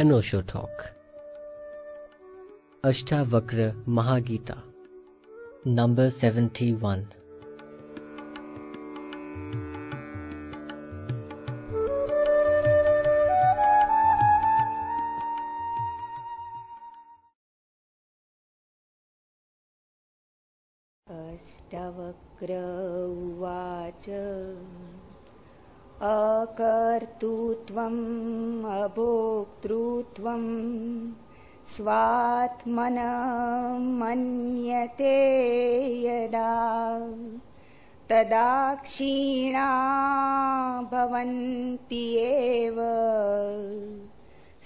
अनोशो talk. Ashtavakra Mahageeta number seventy one. स्वात्मन मन्यते यदा तदा क्षीणा भवन्ति एव।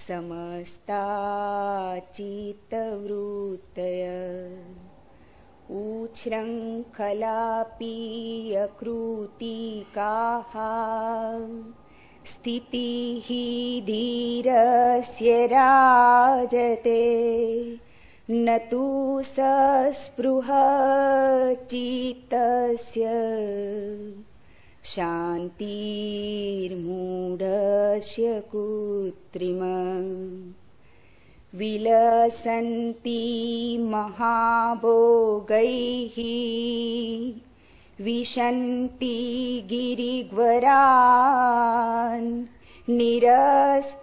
समस्ताचित्तवृत्तय उच्छृङ्खलापि अकृतिकाः स्थितिः धीरस्य राजते न तु सस्पृहचित्तस्य शान्तिर्मूढस्य कृत्रिम। विलसन्ति महाभोगैः। विशन्ति गिरिग्वरान् निरस्तकल्पनाः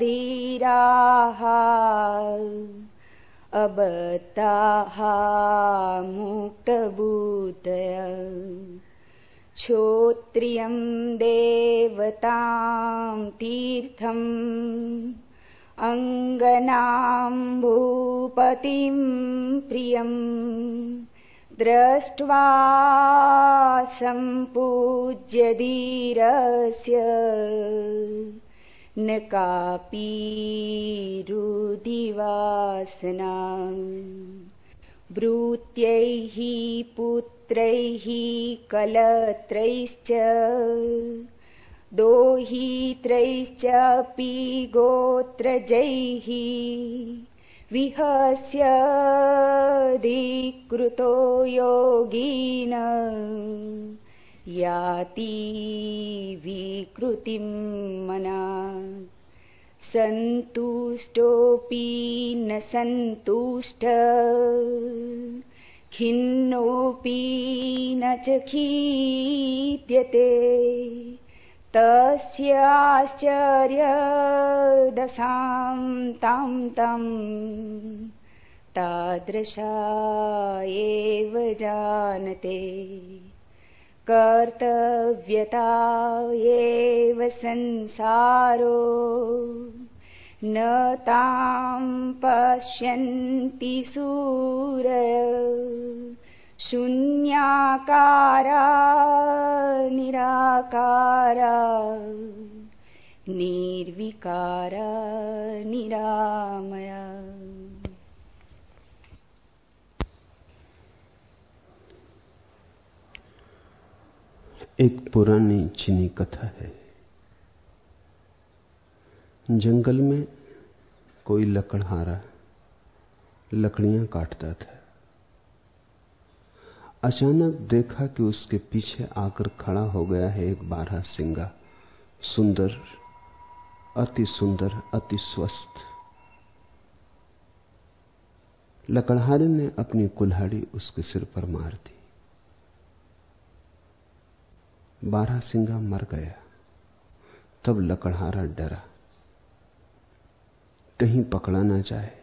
धीराः अबताः मुक्तबुद्धय श्रोत्रियं देवतां तीर्थम् अङ्गनां भूपतिं प्रियम् दृष्ट्वा सम्पूज्य धीरस्य। न कापि रुधिवासना। भृत्यैः पुत्रैः कलत्रैश्च। दोहित्रैश्चापि गोत्रजैः विहस्यधिकृतो योगीन। याति विकृतिं मना। सन्तुष्टोऽपि न सन्तुष्ट। खिन्नोऽपि न च खीद्यते तस्याश्चर्यदशां तां तम् तादृशा एव जानते। कर्तव्यता एव संसारो न तां पश्यन्ति सूरय शून्याकारा, निराकारा, निर्विकारा, निरामया। एक पुरानी चीनी कथा है। जंगल में कोई लकड़हारा लकड़ियाँ काटता था। अचानक देखा कि उसके पीछे आकर खड़ा हो गया है एक बारह सिंगा। सुंदर, अति सुंदर, अति स्वस्थ। लकड़हारे ने अपनी कुल्हाड़ी उसके सिर पर मार दी। बारह सिंगा मर गया। तब लकड़हारा डरा। कहीं पकड़ा ना जाए,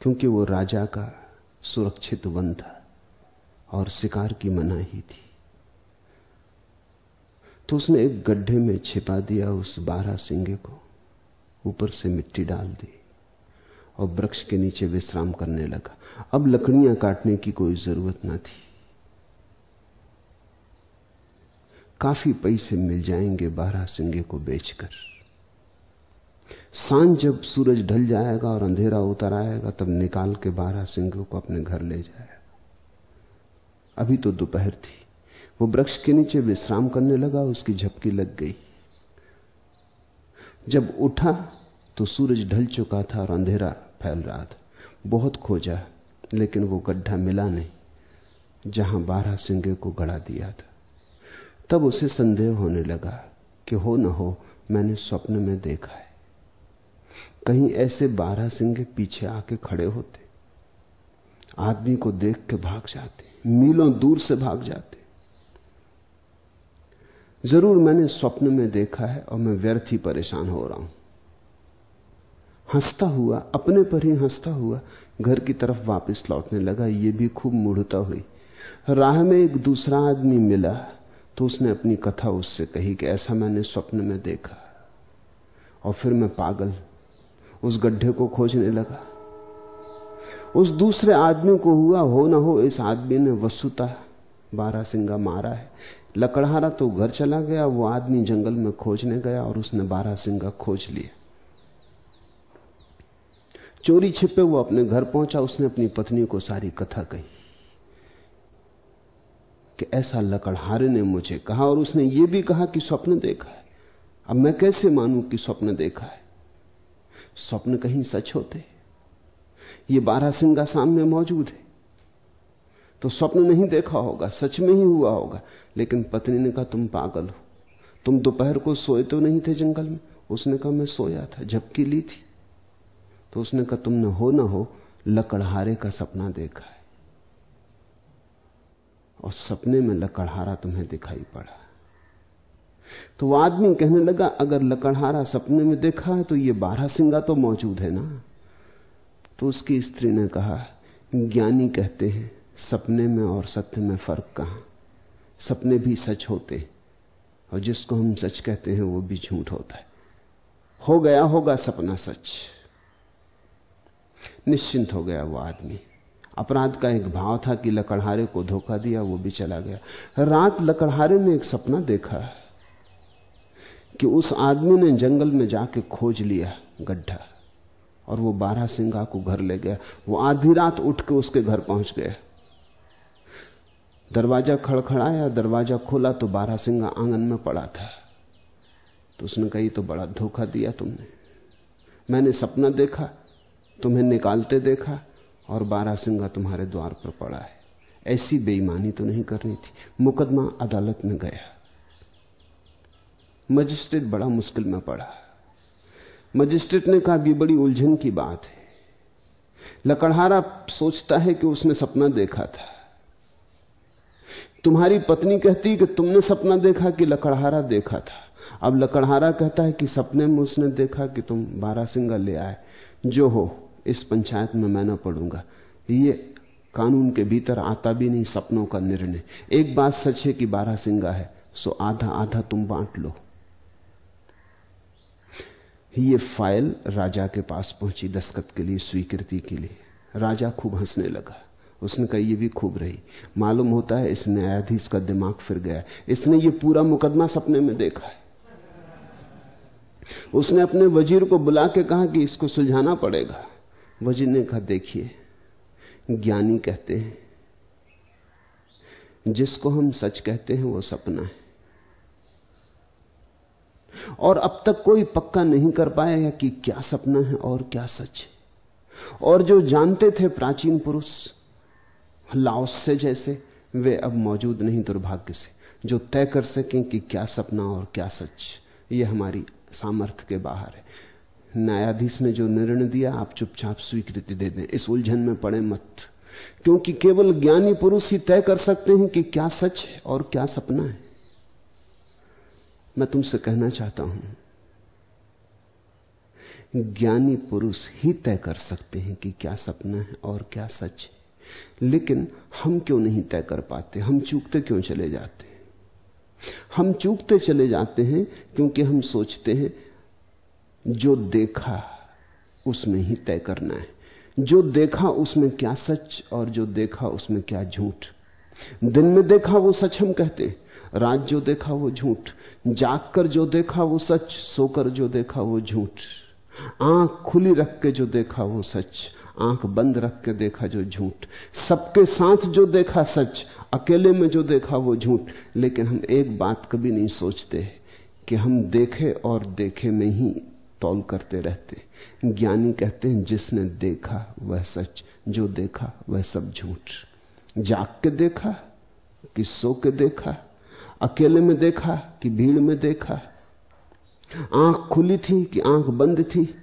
क्योंकि वो राजा का सुरक्षित वन था। और शिकार की मनाही थी। तो उसने एक गड्ढे में छिपा दिया उस बारह सिंगे को, ऊपर से मिट्टी डाल दी और वृक्ष के नीचे विश्राम करने लगा। अब लकड़ियाँ काटने की कोई ज़रूरत ना थी। काफ़ी पैसे मिल जाएँगे बारह सिंगे को बेचकर। साँझ जब सूरज ढल जाएगा और अंधेरा उतर आएगा, तब निकाल के बारह सिंगों को अपने घर ले जाएगा। अभी तो दोपहर थी। वो वृक्ष के नीचे विश्राम करने लगा, उसकी झपकी लग गई। जब उठा तो सूरज ढल चुका था और अंधेरा फैल रहा था। बहुत खोजा, लेकिन वो गड्ढा मिला नहीं, जहाँ बारह सिंगे को गड़ा दिया था। तब उसे संदेह होने लगा कि हो न हो, मैंने स्वप्न में देखा है। कहीं ऐसे बारह सिंगे पीछे आके खड़े होते, आदमी को देख के भाग जाते। मीलों दूर से भाग जाते। ज़रूर मैंने स्वप्न में देखा है और मैं व्यर्थ ही परेशान हो रहा हूँ। हंसता हुआ, अपने पर ही हंसता हुआ घर की तरफ़ वापस लौटने लगा यह भी खूब मूढ़ता हुई। राह में एक दूसरा आदमी मिला तो उसने अपनी कथा उससे कही कि ऐसा मैंने स्वप्न में देखा। और फिर मैं पागल उस गड्ढे को खोजने लगा। उस दूसरे आदमी को हुआ, हो ना हो, इस आदमी ने वसुता बारह सिंगा मारा है। लकड़हारा तो घर चला गया, वो आदमी जंगल में खोजने गया और उसने बारह सिंगा खोज लिया चोरी छिपे वो अपने घर पहुँचा, उसने अपनी पत्नी को सारी कथा कही कि ऐसा लकड़हारे ने मुझे कहा और उसने ये भी कहा कि स्वप्न देखा है। अब मैं कैसे मानूं कि स्वप्न देखा है? स्वप्न कहीं सच होते। ये बारह सिंगा सामने मौजूद है। तो स्वप्न नहीं देखा होगा, सच में ही हुआ होगा, लेकिन पत्नी ने कहा, तुम पागल हो। तुम दोपहर को सोए तो नहीं थे जंगल में? उसने कहा, मैं सोया था, झपकी ली थी। तो उसने कहा तुमने हो, ना हो, लकड़हारे का सपना देखा है। और सपने में लकड़हारा तुम्हें दिखाई पड़ा। तो आदमी कहने लगा, अगर लकड़हारा सपने में देखा है तो ये बारह सिंगा तो मौजूद है ना? तो उसकी स्त्री ने कहा, ज्ञानी कहते हैं, सपने में और सत्य में फ़र्क कहाँ? सपने भी सच होते और जिसको हम सच कहते हैं, वो भी झूठ होता है। हो गया होगा सपना सच। निश्चिंत हो गया वो आदमी। अपराध का एक भाव था कि लकड़हारे को धोखा दिया, वो भी चला गया। रात लकड़हारे ने एक सपना देखा कि उस आदमी ने जंगल में जाके खोज लिया गड्ढा। और वो बारह सिंगा को घर ले गया। वो आधी रात उठ के उसके घर पहुँच गया दरवाज़ा खड़खड़ाया, दरवाज़ा खोला तो बारह सिंगा आँगन में पड़ा था। तो उसने कही तो बड़ा धोखा दिया तुमने। मैंने सपना देखा, तुम्हें निकालते देखा और बारह सिंगा तुम्हारे द्वार पर पड़ा है। ऐसी बेईमानी तो नहीं करनी थी। मुकदमा अदालत में गया। मजिस्ट्रेट बड़ा मुश्किल में पड़ा। मजिस्ट्रेट ने कहा भी बड़ी उलझन की बात है। लकड़हारा सोचता है कि उसने सपना देखा था। तुम्हारी पत्नी कहती कि तुमने सपना देखा कि लकड़हारा देखा था। अब लकड़हारा कहता है कि सपने में उसने देखा कि तुम बारह सिंगा ले आए। जो हो, इस पंचायत में मैं ना पढ़ूँगा। ये कानून के भीतर आता भी नहीं सपनों का निर्णय। एक बात सच है कि बारह सिंगा है, सो आधा आधा तुम बांट लो। ये फ़ाइल राजा के पास पहुँची दस्खत के लिए, स्वीकृति के लिए। राजा खूब हंसने लगा। उसने कहा यह भी खूब रही। मालूम होता है, इस न्यायाधीश का दिमाग फिर गया। इसने ये पूरा मुकदमा सपने में देखा है। उसने अपने वज़ीर को बुला के कहा कि इसको सुलझाना पड़ेगा। वज़ीर ने कहा, देखिए, ज्ञानी कहते हैं, जिसको हम सच कहते हैं, वो सपना है। और अब तक कोई पक्का नहीं कर पाया कि क्या सपना है और क्या सच। है और जो जानते थे प्राचीन पुरुष, लाओस से जैसे, वे अब मौजूद नहीं दुर्भाग्य से, जो तय कर सकें कि क्या सपना और क्या सच, ये हमारी सामर्थ्य के बाहर है। न्यायाधीश ने जो निर्णय दिया, आप चुपचाप स्वीकृति दे दें। इस उलझन में पड़े मत, क्योंकि केवल ज्ञानी पुरुष ही तय कर सकते हैं कि क्या सच है और क्या सपना है। मैं तुमसे कहना चाहता हूँ, ज्ञानी पुरुष ही तय कर सकते हैं कि क्या सपना है और क्या सच है। लेकिन हम क्यों नहीं तय कर पाते? हम चूकते क्यों चले जाते हैं? हम चूकते चले जाते हैं क्योंकि हम सोचते हैं, जो देखा उसमें ही तय करना है। जो देखा उसमें क्या सच और जो देखा उसमें क्या झूठ। दिन में देखा वो सच हम कहते रात जो देखा वो झूठ जाग कर जो देखा वो सच, सोकर जो देखा वो झूठ, आँख खुली रख के जो देखा वो सच, आँख बंद रख के देखा जो झूठ, सबके साथ जो देखा सच, अकेले में जो देखा वो झूठ, लेकिन हम एक बात कभी नहीं सोचते कि हम देखे और देखे में ही तौल करते रहते। ज्ञानी कहते हैं, जिसने देखा वह सच, जो देखा वह सब झूठ। जाग के देखा कि सो के देखा अकेले में देखा कि भीड़ में देखा? आँख खुली थी कि आँख बंद थी?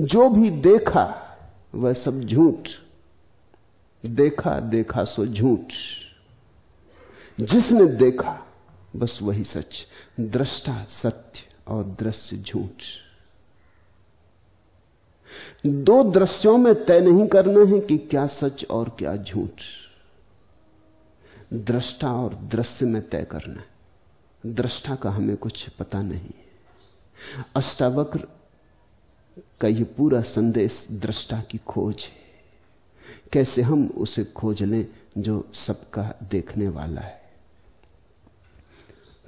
जो भी देखा, वह सब झूठ। देखा देखा, सो झूठ। जिसने देखा, बस वही सच। दृष्टा सत्य और दृश्य झूठ। दो दृश्यों में तय नहीं करना है कि क्या सच और क्या झूठ। दृष्टा और दृश्य में तय करना है। दृष्टा का हमें कुछ पता नहीं। अष्टावक्र का यह पूरा संदेश दृष्टा की खोज है। कैसे हम उसे खोज लें जो सबका देखने वाला है?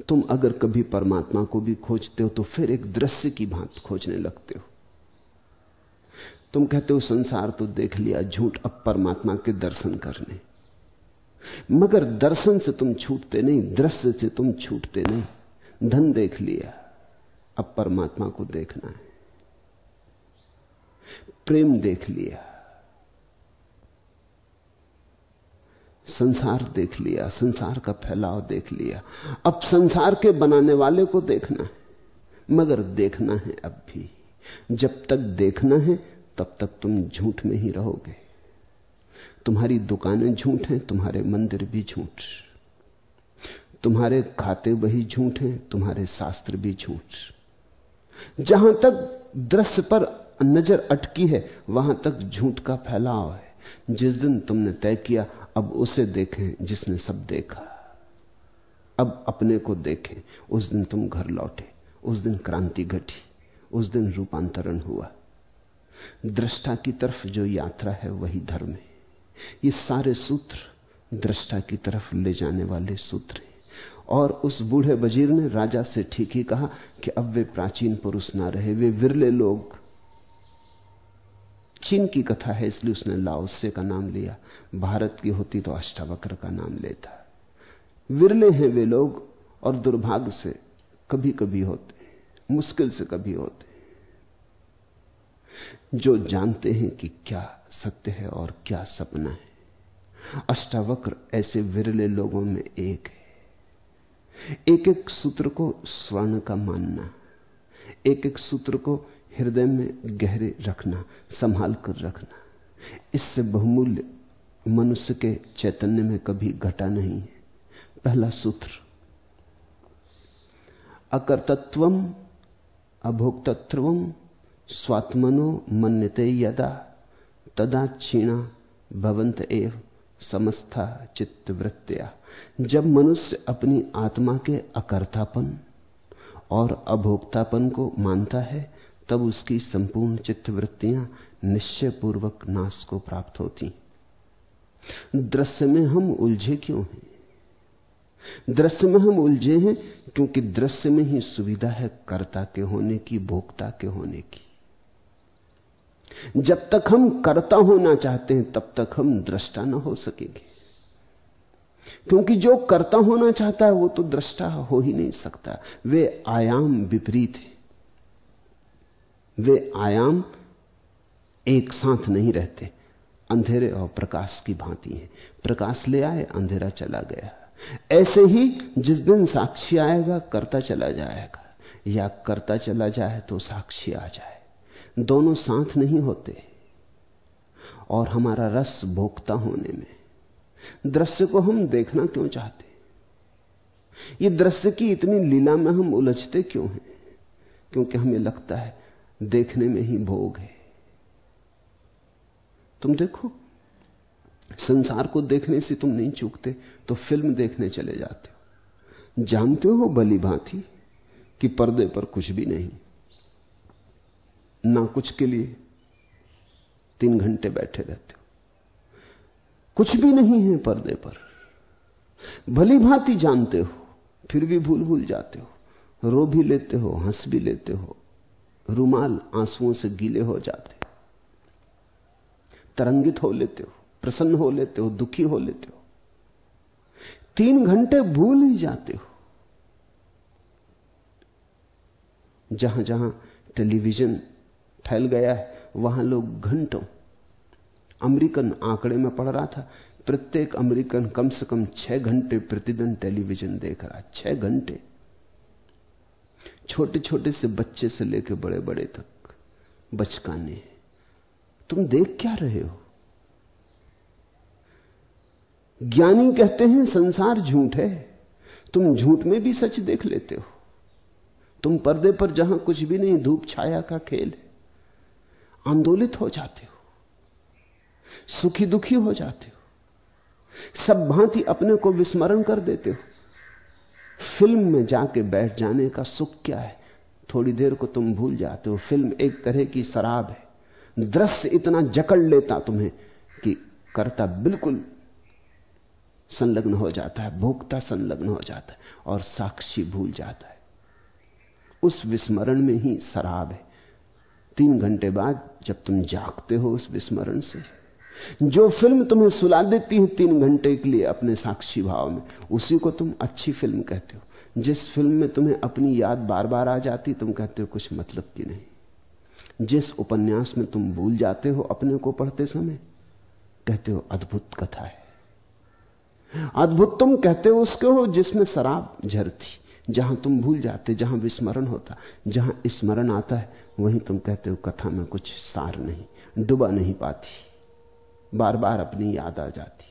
तुम अगर कभी परमात्मा को भी खोजते हो तो फिर एक दृश्य की भांत खोजने लगते हो। तुम कहते हो संसार तो देख लिया, झूठ अब परमात्मा के दर्शन करने। मगर दर्शन से तुम छूटते नहीं, दृश्य से तुम छूटते नहीं। धन देख लिया, अब परमात्मा को देखना है। प्रेम देख लिया, संसार देख लिया, संसार का फैलाव देख लिया। अब संसार के बनाने वाले को देखना है, मगर देखना है अब भी। जब तक देखना है, तब तक तुम झूठ में ही रहोगे। तुम्हारी दुकानें झूठ हैं, तुम्हारे मंदिर भी झूठ। तुम्हारे खाते वही झूठ हैं, तुम्हारे शास्त्र भी झूठ। जहाँ तक दृश्य पर नज़र अटकी है, वहाँ तक झूठ का फैलाव है। जिस दिन तुमने तय किया, अब उसे देखें जिसने सब देखा। अब अपने को देखें, उस दिन तुम घर लौटे, उस दिन क्रांति घटी, उस दिन रूपांतरण हुआ। दृष्टा की तरफ़ जो यात्रा है, वही धर्म है। ये सारे सूत्र दृष्टा की तरफ़ ले जाने वाले सूत्र हैं। और उस बूढ़े वज़ीर ने राजा से ठीक ही कहा कि अब वे प्राचीन पुरुष ना रहे, वे विरले लोग। चीन की कथा है, इसलिए उसने लाओसे का नाम लिया। भारत की होती तो अष्टावक्र का नाम लेता। विरले हैं वे लोग और दुर्भाग्य से कभी कभी होते, मुश्किल से कभी होते। जो जानते हैं कि क्या सत्य है और क्या सपना है? अष्टावक्र ऐसे विरले लोगों में एक है। एक एक सूत्र को स्वर्ण का मानना एक एक सूत्र को हृदय में गहरे रखना, संभाल कर रखना, इससे बहुमूल्य मनुष्य के चैतन्य में कभी घटा नहीं है। पहला सूत्र, अकर्तत्वम, अभोक्तत्वम, स्वात्मनो मन्यते यदा। तदा क्षीणा भवंत एव समस्था चित्तवृत्तिया। जब मनुष्य अपनी आत्मा के अकर्तापन और अभोक्तापन को मानता है, तब उसकी संपूर्ण चित्तवृत्तियाँ निश्चय पूर्वक नाश को प्राप्त होती। दृश्य में हम उलझे क्यों हैं? दृश्य में हम उलझे हैं क्योंकि दृश्य में ही सुविधा है कर्ता के होने की, भोक्ता के होने की। जब तक हम कर्ता होना चाहते हैं, तब तक हम दृष्टा ना हो सकेंगे। क्योंकि जो कर्ता होना चाहता है, वो तो दृष्टा हो ही नहीं सकता। वे आयाम विपरीत है। वे आयाम एक साथ नहीं रहते। अंधेरे और प्रकाश की भांति है। प्रकाश ले आए, अंधेरा चला गया। ऐसे ही जिस दिन साक्षी आएगा, करता चला जाएगा। या करता चला जाए तो साक्षी आ जाए। दोनों साथ नहीं होते। और हमारा रस भोक्ता होने में। दृश्य को हम देखना क्यों चाहते? ये दृश्य की इतनी लीला में हम उलझते क्यों हैं? क्योंकि हमें लगता है, देखने में ही भोग है। तुम देखो, संसार को देखने से तुम नहीं चूकते तो फ़िल्म देखने चले जाते हो। जानते हो बली भांति कि पर्दे पर कुछ भी नहीं। ना कुछ के लिए तीन घंटे बैठे रहते हो। कुछ भी नहीं है पर्दे पर। भली भांति जानते हो, फिर भी भूल भूल जाते हो। रो भी लेते हो, हंस भी लेते हो। रुमाल आंसुओं से गीले हो जाते हो। तरंगित हो लेते हो, प्रसन्न हो लेते हो, दुखी हो लेते हो। तीन घंटे भूल ही जाते हो। जहाँ जहाँ टेलीविज़न फैल गया है, वहाँ लोग घंटों अमेरिकन आंकड़े में पढ़ रहा था। प्रत्येक अमेरिकन कम से कम छह घंटे प्रतिदिन टेलीविज़न देख रहा, छह घंटे। छोटे छोटे से बच्चे से लेकर बड़े बड़े तक, बचकाने। तुम देख क्या रहे हो? ज्ञानी कहते हैं, संसार झूठ है। तुम झूठ में भी सच देख लेते हो। तुम पर्दे पर जहाँ कुछ भी नहीं, धूप, छाया का खेल है। आंदोलित हो जाते हो। सुखी दुखी हो जाते हो। सब भांति अपने को विस्मरण कर देते हो। फ़िल्म में जाके बैठ जाने का सुख क्या है? थोड़ी देर को तुम भूल जाते हो। फ़िल्म एक तरह की शराब है। दृश्य इतना जकड़ लेता तुम्हें कि करता बिल्कुल संलग्न हो जाता है, भोक्ता संलग्न हो जाता है और साक्षी भूल जाता है। उस विस्मरण में ही शराब है। तीन घंटे बाद जब तुम जागते हो उस विस्मरण से, जो फ़िल्म तुम्हें सुला देती है तीन घंटे के लिए अपने साक्षी भाव में, उसी को तुम अच्छी फ़िल्म कहते हो। जिस फ़िल्म में तुम्हें अपनी याद बार बार आ जाती, तुम कहते हो कुछ मतलब की नहीं। जिस उपन्यास में तुम भूल जाते हो अपने को पढ़ते समय, कहते हो अद्भुत कथा है। अद्भुत तुम कहते हो उसके हो जिसमें शराब झरती जहाँ तुम भूल जाते, जहाँ विस्मरण होता, जहाँ स्मरण आता है, वहीं तुम कहते हो, कथा में कुछ सार नहीं, डुबा नहीं पाती बार बार अपनी याद आ जाती।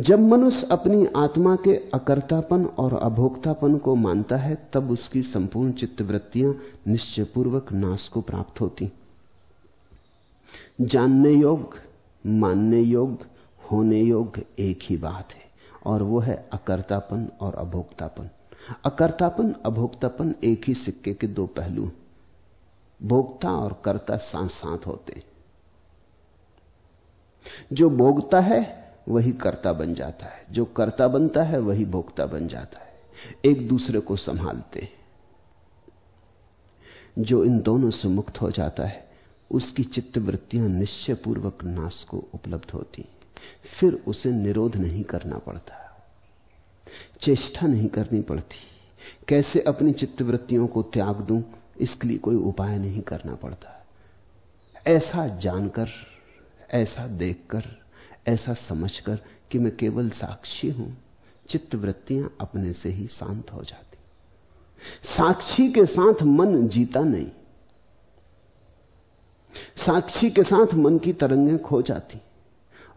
जब मनुष्य अपनी आत्मा के अकर्तापन और अभोक्तापन को मानता है, तब उसकी संपूर्ण चित्तवृत्तियाँ निश्चयपूर्वक नाश को प्राप्त होती। जानने योग्य, मानने योग्य, होने योग्य एक ही बात है। और वो है अकर्तापन और अभोक्तापन। अकर्तापन, अभोक्तापन एक ही सिक्के के दो पहलू। भोक्ता और कर्ता साथ साथ होते। जो भोगता है, वही कर्ता बन जाता है। जो कर्ता बनता है, वही भोक्ता बन जाता है। एक दूसरे को संभालते। जो इन दोनों से मुक्त हो जाता है, उसकी चित्तवृत्तियाँ निश्चयपूर्वक नाश को उपलब्ध होती। फिर उसे निरोध नहीं करना पड़ता। चेष्टा नहीं करनी पड़ती। कैसे अपनी चित्तवृत्तियों को त्याग दूँ, इसके लिए कोई उपाय नहीं करना पड़ता। ऐसा जानकर, ऐसा देखकर, ऐसा समझकर कि मैं केवल साक्षी हूँ, चित्तवृत्तियाँ अपने से ही शांत हो जाती। साक्षी के साथ मन जीता नहीं। साक्षी के साथ मन की तरंगें खो जाती,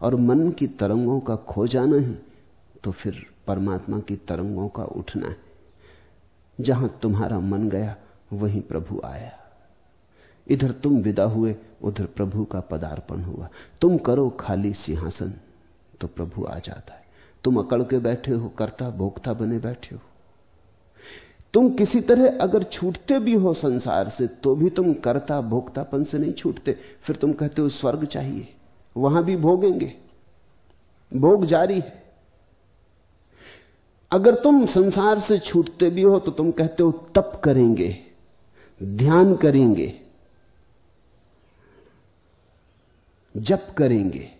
और मन की तरंगों का खो जाना ही तो फिर परमात्मा की तरंगों का उठना है। जहाँ तुम्हारा मन गया, वहीं प्रभु आया। इधर तुम विदा हुए, उधर प्रभु का पदार्पण हुआ। तुम करो खाली सिंहासन तो प्रभु आ जाता है। तुम अकड़ के बैठे हो, कर्ता भोक्ता बने बैठे हो। तुम किसी तरह अगर छूटते भी हो संसार से तो भी तुम कर्ता भोक्तापन से नहीं छूटते। फिर तुम कहते हो, स्वर्ग चाहिए, वहाँ भी भोगेंगे। भोग जारी है। अगर तुम संसार से छूटते भी हो तो तुम कहते हो, तप करेंगे, ध्यान करेंगे, जप करेंगे,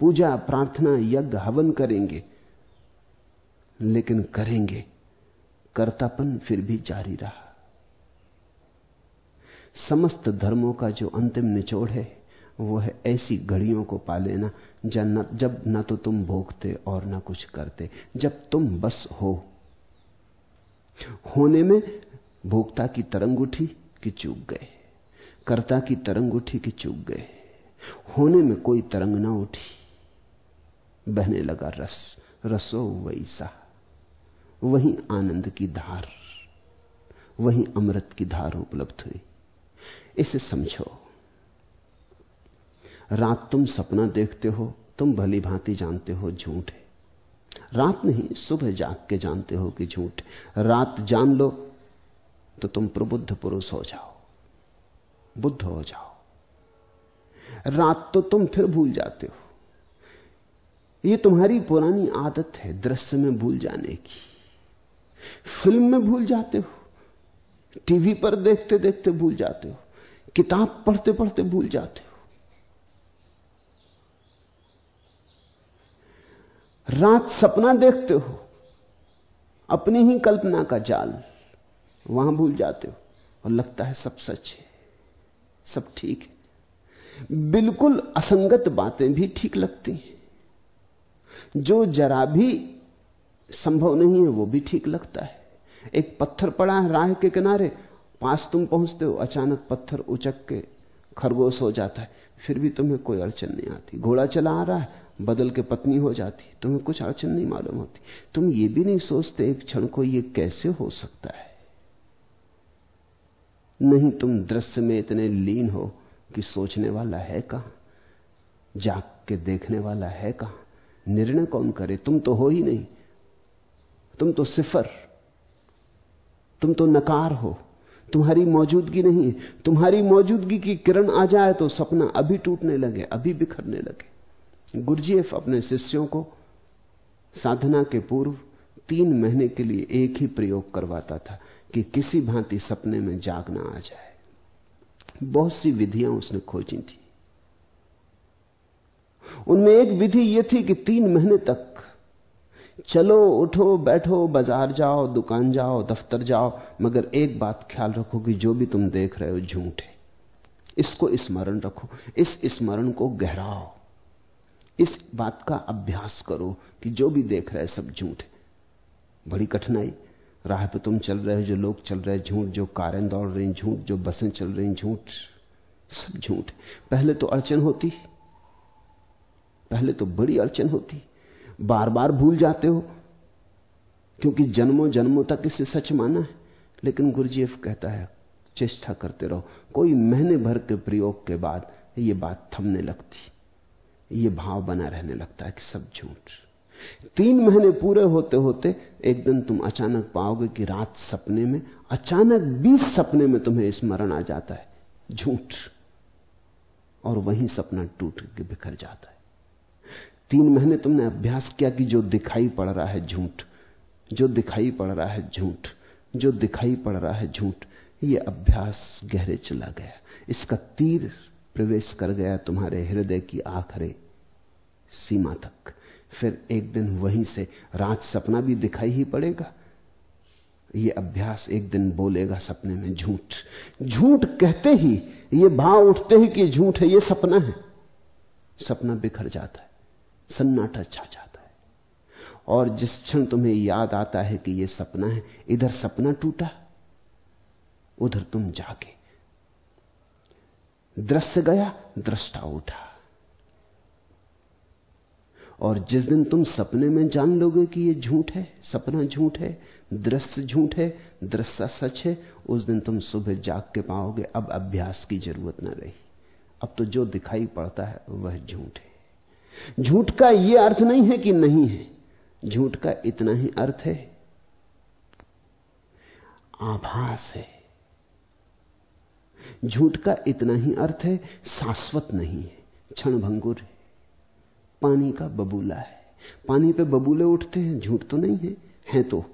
पूजा, प्रार्थना, यज्ञ, हवन करेंगे, लेकिन करेंगे, कर्तापन फिर भी जारी रहा। समस्त धर्मों का जो अंतिम निचोड़ है वो है ऐसी घड़ियों को पा लेना जब न तो तुम भोगते और ना कुछ करते। जब तुम बस हो। होने में भोक्ता की तरंग उठी कि चूक गए। कर्ता की तरंग उठी कि चूक गए। होने में कोई तरंग ना उठी। बहने लगा रस, रसो वैसा। वही आनंद की धार, वही अमृत की धार उपलब्ध हुई। इसे समझो रात तुम सपना देखते हो, तुम भली भांति जानते हो झूठ है। रात नहीं, सुबह जाग के जानते हो कि झूठ रात जान लो तो तुम प्रबुद्ध पुरुष हो जाओ, बुद्ध हो जाओ। रात तो तुम फिर भूल जाते हो। यह तुम्हारी पुरानी आदत है दृश्य में भूल जाने की। फ़िल्म में भूल जाते हो, टीवी पर देखते देखते भूल जाते हो, किताब पढ़ते पढ़ते भूल जाते हो। रात सपना देखते हो, अपनी ही कल्पना का जाल, वहाँ भूल जाते हो, और लगता है सब सच है, सब ठीक है। बिल्कुल असंगत बातें भी ठीक लगती हैं, जो जरा भी संभव नहीं है, वो भी ठीक लगता है। एक पत्थर पड़ा है राह के किनारे, पास तुम पहुँचते हो, अचानक पत्थर उचक के खरगोश हो जाता है, फिर भी तुम्हें कोई अड़चन नहीं आती। घोड़ा चला आ रहा है बदल के पत्नी हो जाती, तुम्हें कुछ अड़चन नहीं मालूम होती। तुम ये भी नहीं सोचते एक क्षण को ये कैसे हो सकता है। नहीं तुम दृश्य में इतने लीन हो कि सोचने वाला है कहाँ? जाग के देखने वाला है कहाँ? निर्णय कौन करे? तुम तो हो ही नहीं। तुम तो सिफर। तुम तो नकार हो। तुम्हारी मौजूदगी नहीं है। तुम्हारी मौजूदगी की किरण आ जाए तो सपना अभी टूटने लगे, अभी बिखरने लगे। गुरजीएफ अपने शिष्यों को साधना के पूर्व तीन महीने के लिए एक ही प्रयोग करवाता था कि किसी भांति सपने में जागना आ जाए। बहुत सी विधियाँ उसने खोजी थी। उनमें एक विधि यह थी कि तीन महीने तक चलो, उठो, बैठो, बाज़ार जाओ, दुकान जाओ, दफ्तर जाओ, मगर एक बात ख्याल रखो कि जो भी तुम देख रहे हो झूठ। है इसको स्मरण रखो, इस स्मरण को गहराओ। इस बात का अभ्यास करो कि जो भी देख रहे सब झूठ है। बड़ी कठिनाई। राह पे तुम चल रहे हो, जो लोग चल रहे झूठ, जो कारें दौड़ रही झूठ, जो बसें चल रही झूठ, सब झूठ। पहले तो अड़चन होती। पहले तो बड़ी अड़चन होती। बार बार भूल जाते हो। क्योंकि जन्मों जन्मों तक इसे सच माना है। लेकिन गुरुजीएफ कहता है, चेष्टा करते रहो। कोई महीने भर के प्रयोग के बाद यह बात थमने लगती। यह भाव बना रहने लगता है कि सब झूठ। तीन महीने पूरे होते होते एक दिन तुम अचानक पाओगे कि रात सपने में, अचानक बीस सपने में तुम्हें स्मरण आ जाता है, झूठ। और वहीं सपना टूट के बिखर जाता है। तीन महीने तुमने अभ्यास किया कि जो दिखाई पड़ रहा है झूठ, जो दिखाई पड़ रहा है झूठ, जो दिखाई पड़ रहा है झूठ, ये अभ्यास गहरे चला गया। इसका तीर प्रवेश कर गया तुम्हारे हृदय की आखिरी सीमा तक। फिर एक दिन वहीं से रात सपना भी दिखाई ही पड़ेगा। यह अभ्यास एक दिन बोलेगा सपने में झूठ। झूठ कहते ही यह भाव उठते ही कि झूठ है यह सपना है। सपना बिखर जाता है, सन्नाटा छा जाता है। और जिस क्षण तुम्हें याद आता है कि यह सपना है, इधर सपना टूटा, उधर तुम जागे। दृश्य गया, दृष्टा उठा। और जिस दिन तुम सपने में जान लोगे कि यह झूठ है, सपना झूठ है, दृश्य झूठ है, दृश्य सच है, उस दिन तुम सुबह जाग के पाओगे, अब अभ्यास की ज़रूरत न रही। अब तो जो दिखाई पड़ता है, वह झूठ है। झूठ का यह अर्थ नहीं है कि नहीं है, झूठ का इतना ही अर्थ है, आभास है। झूठ का इतना ही अर्थ है, शाश्वत नहीं है, क्षणभंगुर है। पानी का बबूला है। पानी पे बबूले उठते हैं, झूठ तो नहीं है, हैं तो।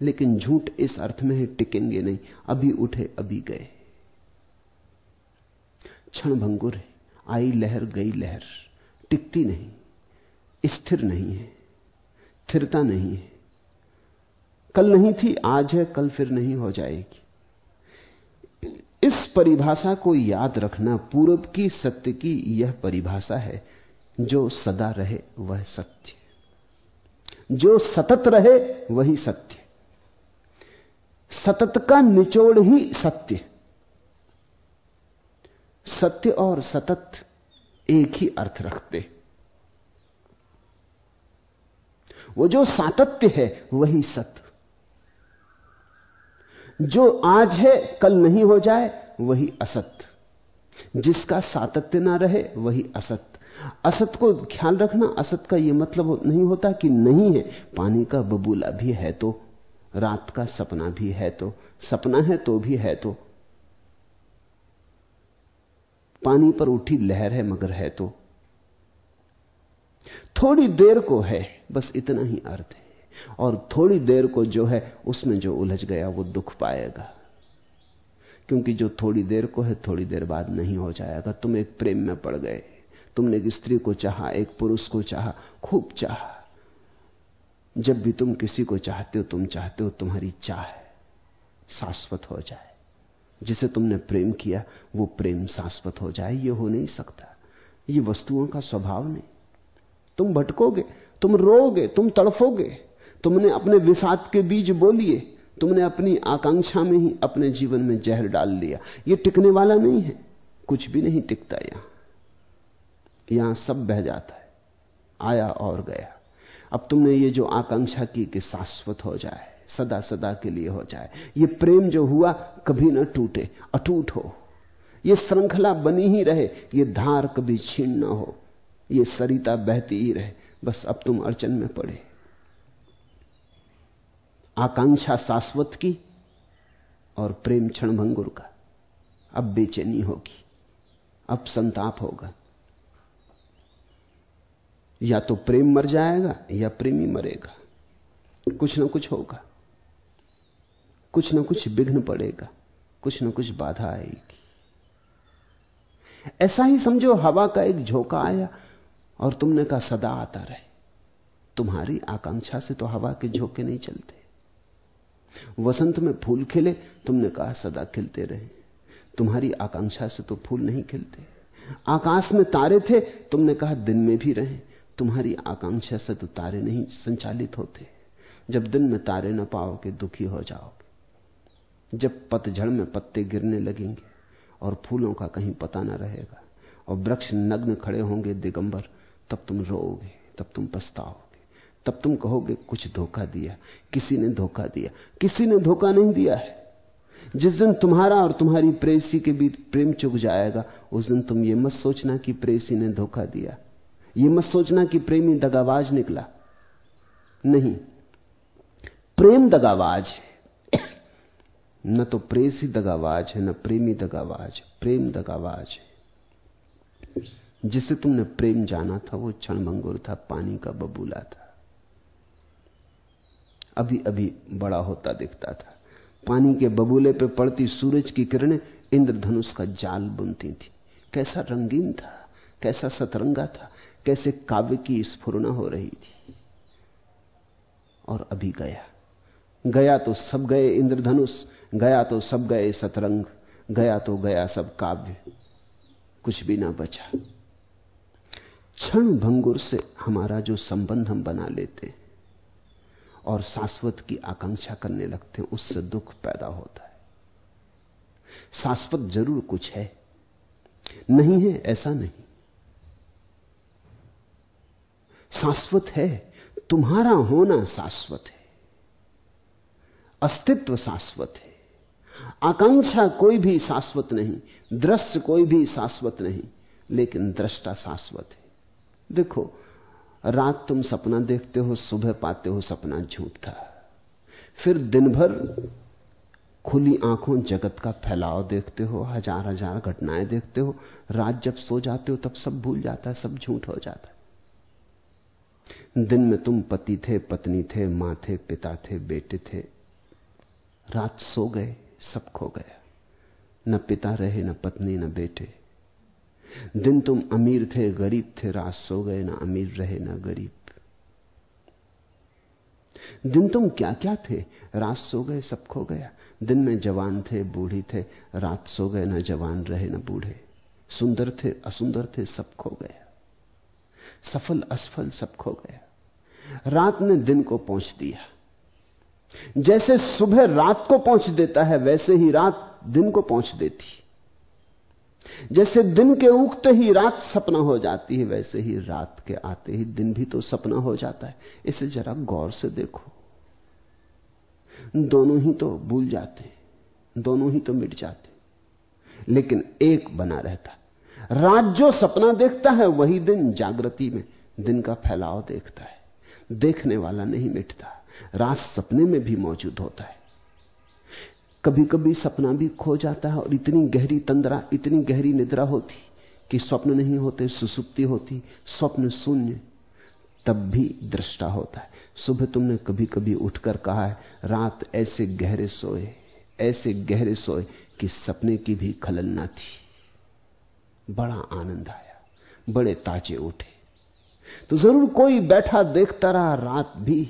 लेकिन झूठ इस अर्थ में है, टिकेंगे नहीं, अभी उठे, अभी गए। क्षण भंगुर है, आई लहर, गई लहर, टिकती नहीं, स्थिर नहीं है, स्थिरता नहीं है। कल नहीं थी, आज है, कल फिर नहीं हो जाएगी। इस परिभाषा को याद रखना पूर्व की सत्य की यह परिभाषा है, जो सदा रहे वह सत्य। जो सतत रहे वही सत्य। सतत का निचोड़ ही सत्य। सत्य और सतत एक ही अर्थ रखते। वो जो सातत्य है, वही सत्य। जो आज है, कल नहीं हो जाए, वही असत्य जिसका सातत्य ना रहे, वही असत्य असत को ख्याल रखना, असत का यह मतलब नहीं होता कि नहीं है। पानी का बबूला भी है तो रात का सपना भी है तो सपना है तो भी है तो। पानी पर उठी लहर है मगर है तो। थोड़ी देर को है, बस इतना ही अर्थ है। और थोड़ी देर को जो है उसमें जो उलझ गया वो दुख पाएगा। क्योंकि जो थोड़ी देर को है, थोड़ी देर बाद नहीं हो जाएगा। तुम एक प्रेम में पड़ गए। तुमने एक स्त्री को चाहा, एक पुरुष को चाहा, खूब चाहा। जब भी तुम किसी को चाहते हो, तुम चाहते हो तुम्हारी चाह शाश्वत हो जाए। जिसे तुमने प्रेम किया, वो प्रेम शाश्वत हो जाए, ये हो नहीं सकता। ये वस्तुओं का स्वभाव नहीं। तुम भटकोगे, तुम रोगे तुम तड़फोगे। तुमने अपने विषाद के बीज बोलिए, तुमने अपनी आकांक्षा में ही अपने जीवन में जहर डाल लिया। यह टिकने वाला नहीं है, कुछ भी नहीं टिकता यहाँ। यहाँ सब बह जाता है, आया और गया। अब तुमने ये जो आकांक्षा की कि शाश्वत हो जाए, सदा सदा के लिए हो जाए, ये प्रेम जो हुआ कभी ना टूटे, अटूट हो। ये श्रृंखला बनी ही रहे, ये धार कभी छीन ना हो, ये सरिता बहती ही रहे, बस अब तुम अड़चन में पड़े। आकांक्षा शाश्वत की और प्रेम क्षणभंगुर का। अब बेचैनी होगी, अब संताप होगा। या तो प्रेम मर जाएगा या प्रेमी मरेगा। कुछ ना कुछ होगा, कुछ ना कुछ विघ्न पड़ेगा, कुछ ना कुछ बाधा आएगी। ऐसा ही समझो हवा का एक झोंका आया और तुमने कहा, सदा आता रहे। तुम्हारी आकांक्षा से तो हवा के झोंके नहीं चलते। वसंत में फूल खिले, तुमने कहा सदा खिलते रहे। तुम्हारी आकांक्षा से तो फूल नहीं खिलते। आकाश में तारे थे, तुमने कहा दिन में भी रहे। तुम्हारी आकांक्षा से तो तारे नहीं संचालित होते। जब दिन में तारे न पाओगे, दुखी हो जाओगे। जब पतझड़ में पत्ते गिरने लगेंगे, और फूलों का कहीं पता न रहेगा, और वृक्ष नग्न खड़े होंगे दिगंबर, तब तुम रोओगे, तब तुम पछताओगे। तब तुम कहोगे, कुछ धोखा दिया, किसी ने धोखा दिया। किसी ने धोखा नहीं दिया है। जिस दिन तुम्हारा और तुम्हारी प्रेसी के बीच प्रेम चुक जाएगा, उस दिन तुम ये मत सोचना कि प्रेसी ने धोखा दिया। ये मत सोचना कि प्रेमी दगाबाज निकला। नहीं, प्रेम दगाबाज है। न तो प्रेसी दगाबाज है, न प्रेमी दगाबाज प्रेम दगाबाज है। जिसे तुमने प्रेम जाना था, वो क्षणभंगुर था, पानी का बबूला था। अभी अभी बड़ा होता दिखता था। पानी के बबूले पे पड़ती सूरज की किरणें इंद्रधनुष का जाल बुनती थी। कैसा रंगीन था, कैसा सतरंगा था, कैसे काव्य की स्फुरना हो रही थी। और अभी गया। गया तो सब गए इंद्रधनुष, गया तो सब गए सतरंग, गया तो गया सब काव्य। कुछ भी ना बचा। क्षण भंगुर से हमारा जो संबंध हम बना लेते और शाश्वत की आकांक्षा करने लगते हैं, उससे दुख पैदा होता है। शाश्वत ज़रूर कुछ है। नहीं है, ऐसा नहीं। शाश्वत है, तुम्हारा होना शाश्वत है। अस्तित्व शाश्वत है। आकांक्षा कोई भी शाश्वत नहीं, दृश्य कोई भी शाश्वत नहीं, लेकिन दृष्टा शाश्वत है। देखो रात तुम सपना देखते हो, सुबह पाते हो, सपना झूठ था। फिर दिन भर खुली आँखों जगत का फैलाव देखते हो, हज़ार हज़ार घटनाएँ देखते हो, रात जब सो जाते हो, तब सब भूल जाता है, सब झूठ हो जाता है। दिन में तुम पति थे, पत्नी थे, माँ थे, पिता थे, बेटे थे। रात सो गए, सब खो गया। न पिता रहे, न पत्नी, न बेटे। दिन तुम अमीर थे, गरीब थे, रात सो गए, ना अमीर रहे, ना गरीब। दिन तुम क्या क्या थे, रात सो गए, सब खो गया। दिन में जवान थे, बूढ़ी थे, रात सो गए, ना जवान रहे, ना बूढ़े। सुंदर थे, असुंदर थे, सब खो गया। सफल, असफल, सब खो गया। रात ने दिन को पहुँच दिया। जैसे सुबह रात को पहुँच देता है, वैसे ही रात दिन को पहुँच देती। जैसे दिन के उगते ही रात सपना हो जाती है, वैसे ही रात के आते ही दिन भी तो सपना हो जाता है। इसे जरा गौर से देखो। दोनों ही तो भूल जाते दोनों ही तो मिट जाते लेकिन एक बना रहता रात जो सपना देखता है, वही दिन जागृति में, दिन का फैलाव देखता है। देखने वाला नहीं मिटता। रात सपने में भी मौजूद होता है। कभी कभी सपना भी खो जाता है और इतनी गहरी तंद्रा, इतनी गहरी निद्रा होती कि स्वप्न नहीं होते, सुसुप्ति होती, स्वप्न शून्य, तब भी दृष्टा होता है। सुबह तुमने कभी कभी उठकर कहा है, रात ऐसे गहरे सोए, ऐसे गहरे सोए कि सपने की भी खलल ना थी। बड़ा आनंद आया, बड़े ताजे उठे। तो ज़रूर कोई बैठा देखता रहा रात भी,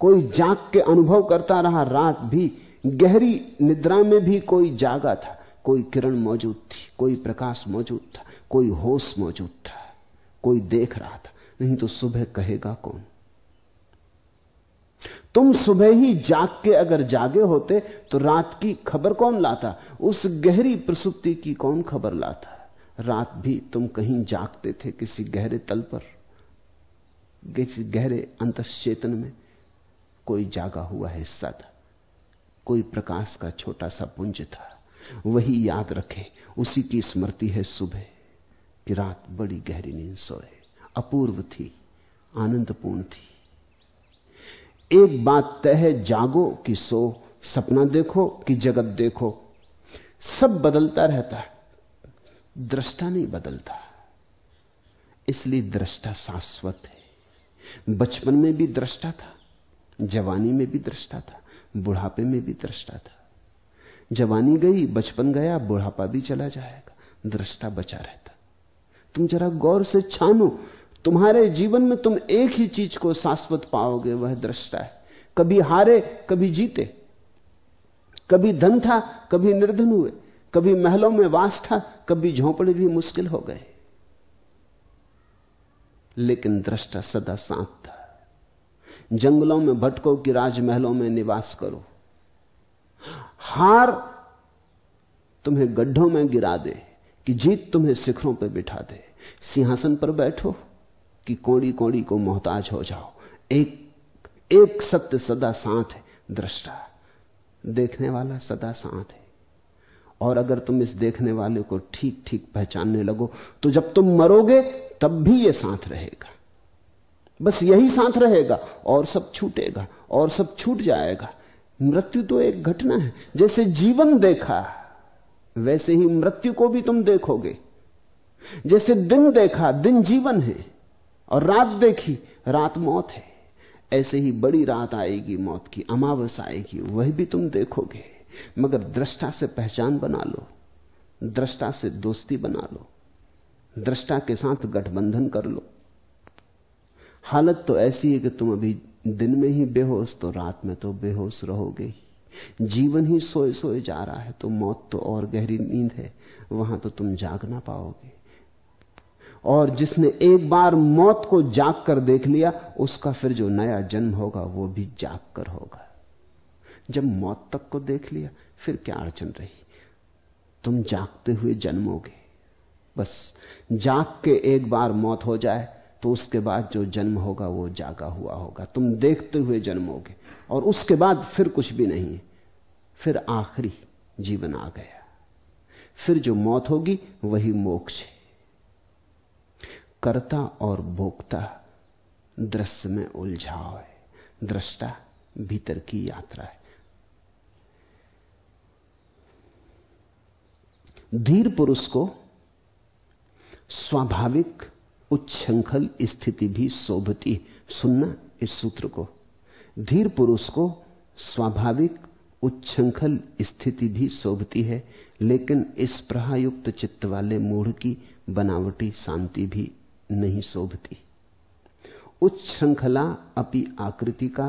कोई जाग के अनुभव करता रहा रात भी गहरी निद्रा में भी कोई जागा था, कोई किरण मौजूद थी, कोई प्रकाश मौजूद था, कोई होश मौजूद था, कोई देख रहा था, नहीं तो सुबह कहेगा कौन? तुम सुबह ही जाग के अगर जागे होते तो रात की खबर कौन लाता? उस गहरी प्रसुप्ति की कौन खबर लाता? रात भी तुम कहीं जागते थे किसी गहरे तल पर, किसी गहरे अंतचेतन में, कोई जागा हुआ हिस्सा था। कोई प्रकाश का छोटा सा पुंज था। वही याद रखे, उसी की स्मृति है सुबह, कि रात बड़ी गहरी नींद सोए, अपूर्व थी, आनंदपूर्ण थी। एक बात तय है जागो कि सो, सपना देखो कि जगत देखो, सब बदलता रहता है दृष्टा नहीं बदलता। इसलिए दृष्टा शाश्वत है। बचपन में भी दृष्टा था, जवानी में भी दृष्टा था। बुढ़ापे में भी दृष्टा था। जवानी गई, बचपन गया, बुढ़ापा भी चला जाएगा। दृष्टा बचा रहता। तुम जरा गौर से छानो, तुम्हारे जीवन में तुम एक ही चीज़ को शाश्वत पाओगे, वह दृष्टा है। कभी हारे, कभी जीते। कभी धन था, कभी निर्धन हुए। कभी महलों में वास था, कभी झोंपड़े भी मुश्किल हो गए। लेकिन दृष्टा सदा शांत था। जंगलों में, भटको कि राजमहलों में निवास करो। हार तुम्हें गड्ढों में गिरा दे, कि जीत तुम्हें शिखरों पर बिठा दे। सिंहासन पर बैठो, कि कोड़ी कोड़ी को मोहताज हो जाओ। एक एक सत्य सदा साथ है, दृष्टा। देखने वाला सदा साथ है। और अगर तुम इस देखने वाले को ठीक ठीक पहचानने लगो तो जब तुम मरोगे, तब भी यह साथ रहेगा। बस यही साथ रहेगा, और सब छूटेगा, और सब छूट जाएगा। मृत्यु तो एक घटना है, जैसे जीवन देखा, वैसे ही मृत्यु को भी तुम देखोगे। जैसे दिन देखा, दिन जीवन है, और रात देखी, रात मौत है। ऐसे ही बड़ी रात आएगी, मौत की अमावस आएगी, वह भी तुम देखोगे। मगर दृष्टा से पहचान बना लो, दृष्टा से दोस्ती बना लो, दृष्टा के साथ गठबंधन कर लो। हालत तो ऐसी है कि तुम अभी दिन में ही बेहोश तो रात में तो बेहोश रहोगे। जीवन ही सोए सोए जा रहा है तो मौत तो और गहरी नींद है, वहाँ तो तुम जाग ना पाओगे। और जिसने एक बार मौत को जाग कर देख लिया, उसका फिर जो नया जन्म होगा, वो भी जाग कर होगा। जब मौत तक को देख लिया, फिर क्या अड़चन रही? तुम जागते हुए जन्मोगे। बस जाग के एक बार मौत हो जाए तो उसके बाद जो जन्म होगा वो जागा हुआ होगा। तुम देखते हुए जन्मोगे। और उसके बाद फिर कुछ भी नहीं फिर आखिरी जीवन आ गया। फिर जो मौत होगी, वही मोक्ष है। कर्ता और भोक्ता दृश्य में उलझाव है। दृष्टा भीतर की यात्रा है। धीर पुरुष को स्वाभाविक उच्छृंखल स्थिति भी शोभती। सुनना इस सूत्र को। धीर पुरुष को स्वाभाविक उच्छृंखल स्थिति भी शोभती है, लेकिन इस प्रहायुक्त चित्त वाले मूढ़ की बनावटी शांति भी नहीं शोभती। उच्छृंखला अपि आकृति का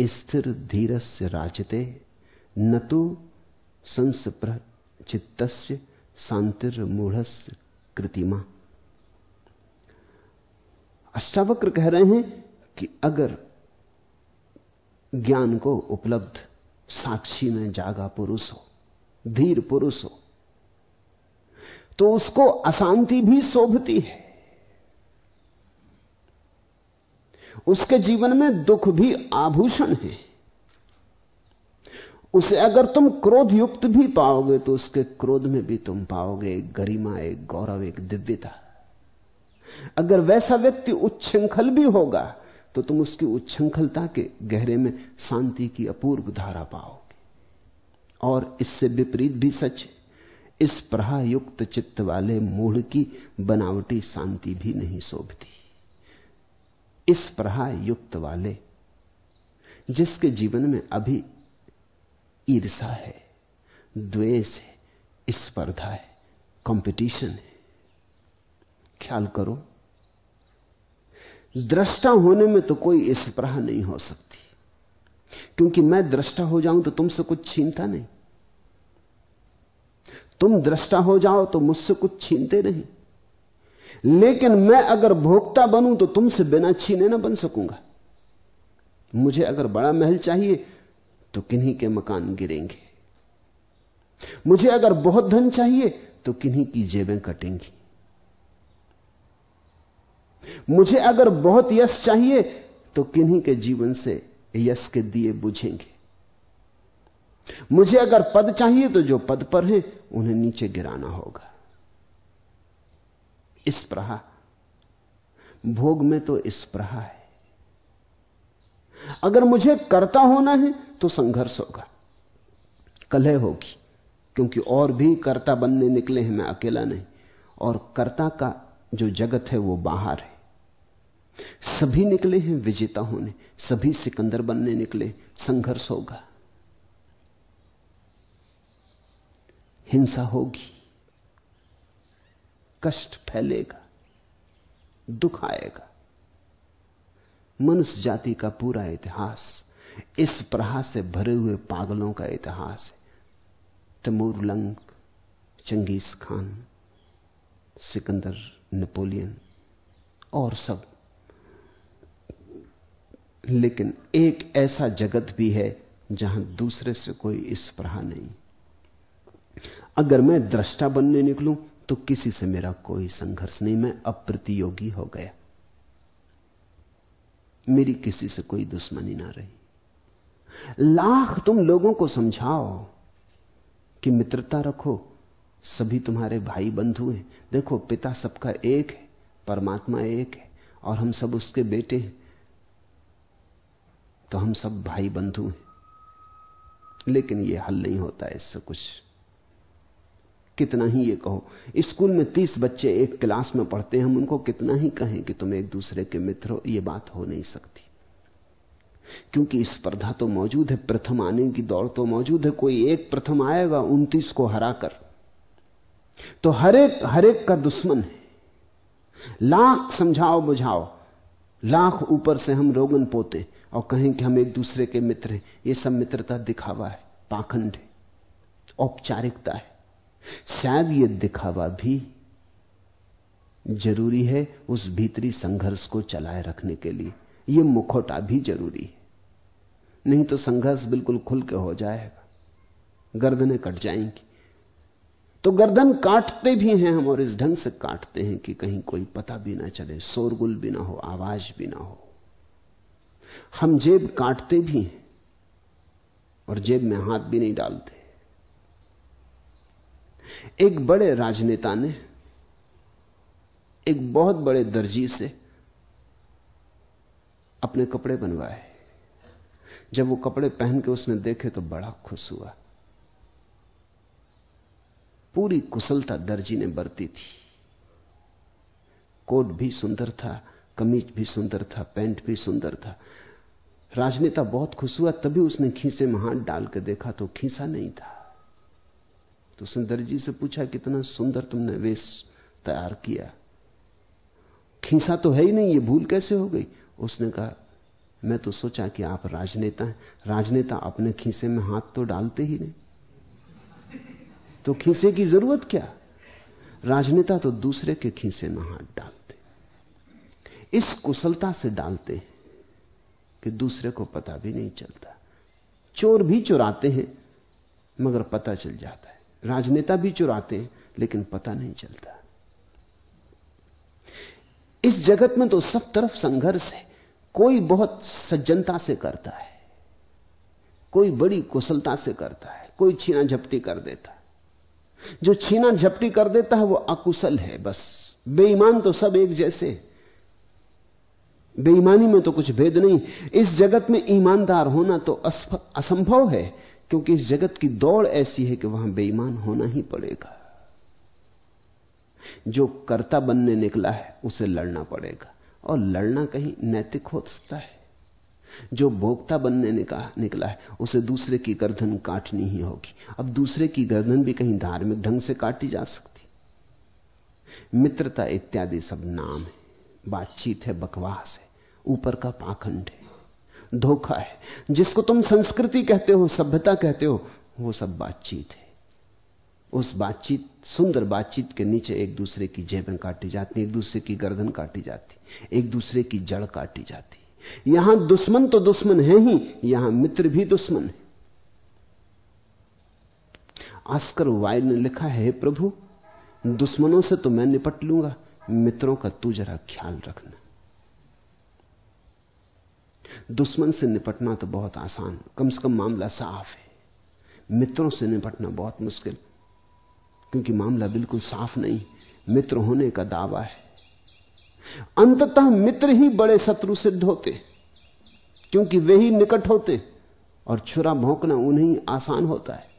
स्थिर धीरस्य राजते, न तो संस्प्र चित्तस्य शांतिर मूढ़स्य कृतिमा। अष्टावक्र कह रहे हैं कि अगर ज्ञान को उपलब्ध साक्षी में जागा पुरुष हो, धीर पुरुष हो तो उसको अशांति भी शोभती है। उसके जीवन में दुख भी आभूषण है। उसे अगर तुम क्रोध युक्त भी पाओगे तो उसके क्रोध में भी तुम पाओगे एक गरिमा, एक गौरव, एक दिव्यता। अगर वैसा व्यक्ति उच्छृंखल भी होगा तो तुम उसकी उच्छृंखलता के गहरे में शांति की अपूर्व धारा पाओगे। और इससे विपरीत भी सच है, इस प्रहायुक्त चित्त वाले मूढ़ की बनावटी शांति भी नहीं शोभती। इस प्रहा युक्त वाले, जिसके जीवन में अभी ईर्षा है, द्वेष है, स्पर्धा है कंपटीशन है ख्याल करो, दृष्टा होने में तो कोई स्प्रहा नहीं हो सकती। क्योंकि मैं दृष्टा हो जाऊँ तो तुमसे कुछ छीनता नहीं। तुम दृष्टा हो जाओ तो मुझसे कुछ छीनते नहीं। लेकिन मैं अगर भोक्ता बनूं तो तुमसे बिना छीने ना बन सकूँगा। मुझे अगर बड़ा महल चाहिए तो किन्हीं के मकान गिरेंगे। मुझे अगर बहुत धन चाहिए तो किन्हीं की जेबें कटेंगी। मुझे अगर बहुत यश चाहिए तो किन्हीं के जीवन से यश के दिए बुझेंगे। मुझे अगर पद चाहिए तो जो पद पर हैं, उन्हें नीचे गिराना होगा। इस प्रहा, भोग में तो इस प्रहा है। अगर मुझे करता होना है तो संघर्ष होगा। कलह होगी, क्योंकि और भी कर्ता बनने निकले हैं, मैं अकेला नहीं। और कर्ता का जो जगत है, वो बाहर है। सभी निकले हैं विजेता होने, सभी सिकंदर बनने निकले, संघर्ष होगा। हिंसा होगी, कष्ट फैलेगा, दुख आएगा। मनुष्य जाति का पूरा इतिहास, इस प्रहा से भरे हुए पागलों का इतिहास है। Timur Lang, Genghis Khan, Sikandar, Napoleon, और सब। लेकिन एक ऐसा जगत भी है जहाँ दूसरे से कोई इस प्रहा नहीं। अगर मैं दृष्टा बनने निकलूं तो किसी से मेरा कोई संघर्ष नहीं, मैं अप्रतियोगी हो गया। मेरी किसी से कोई दुश्मनी ना रही। लाख तुम लोगों को समझाओ कि मित्रता रखो, सभी तुम्हारे भाई बंधु हैं। देखो, पिता सबका एक है, परमात्मा एक है, और हम सब उसके बेटे हैं। तो हम सब भाई बंधु हैं। लेकिन यह हल नहीं होता इससे कुछ। कितना ही ये कहो, स्कूल में तीस बच्चे एक क्लास में पढ़ते हैं, हम उनको कितना ही कहें कि तुम एक दूसरे के मित्र हो यह बात हो नहीं सकती। क्योंकि स्पर्धा तो मौजूद है, प्रथम आने की दौड़ तो मौजूद है, कोई एक प्रथम आएगा, उनतीस को हराकर। तो हरेक हरेक का दुश्मन है। लाख समझाओ बुझाओ लाख ऊपर से हम रोगन पोते और कहें कि हम एक दूसरे के मित्र हैं। ये सब मित्रता दिखावा है, पाखंड है, औपचारिकता है। शायद ये दिखावा भी ज़रूरी है उस भीतरी संघर्ष को चलाए रखने के लिए। यह मुखौटा भी ज़रूरी है। नहीं तो संघर्ष बिल्कुल खुल के हो जाएगा। गर्दनें कट जाएँगी। तो गर्दन काटते भी हैं हम और इस ढंग से काटते हैं कि कहीं कोई पता भी ना चले, शोरगुल भी ना हो, आवाज़ भी ना हो। हम जेब काटते भी हैं और जेब में हाथ भी नहीं डालते। एक बड़े राजनेता ने, एक बहुत बड़े दर्जी से अपने कपड़े बनवाए। जब वो कपड़े पहन के उसने देखे तो बड़ा खुश हुआ। पूरी कुशलता दर्जी ने बरती थी। कोट भी सुंदर था, कमीज भी सुंदर था, पैंट भी सुंदर था। राजनेता बहुत खुश हुआ, तभी उसने खीसे में हाथ डाल के देखा तो खीसा नहीं था। तो उसने दर्जी से पूछा, कितना सुंदर तुमने वेश तैयार किया। खीसा तो है ही नहीं, ये भूल कैसे हो गई? उसने कहा, मैं तो सोचा कि आप राजनेता हैं। राजनेता अपने खीसे में हाथ तो डालते ही नहीं। तो खीसे की ज़रूरत क्या? राजनेता तो दूसरे के खीसे में हाथ डालते। इस कुशलता से डालते कि दूसरे को पता भी नहीं चलता। चोर भी चुराते हैं, मगर पता चल जाता है। राजनेता भी चुराते हैं, लेकिन पता नहीं चलता। इस जगत में तो सब तरफ़ संघर्ष है। कोई बहुत सज्जनता से करता है, कोई बड़ी कुशलता से करता है, कोई छीना झपटी कर देता है। जो छीना झपटी कर देता है, वो अकुशल है बस। बेईमान तो सब एक जैसे। बेईमानी में तो कुछ भेद नहीं। इस जगत में ईमानदार होना तो असंभव है, क्योंकि इस जगत की दौड़ ऐसी है कि वहाँ बेईमान होना ही पड़ेगा। जो कर्ता बनने निकला है, उसे लड़ना पड़ेगा। और लड़ना कहीं नैतिक हो सकता है। जो भोक्ता बनने निकला है, उसे दूसरे की गर्दन काटनी ही होगी। अब दूसरे की गर्दन भी कहीं धार्मिक ढंग से काटी जा सकती। मित्रता इत्यादि सब नाम है, बातचीत है, बकवास है, ऊपर का पाखंड है, धोखा है। जिसको तुम संस्कृति कहते हो, सभ्यता कहते हो, वो सब बातचीत है। उस बातचीत, सुंदर बातचीत के नीचे एक दूसरे की जेबें काटी जाती, एक दूसरे की गर्दन काटी जाती, एक दूसरे की जड़ काटी जाती। यहाँ दुश्मन तो दुश्मन है ही, यहाँ मित्र भी दुश्मन है। आस्कर वाइड ने लिखा है प्रभु, दुश्मनों से तो मैं निपट लूँगा, मित्रों का तू जरा ख्याल रखना। दुश्मन से निपटना तो बहुत आसान, कम से कम मामला साफ़ है। मित्रों से निपटना बहुत मुश्किल, क्योंकि मामला बिल्कुल साफ़ नहीं, मित्र होने का दावा है। अंततः मित्र ही बड़े शत्रु सिद्ध होते, क्योंकि वे ही निकट होते और छुरा भोंकना उन्हें आसान होता है।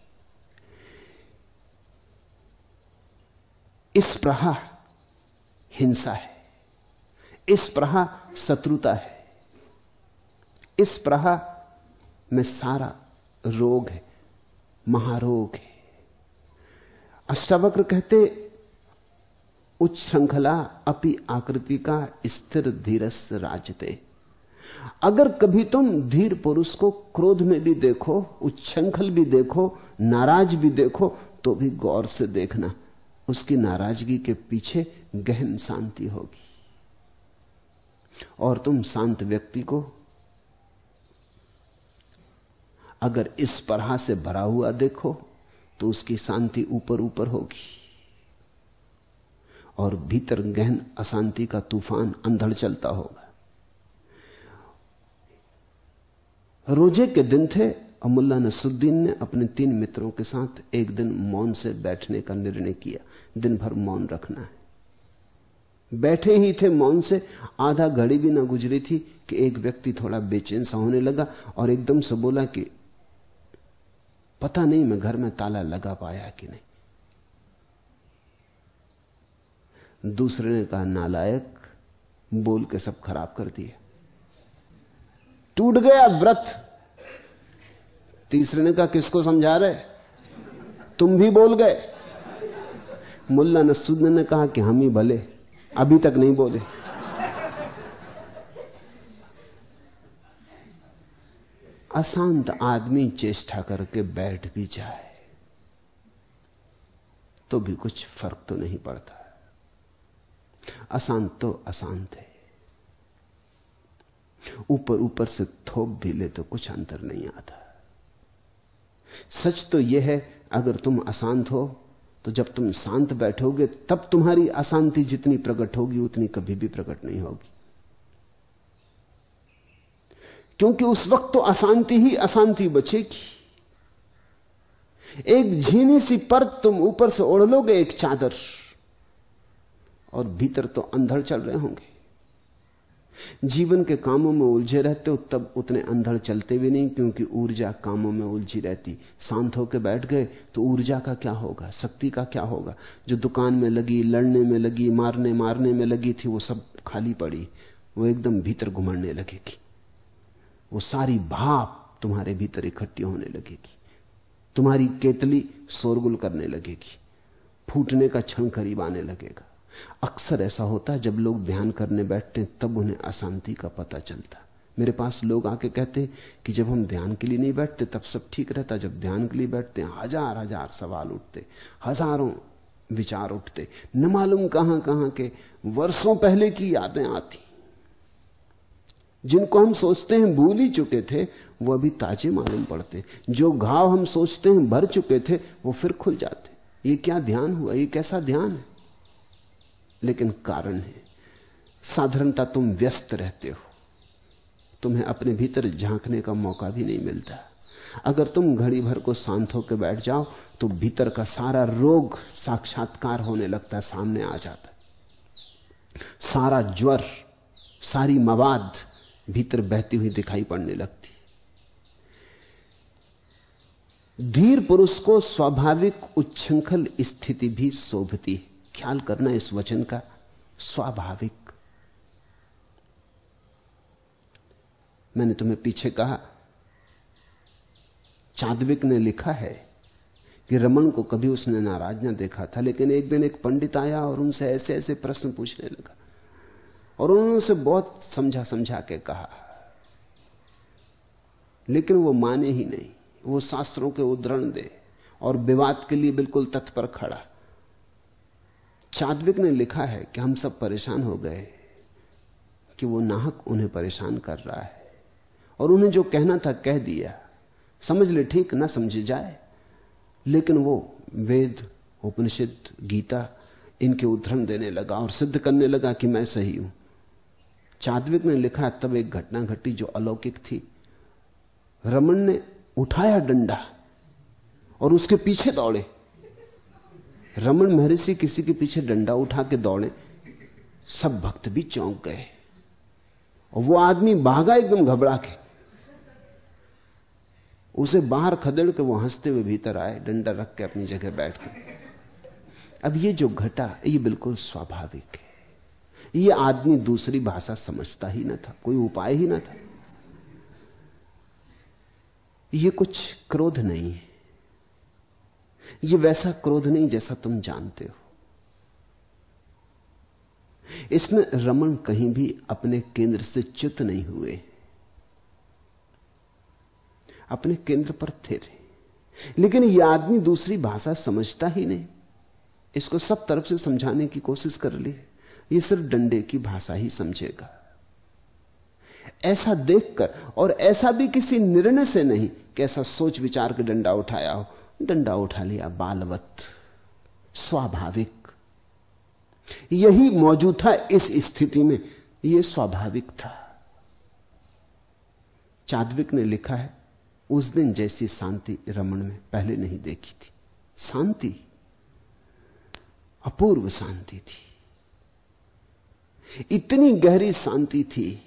इस प्रहा हिंसा है, इस प्रहा शत्रुता है, इस प्रहा में सारा रोग है, महारोग है। अष्टावक्र कहते उच्च श्रृंखला अपि आकृति का स्थिर धीरस राजते। अगर कभी तुम धीर पुरुष को क्रोध में भी देखो उच्छृंखल भी देखो, नाराज़ भी देखो तो भी गौर से देखना, उसकी नाराज़गी के पीछे गहन शांति होगी। और तुम शांत व्यक्ति को, अगर इस परहा से भरा हुआ देखो तो उसकी शांति ऊपर ऊपर होगी। और भीतर गहन अशांति का तूफ़ान अंधड़ चलता होगा। रोज़े के दिन थे और नसुद्दीन ने अपने तीन मित्रों के साथ एक दिन मौन से बैठने का निर्णय किया। दिन भर मौन रखना है। बैठे ही थे मौन से, आधा घड़ी भी ना गुजरी थी कि एक व्यक्ति थोड़ा बेचैन सा होने लगा और एकदम से बोला कि, पता नहीं मैं घर में ताला लगा पाया कि नहीं? दूसरे ने कहा, नालायक, बोल के सब खराब कर दिया टूट गया व्रत। तीसरे ने कहा, किसको समझा रहे? तुम भी बोल गए। मुल्ला नसुद ने कहा कि हम ही भले, अभी तक नहीं बोले। अशांत आदमी चेष्टा करके बैठ भी जाए तो भी कुछ फ़र्क तो नहीं पड़ता। अशांत तो अशांत है। ऊपर ऊपर से थोप भी ले तो कुछ अंतर नहीं आता। सच तो यह है, अगर तुम अशांत हो तो जब तुम शांत बैठोगे, तब तुम्हारी अशांति जितनी प्रकट होगी, उतनी कभी भी प्रकट नहीं होगी। क्योंकि उस वक्त तो अशांति ही अशांति बचेगी। एक झीनी सी परत तुम ऊपर से ओढ़ लोगे, एक चादर। और भीतर तो अंधड़ चल रहे होंगे। जीवन के कामों में उलझे रहते हो, तब उतने अंधड़ चलते भी नहीं, क्योंकि ऊर्जा कामों में उलझी रहती। शांत होकर बैठ गए तो ऊर्जा का क्या होगा, शक्ति का क्या होगा? जो दुकान में लगी, लड़ने में लगी, मारने मारने में लगी थी, वो सब खाली पड़ी, वो एकदम भीतर घुमड़ने लगेगी। वो सारी भाप तुम्हारे भीतर इकट्ठी होने लगेगी। तुम्हारी केतली शोरगुल करने लगेगी। फूटने का क्षण करीब आने लगेगा। अक्सर ऐसा होता है, जब लोग ध्यान करने बैठते तब उन्हें अशांति का पता चलता मेरे पास लोग आके कहते कि जब हम ध्यान के लिए नहीं बैठते, तब सब ठीक रहता जब ध्यान के लिए बैठते हज़ार हज़ार सवाल उठते, हज़ारों विचार उठते। न मालूम कहाँ कहाँ के वर्षों पहले की यादें आती। जिनको हम सोचते हैं भूल ही चुके थे, वो अभी ताजे मालूम पड़ते जो घाव हम सोचते हैं भर चुके थे, वो फिर खुल जाते ये क्या ध्यान हुआ? ये कैसा ध्यान है? लेकिन कारण है। साधारणता तुम व्यस्त रहते हो। तुम्हें अपने भीतर झांकने का मौका भी नहीं मिलता। अगर तुम घड़ी भर को शांत होकर बैठ जाओ तो भीतर का सारा रोग साक्षात्कार होने लगता है सामने आ जाता। है सारा ज्वर, सारी मवाद भीतर बहती हुई दिखाई पड़ने लगती। धीर पुरुष को स्वाभाविक उच्छृंखल स्थिति भी शोभती है। ख्याल करना इस वचन का स्वाभाविक। मैंने तुम्हें पीछे कहा, चादविक ने लिखा है कि रमन को कभी उसने नाराज़ ना देखा था, लेकिन एक दिन एक पंडित आया और उनसे ऐसे ऐसे प्रश्न पूछने लगा और उन्होंने उसे बहुत समझा समझा के कहा। लेकिन वो माने ही नहीं, वो शास्त्रों के उदाहरण दे और विवाद के लिए बिल्कुल तत्पर खड़ा। चादविक ने लिखा है कि हम सब परेशान हो गए कि वो नाहक उन्हें परेशान कर रहा है। और उन्हें जो कहना था, कह दिया। समझ ले, ठीक, ना समझे जाए। लेकिन वो वेद, उपनिषद, गीता, इनके उदाहरण देने लगा और सिद्ध करने लगा कि मैं सही हूँ। चादविक ने लिखा, तब एक घटना घटी जो अलौकिक थी। रमन ने उठाया डंडा और उसके पीछे दौड़े। रमन महर्षि किसी के पीछे डंडा उठा के दौड़े। सब भक्त भी चौंक गए। और वो आदमी भागा एकदम घबरा के। उसे बाहर खदेड़ के वो हँसते हुए भीतर आए, डंडा रख के अपनी जगह बैठ गए। अब ये जो घटा, ये बिल्कुल स्वाभाविक है। ये आदमी दूसरी भाषा समझता ही ना था, कोई उपाय ही ना था। ये कुछ क्रोध नहीं है। ये वैसा क्रोध नहीं जैसा तुम जानते हो। इसमें रमन कहीं भी अपने केंद्र से च्युत नहीं हुए। अपने केंद्र पर थे लेकिन यह आदमी दूसरी भाषा समझता ही नहीं। इसको सब तरफ़ से समझाने की कोशिश कर ली। ये सिर्फ़ डंडे की भाषा ही समझेगा। ऐसा देखकर और ऐसा भी किसी निर्णय से नहीं कि ऐसा सोच विचार के डंडा उठाया हो। डंडा उठा लिया, बालवत, स्वाभाविक। यही मौजूद था इस स्थिति में यह स्वाभाविक था। चादविक ने लिखा है, उस दिन जैसी शांति रमण में पहले नहीं देखी थी। शांति, अपूर्व शांति थी। इतनी गहरी शांति थी,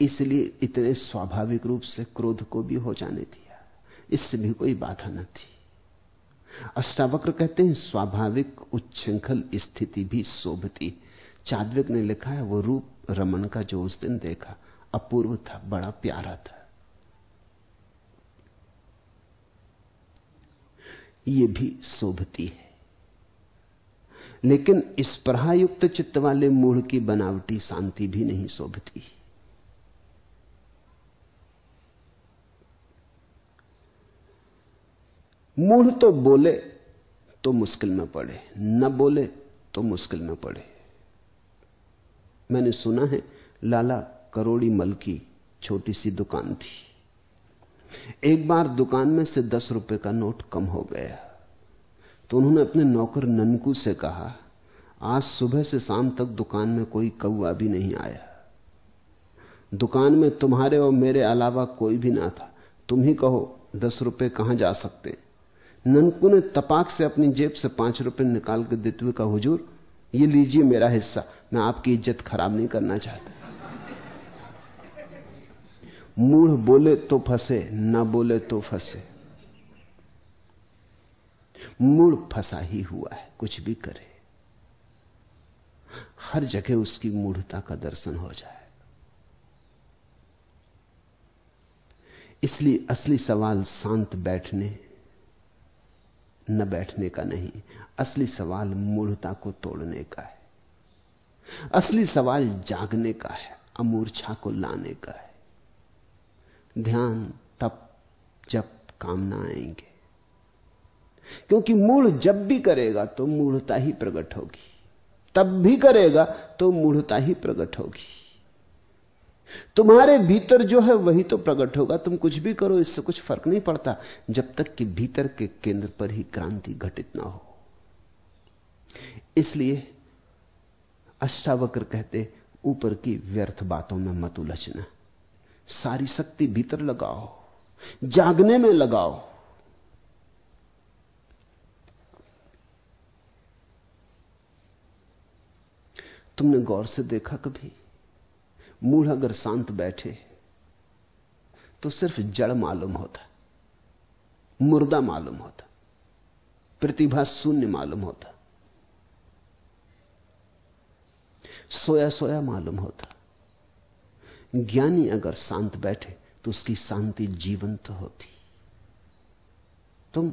इसलिए इतने स्वाभाविक रूप से क्रोध को भी हो जाने दिया। इससे भी कोई बाधा न थी। अष्टावक्र कहते हैं, स्वाभाविक उच्छृंखल स्थिति भी शोभती। चादविक ने लिखा है, वो रूप रमन का जो उस दिन देखा, अपूर्व था, बड़ा प्यारा था। ये भी शोभती है। लेकिन इस प्रहायुक्त चित्त वाले मूढ़ की बनावटी शांति भी नहीं शोभती। मूढ़ तो बोले तो मुश्किल में पड़े, न बोले तो मुश्किल में पड़े। मैंने सुना है, लाला करोड़ी मल की छोटी सी दुकान थी। एक बार दुकान में से दस रुपए का नोट कम हो गया। तो उन्होंने अपने नौकर ननकू से कहा, आज सुबह से शाम तक दुकान में कोई कौआ भी नहीं आया। दुकान में तुम्हारे और मेरे अलावा कोई भी ना था। तुम ही कहो, दस रुपए कहाँ जा सकते? ननकू ने तपाक से अपनी जेब से पाँच रुपए निकाल के देते हुए कहा, हुजूर, ये लीजिए मेरा हिस्सा, मैं आपकी इज़्ज़त खराब नहीं करना चाहता. मूढ़ बोले तो फंसे, ना बोले तो फंसे। मूड फंसा ही हुआ है, कुछ भी करे। हर जगह उसकी मूढ़ता का दर्शन हो जाए। इसलिए असली सवाल शांत बैठने न बैठने का नहीं। असली सवाल मूढ़ता को तोड़ने का है। असली सवाल जागने का है, अमूर्छा को लाने का है। ध्यान तप जब काम ना आएँगे। क्योंकि मूढ़ जब भी करेगा तो मूढ़ता ही प्रकट होगी। तब भी करेगा तो मूढ़ता ही प्रकट होगी। तुम्हारे भीतर जो है वही तो प्रकट होगा। तुम कुछ भी करो, इससे कुछ फ़र्क नहीं पड़ता, जब तक कि भीतर के केंद्र पर ही क्रांति घटित ना हो। इसलिए अष्टावक्र कहते, ऊपर की व्यर्थ बातों में मत उलझना। सारी शक्ति भीतर लगाओ, जागने में लगाओ। तुमने गौर से देखा कभी? मूढ़ अगर शांत बैठे तो सिर्फ़ जड़ मालूम होता, मुर्दा मालूम होता, प्रतिभा शून्य मालूम होता सोया सोया मालूम होता। ज्ञानी अगर शांत बैठे तो उसकी शांति जीवंत होती। तुम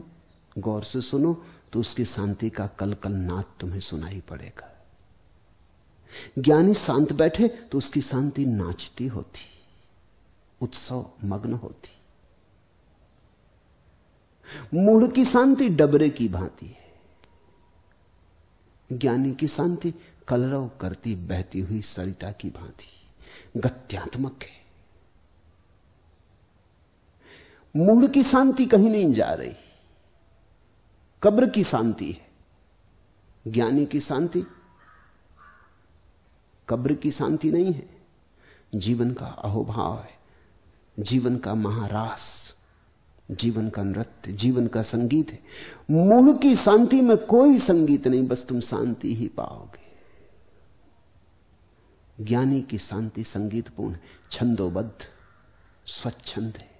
गौर से सुनो तो उसकी शांति का कल कल नाद तुम्हें सुनाई पड़ेगा। ज्ञानी शांत बैठे तो उसकी शांति नाचती होती, उत्सव मग्न होती। मूढ़ की शांति डबरे की भांति है। ज्ञानी की शांति कलरव करती बहती हुई सरिता की भांति, गत्यात्मक है। मूड की शांति कहीं नहीं जा रही, कब्र की शांति है। ज्ञानी की शांति कब्र की शांति नहीं है। जीवन का अहोभाव है। जीवन का महारास, जीवन का नृत्य, जीवन का संगीत है। मूल की शांति में कोई संगीत नहीं, बस तुम शांति ही पाओगे। ज्ञानी की शांति संगीतपूर्ण छंदोबद्ध, स्वच्छंद है।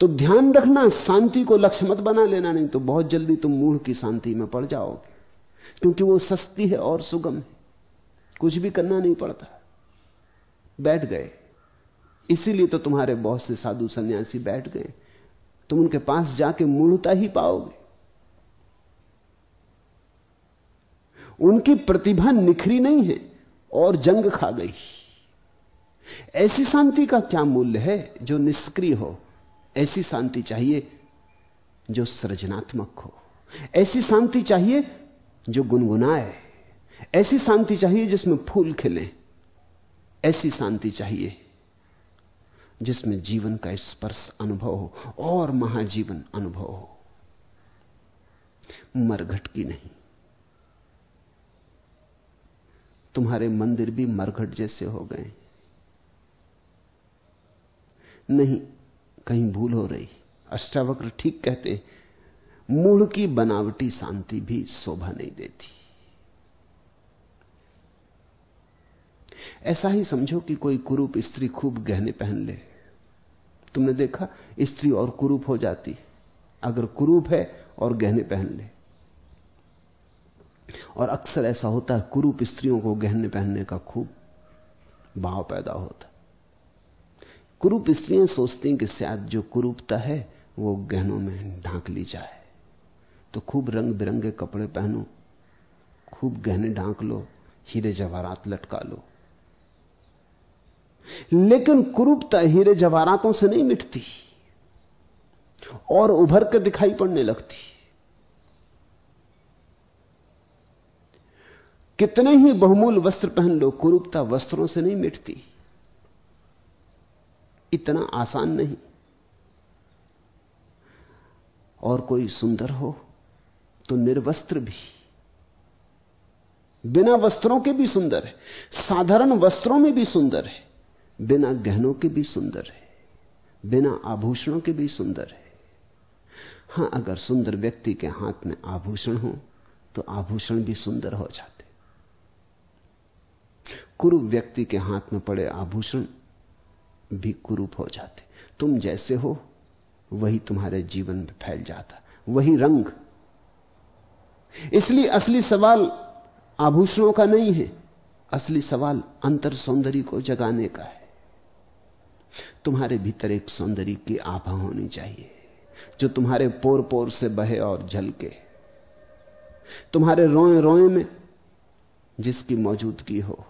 तो ध्यान रखना, शांति को लक्ष्य मत बना लेना, नहीं तो बहुत जल्दी तुम मूढ़ की शांति में पड़ जाओगे। क्योंकि वो सस्ती है और सुगम है। कुछ भी करना नहीं पड़ता। बैठ गए। इसीलिए तो तुम्हारे बहुत से साधु सन्यासी बैठ गए। तुम उनके पास जाके मूढ़ता ही पाओगे। उनकी प्रतिभा निखरी नहीं है और जंग खा गई। ऐसी शांति का क्या मूल्य है जो निष्क्रिय हो? ऐसी शांति चाहिए जो सृजनात्मक हो। ऐसी शांति चाहिए जो गुनगुनाए। ऐसी शांति चाहिए जिसमें फूल खिले। ऐसी शांति चाहिए जिसमें जीवन का स्पर्श अनुभव हो और महाजीवन अनुभव हो। मरघट की नहीं। तुम्हारे मंदिर भी मरघट जैसे हो गए। नहीं, कहीं भूल हो रही। अष्टावक्र ठीक कहते मूल की बनावटी शांति भी शोभा नहीं देती। ऐसा ही समझो कि कोई कुरूप स्त्री खूब गहने पहन ले। तुमने देखा, स्त्री और कुरूप हो जाती। अगर कुरूप है और गहने पहन ले। और अक्सर ऐसा होता है, कुरूप स्त्रियों को गहने पहनने का खूब भाव पैदा होता। कुरूप स्त्रियाँ सोचती हैं कि शायद जो कुरूपता है, वो गहनों में ढांक ली जाए। तो खूब रंग बिरंगे कपड़े पहनो, खूब गहने ढांक लो हीरे जवाहरात लटका लो। लेकिन कुरूपता हीरे जवाहरातों से नहीं मिटती। और उभर कर दिखाई पड़ने लगती। कितने ही बहुमूल वस्त्र पहन लो, कुरूपता वस्त्रों से नहीं मिटती। इतना आसान नहीं। और कोई सुंदर हो तो निर्वस्त्र भी। बिना वस्त्रों के भी सुंदर है, साधारण वस्त्रों में भी सुंदर है। बिना गहनों के भी सुंदर है, बिना आभूषणों के भी सुंदर है। हाँ, अगर सुंदर व्यक्ति के हाथ में आभूषण हो तो आभूषण भी सुंदर हो जाते। कुरूप व्यक्ति के हाथ में पड़े आभूषण भी कुरूप हो जाते। तुम जैसे हो, वही तुम्हारे जीवन में फैल जाता, वही रंग। इसलिए असली सवाल आभूषणों का नहीं है, असली सवाल अंतर सौंदर्य को जगाने का है। तुम्हारे भीतर एक सौंदर्य की आभा होनी चाहिए, जो तुम्हारे पोर पोर से बहे और झलके। तुम्हारे रोए रोए में जिसकी मौजूदगी हो,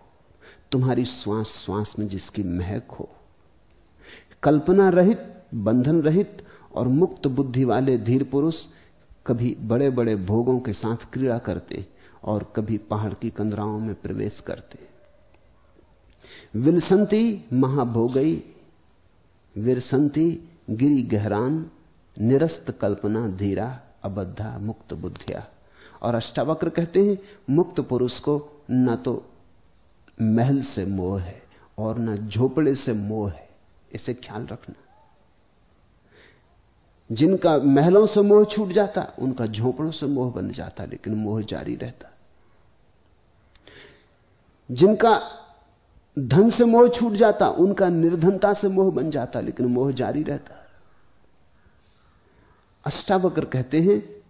तुम्हारी श्वास श्वास में जिसकी महक हो, कल्पना रहित, बंधन रहित और मुक्त बुद्धि वाले धीर पुरुष कभी बड़े बड़े भोगों के साथ क्रीड़ा करते और कभी पहाड़ की कंदराओं में प्रवेश करते। विलसंती महाभोगई विरसंती, गिरी गहरान, निरस्त कल्पना, धीरा, अबद्धा, मुक्त बुद्धिया। और अष्टावक्र कहते हैं, मुक्त पुरुष को न तो महल से मोह है और न झोपड़े से मोह है। इसे ख्याल रखना। जिनका महलों से मोह छूट जाता, उनका झोपड़ों से मोह बन जाता, लेकिन मोह जारी रहता। जिनका धन से मोह छूट जाता, उनका निर्धनता से मोह बन जाता, लेकिन मोह जारी रहता। अष्टावक्र कहते हैं,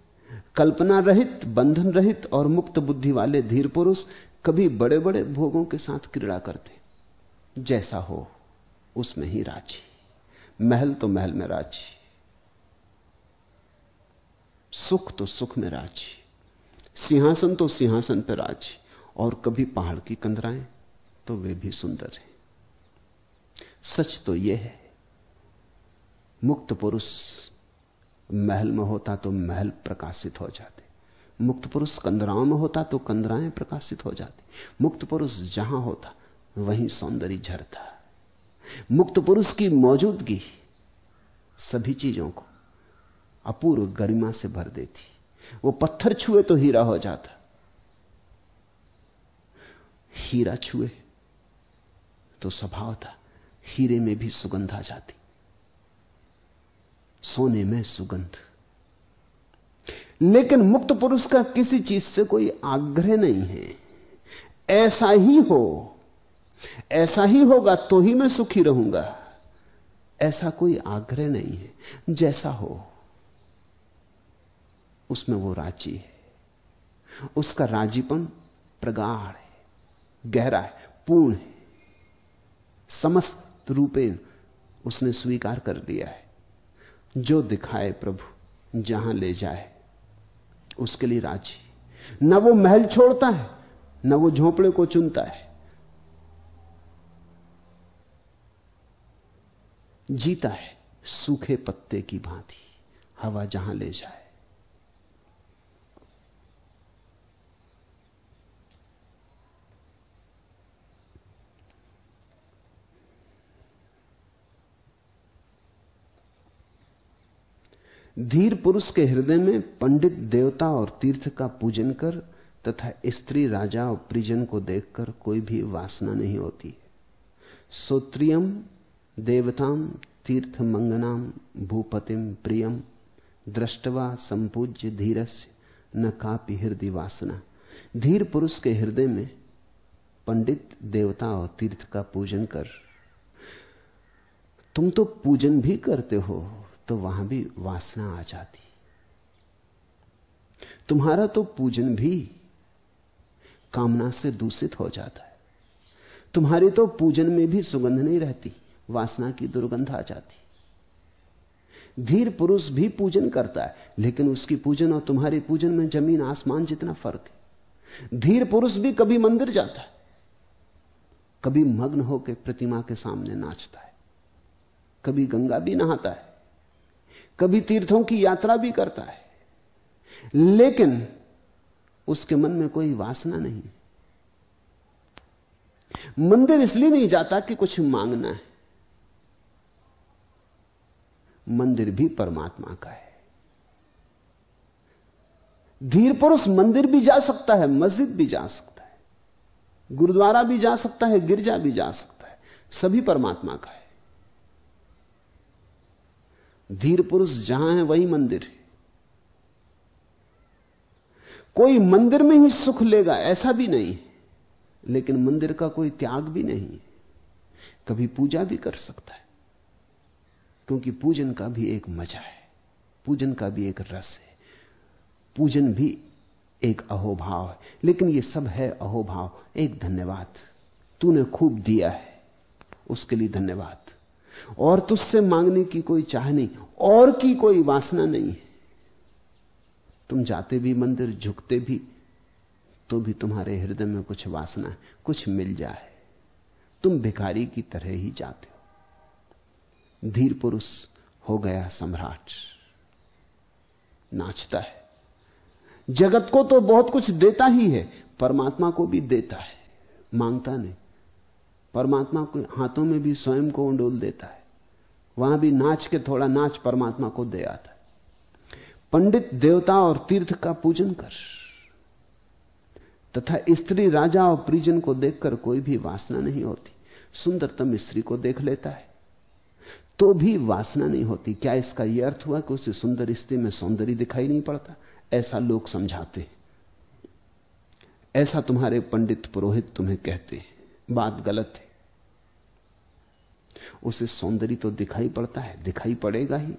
कल्पना रहित, बंधन रहित और मुक्त बुद्धि वाले धीर पुरुष कभी बड़े बड़े भोगों के साथ क्रीड़ा करते। जैसा हो, उसमें ही राज़ी। महल तो महल में राज़ी। सुख तो सुख में राज़ी। सिंहासन तो सिंहासन पर राज़ी। और कभी पहाड़ की कंदराएँ। तो वे भी सुंदर हैं। सच तो यह है, मुक्त पुरुष महल में होता तो महल प्रकाशित हो जाते। मुक्त पुरुष कंदराओं में होता तो कंदराएँ प्रकाशित हो जाती। मुक्त पुरुष जहाँ होता, वहीं सौंदर्य झरता। मुक्त पुरुष की मौजूदगी सभी चीज़ों को अपूर्व गरिमा से भर देती। वो पत्थर छुए तो हीरा हो जाता। हीरा छुए तो स्वभाव था। हीरे में भी सुगंध आ जाती। सोने में सुगंध। लेकिन मुक्त पुरुष का किसी चीज़ से कोई आग्रह नहीं है। ऐसा ही हो। ऐसा ही होगा तो ही मैं सुखी रहूँगा। ऐसा कोई आग्रह नहीं है। जैसा हो, उसमें वो राज़ी है। उसका राजीपन प्रगाढ़ है, गहरा है, पूर्ण है। समस्त रूपेण उसने स्वीकार कर लिया है। जो दिखाए प्रभु, जहाँ ले जाए, उसके लिए राज़ी। न वो महल छोड़ता है, न वो झोपड़े को चुनता है। जीता है सूखे पत्ते की भांति, हवा जहाँ ले जाए। धीर पुरुष के हृदय में पंडित देवता और तीर्थ का पूजन कर तथा स्त्री राजा और परिजन को देखकर कोई भी वासना नहीं होती। सोत्रियम, देवताम तीर्थ मंगनाम भूपतिम, प्रियम, दृष्टवा, संपूज्य धीरस्य न कापी हृदय वासना। धीर पुरुष के हृदय में पंडित, देवता और तीर्थ का पूजन कर। तुम तो पूजन भी करते हो। तो वहाँ भी वासना आ जाती। तुम्हारा तो पूजन भी कामना से दूषित हो जाता है। तुम्हारी तो पूजन में भी सुगंध नहीं रहती, वासना की दुर्गंध आ जाती। धीर पुरुष भी पूजन करता है, लेकिन उसकी पूजन और तुम्हारी पूजन में ज़मीन आसमान जितना फ़र्क है। धीर पुरुष भी कभी मंदिर जाता है, कभी मग्न होकर प्रतिमा के सामने नाचता है, कभी गंगा भी नहाता है। कभी तीर्थों की यात्रा भी करता है। लेकिन उसके मन में कोई वासना नहीं मंदिर इसलिए नहीं जाता कि कुछ मांगना है। मंदिर भी परमात्मा का है। धीर पुरुष मंदिर भी जा सकता है, मस्जिद भी जा सकता है, गुरुद्वारा भी जा सकता है, गिरजा भी जा सकता है, सभी परमात्मा का है। धीर पुरुष जहाँ है वही मंदिर है। कोई मंदिर में ही सुख लेगा, ऐसा भी नहीं लेकिन मंदिर का कोई त्याग भी नहीं कभी पूजा भी कर सकता है। क्योंकि पूजन का भी एक मज़ा है। पूजन का भी एक रस है। पूजन भी एक अहोभाव है। लेकिन ये सब है अहोभाव। एक धन्यवाद। तूने खूब दिया है। उसके लिए धन्यवाद। और तुझसे मांगने की कोई चाह नहीं, और की कोई वासना नहीं है। तुम जाते भी मंदिर, झुकते भी तो भी तुम्हारे हृदय में कुछ वासना है, कुछ मिल जाए। तुम भिखारी की तरह ही जाते हो। धीर पुरुष हो गया सम्राट। नाचता है। जगत को तो बहुत कुछ देता ही है, परमात्मा को भी देता है। माँगता नहीं। परमात्मा के हाथों में भी स्वयं को उंडोल देता है। वहाँ भी नाच के थोड़ा नाच परमात्मा को दे आता है। पंडित, देवता और तीर्थ का पूजन कर। तथा स्त्री, राजा और परिजन को देखकर कोई भी वासना नहीं होती। सुंदरतम स्त्री को देख लेता है। तो भी वासना नहीं होती। क्या इसका यह अर्थ हुआ कि उसे सुंदर स्त्री में सौंदर्य दिखाई नहीं पड़ता? ऐसा लोग समझाते ऐसा तुम्हारे पंडित पुरोहित तुम्हें कहते हैं। बात गलत है। उसे सौंदर्य तो दिखाई पड़ता है, दिखाई पड़ेगा ही।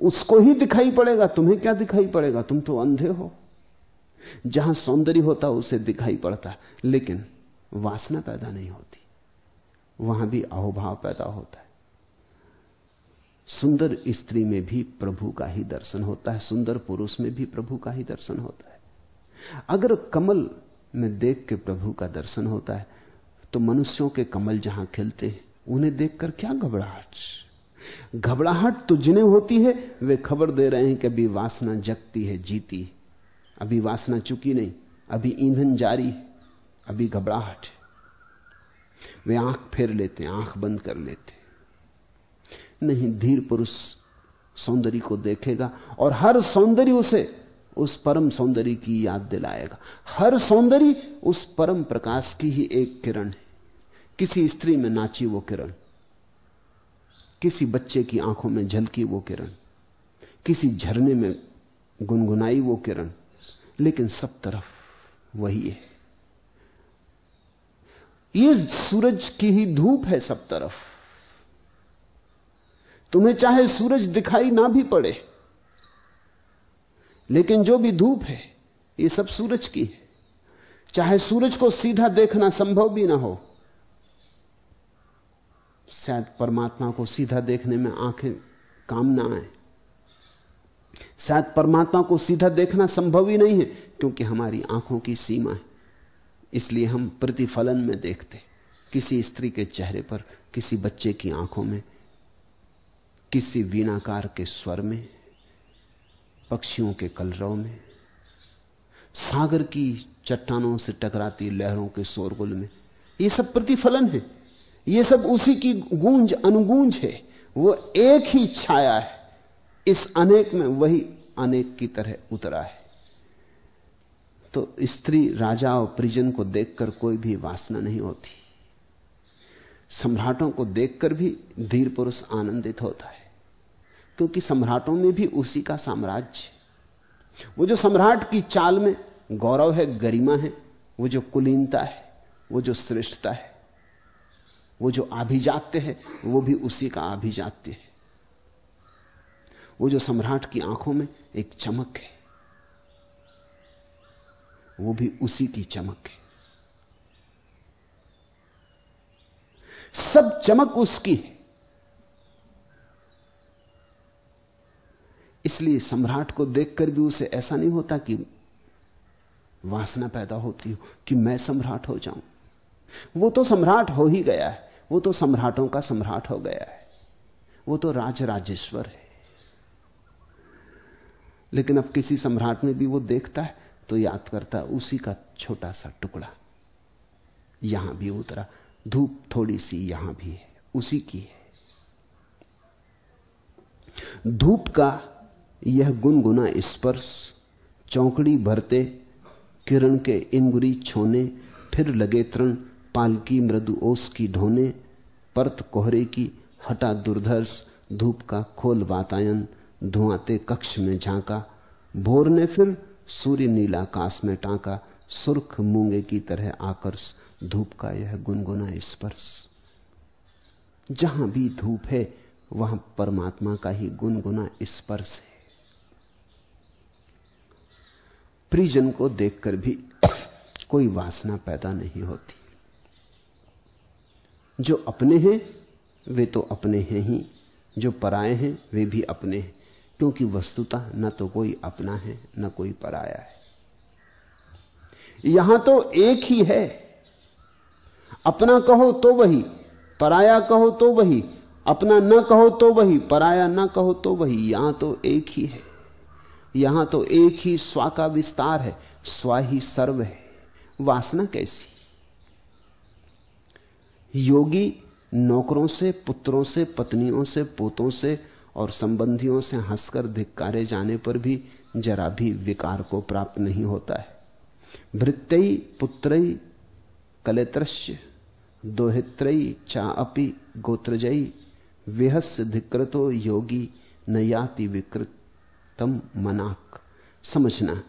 उसको ही दिखाई पड़ेगा, तुम्हें क्या दिखाई पड़ेगा? तुम तो अंधे हो। जहाँ सौंदर्य होता उसे दिखाई पड़ता, लेकिन वासना पैदा नहीं होती। वहाँ भी अहोभाव पैदा होता है। सुंदर स्त्री में भी प्रभु का ही दर्शन होता है, सुंदर पुरुष में भी प्रभु का ही दर्शन होता है। अगर कमल में देख के प्रभु का दर्शन होता है तो मनुष्यों के कमल जहाँ खिलते हैं, उन्हें देखकर क्या घबराहट। घबराहट तो जिन्हें होती है, वे खबर दे रहे हैं कि अभी वासना जगती है, जीती अभी वासना चुकी नहीं, अभी ईंधन जारी अभी घबराहट वे आँख फेर लेते आँख बंद कर लेते नहीं, धीर पुरुष सौंदर्य को देखेगा और हर सौंदर्य उसे उस परम सौंदर्य की याद दिलाएगा। हर सौंदर्य उस परम प्रकाश की ही एक किरण है। किसी स्त्री में नाची वो किरण, किसी बच्चे की आँखों में झलकी वो किरण, किसी झरने में गुनगुनाई वो किरण, लेकिन सब तरफ़ वही है। ये सूरज की ही धूप है सब तरफ़। तुम्हें चाहे सूरज दिखाई ना भी पड़े लेकिन जो भी धूप है, ये सब सूरज की है। चाहे सूरज को सीधा देखना संभव भी ना हो, शायद परमात्मा को सीधा देखने में आँखें काम ना आए। शायद परमात्मा को सीधा देखना संभव ही नहीं है, क्योंकि हमारी आँखों की सीमा है। इसलिए हम प्रतिफलन में देखते, किसी स्त्री के चेहरे पर, किसी बच्चे की आँखों में, किसी वीणाकार के स्वर में। पक्षियों के कलरव में, सागर की चट्टानों से टकराती लहरों के शोरगुल में। ये सब प्रतिफलन है। ये सब उसी की गूंज अनुगूंज है। वो एक ही छाया है। इस अनेक में वही अनेक की तरह उतरा है। तो स्त्री, राजा और परिजन को देखकर कोई भी वासना नहीं होती। सम्राटों को देखकर भी धीर पुरुष आनंदित होता है। क्योंकि सम्राटों में भी उसी का साम्राज्य वो जो सम्राट की चाल में गौरव है, गरिमा है, वो जो कुलीनता है, वो जो श्रेष्ठता है, वो जो आभिजात्य है, वो भी उसी का आभिजात्य है। वो जो सम्राट की आँखों में एक चमक है, वो भी उसी की चमक है। सब चमक उसकी है। इसलिए सम्राट को देखकर भी उसे ऐसा नहीं होता कि वासना पैदा होती हो कि मैं सम्राट हो जाऊँ। वो तो सम्राट हो ही गया है। वो तो सम्राटों का सम्राट हो गया है। वो तो राज राजेश्वर है। लेकिन अब किसी सम्राट में भी वो देखता है तो याद करता है, उसी का छोटा सा टुकड़ा। यहाँ भी उतरा। धूप थोड़ी सी यहाँ भी है, उसी की है। धूप का यह गुनगुना स्पर्श, चौकड़ी भरते, किरण के इंगुरी छोने, फिर लगे तृण, पालकी मृदु ओस की ढोने, परत कोहरे की हटा दुर्धर्ष, धूप का खोल वातायन, धुआते कक्ष में झांका, भोर ने फिर सूर्य नीला आकाश में टांका, सुर्ख मूँगे की तरह आकर्ष, धूप का यह गुनगुना स्पर्श। जहाँ भी धूप है, वहाँ परमात्मा का ही गुनगुना स्पर्श है। परिजन को देखकर भी कोई वासना पैदा नहीं होती। जो अपने हैं, वे तो अपने हैं ही। जो पराए हैं, वे भी अपने हैं। क्योंकि वस्तुतः न तो कोई अपना है, न कोई पराया है। यहाँ तो एक ही है। अपना कहो तो वही, पराया कहो तो वही, अपना न कहो तो वही, पराया न कहो तो वही, यहाँ तो एक ही है। यहाँ तो एक ही स्वा का विस्तार है, स्वा ही सर्व है। वासना कैसी? योगी नौकरों से, पुत्रों से, पत्नियों से, पोतों से और संबंधियों से हंसकर धिक्कारे जाने पर भी जरा भी विकार को प्राप्त नहीं होता है। भृत्यई पुत्रई कलेत्रश्य दोहित्रई चा अपि गोत्रजयी विहस्य धिकृतो योगी नयाति विकृतम मनाक। समझना,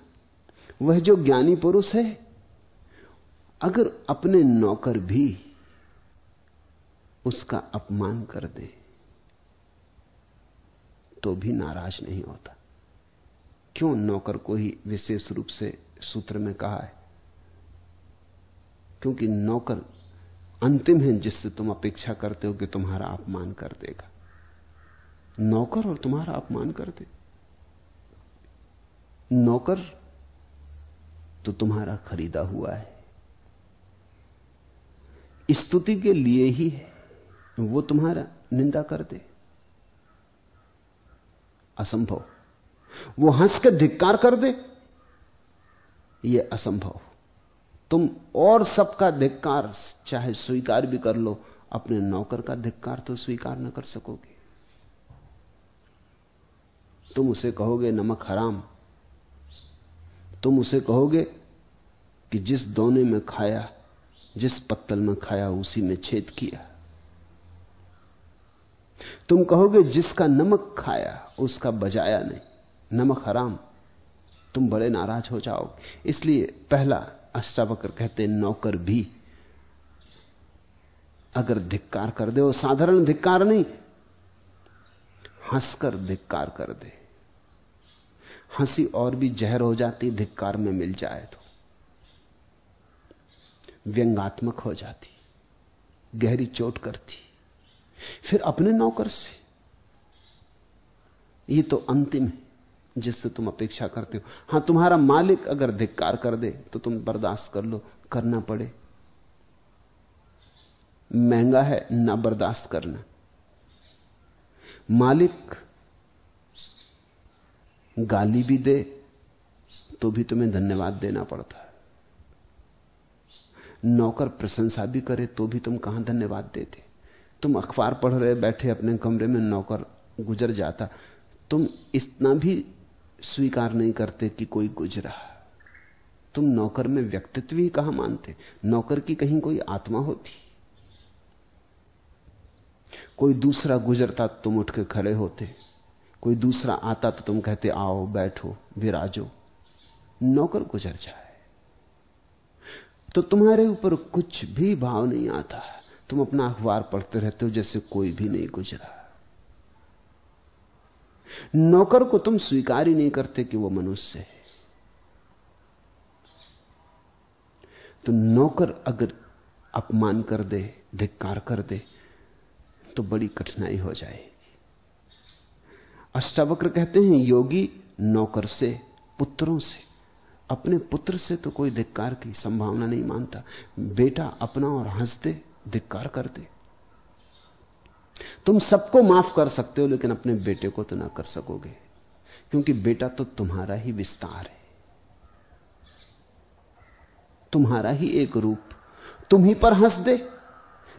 वह जो ज्ञानी पुरुष है, अगर अपने नौकर भी उसका अपमान कर दे तो भी नाराज़ नहीं होता। क्यों नौकर को ही विशेष रूप से सूत्र में कहा है? क्योंकि नौकर अंतिम है जिससे तुम अपेक्षा करते हो कि तुम्हारा अपमान कर देगा। नौकर और तुम्हारा अपमान कर दे। नौकर तो तुम्हारा खरीदा हुआ है। स्तुति के लिए ही है वो तुम्हारा निंदा कर दे। असंभव। वो हंस के धिक्कार कर दे। ये असंभव। तुम और सबका धिक्कार, चाहे स्वीकार भी कर लो, अपने नौकर का धिक्कार तो स्वीकार न कर सकोगे। तुम उसे कहोगे, नमक हराम। तुम उसे कहोगे कि जिस दोने में खाया, जिस पत्तल में खाया, उसी में छेद किया। तुम कहोगे जिसका नमक खाया, उसका बजाया नहीं। नमक हराम। तुम बड़े नाराज़ हो जाओगे। इसलिए पहला अष्टावक्र कहते नौकर भी। अगर धिक्कार कर दे वो साधारण धिक्कार नहीं, हंसकर धिक्कार कर दे। हँसी और भी जहर हो जाती, धिक्कार में मिल जाए तो। व्यंगात्मक हो जाती, गहरी चोट करती। फिर अपने नौकर से। ये तो अंतिम है जिससे तुम अपेक्षा करते हो। हाँ, तुम्हारा मालिक अगर धिक्कार कर दे तो तुम बर्दाश्त कर लो, करना पड़े। महँगा है, ना बर्दाश्त करना। मालिक गाली भी दे तो भी तुम्हें धन्यवाद देना पड़ता है। नौकर प्रशंसा भी करे तो भी तुम कहाँ धन्यवाद देते? तुम अखबार पढ़ रहे बैठे अपने कमरे में, नौकर गुजर जाता। तुम इतना भी स्वीकार नहीं करते कि कोई गुजरा। तुम नौकर में व्यक्तित्व ही कहाँ मानते? नौकर की कहीं कोई आत्मा होती? कोई दूसरा गुजरता, तुम उठ के खड़े होते। कोई दूसरा आता तो तुम कहते, आओ, बैठो, विराजो नौकर गुजर जाए। तो तुम्हारे ऊपर कुछ भी भाव नहीं आता। तुम अपना अखबार पढ़ते रहते हो, जैसे कोई भी नहीं गुजरा। नौकर को तुम स्वीकार ही नहीं करते कि वो मनुष्य है। तो नौकर अगर अपमान कर दे, धिक्कार कर दे तो बड़ी कठिनाई हो जाएगी। अष्टावक्र कहते हैं, योगी नौकर से, पुत्रों से। अपने पुत्र से तो कोई धिक्कार की संभावना नहीं मानता। बेटा अपना और हंस दे धिक्कार कर दे तुम सबको माफ़ कर सकते हो, लेकिन अपने बेटे को तो ना कर सकोगे। क्योंकि बेटा तो तुम्हारा ही विस्तार है। तुम्हारा ही एक रूप। तुम ही पर हंस दे।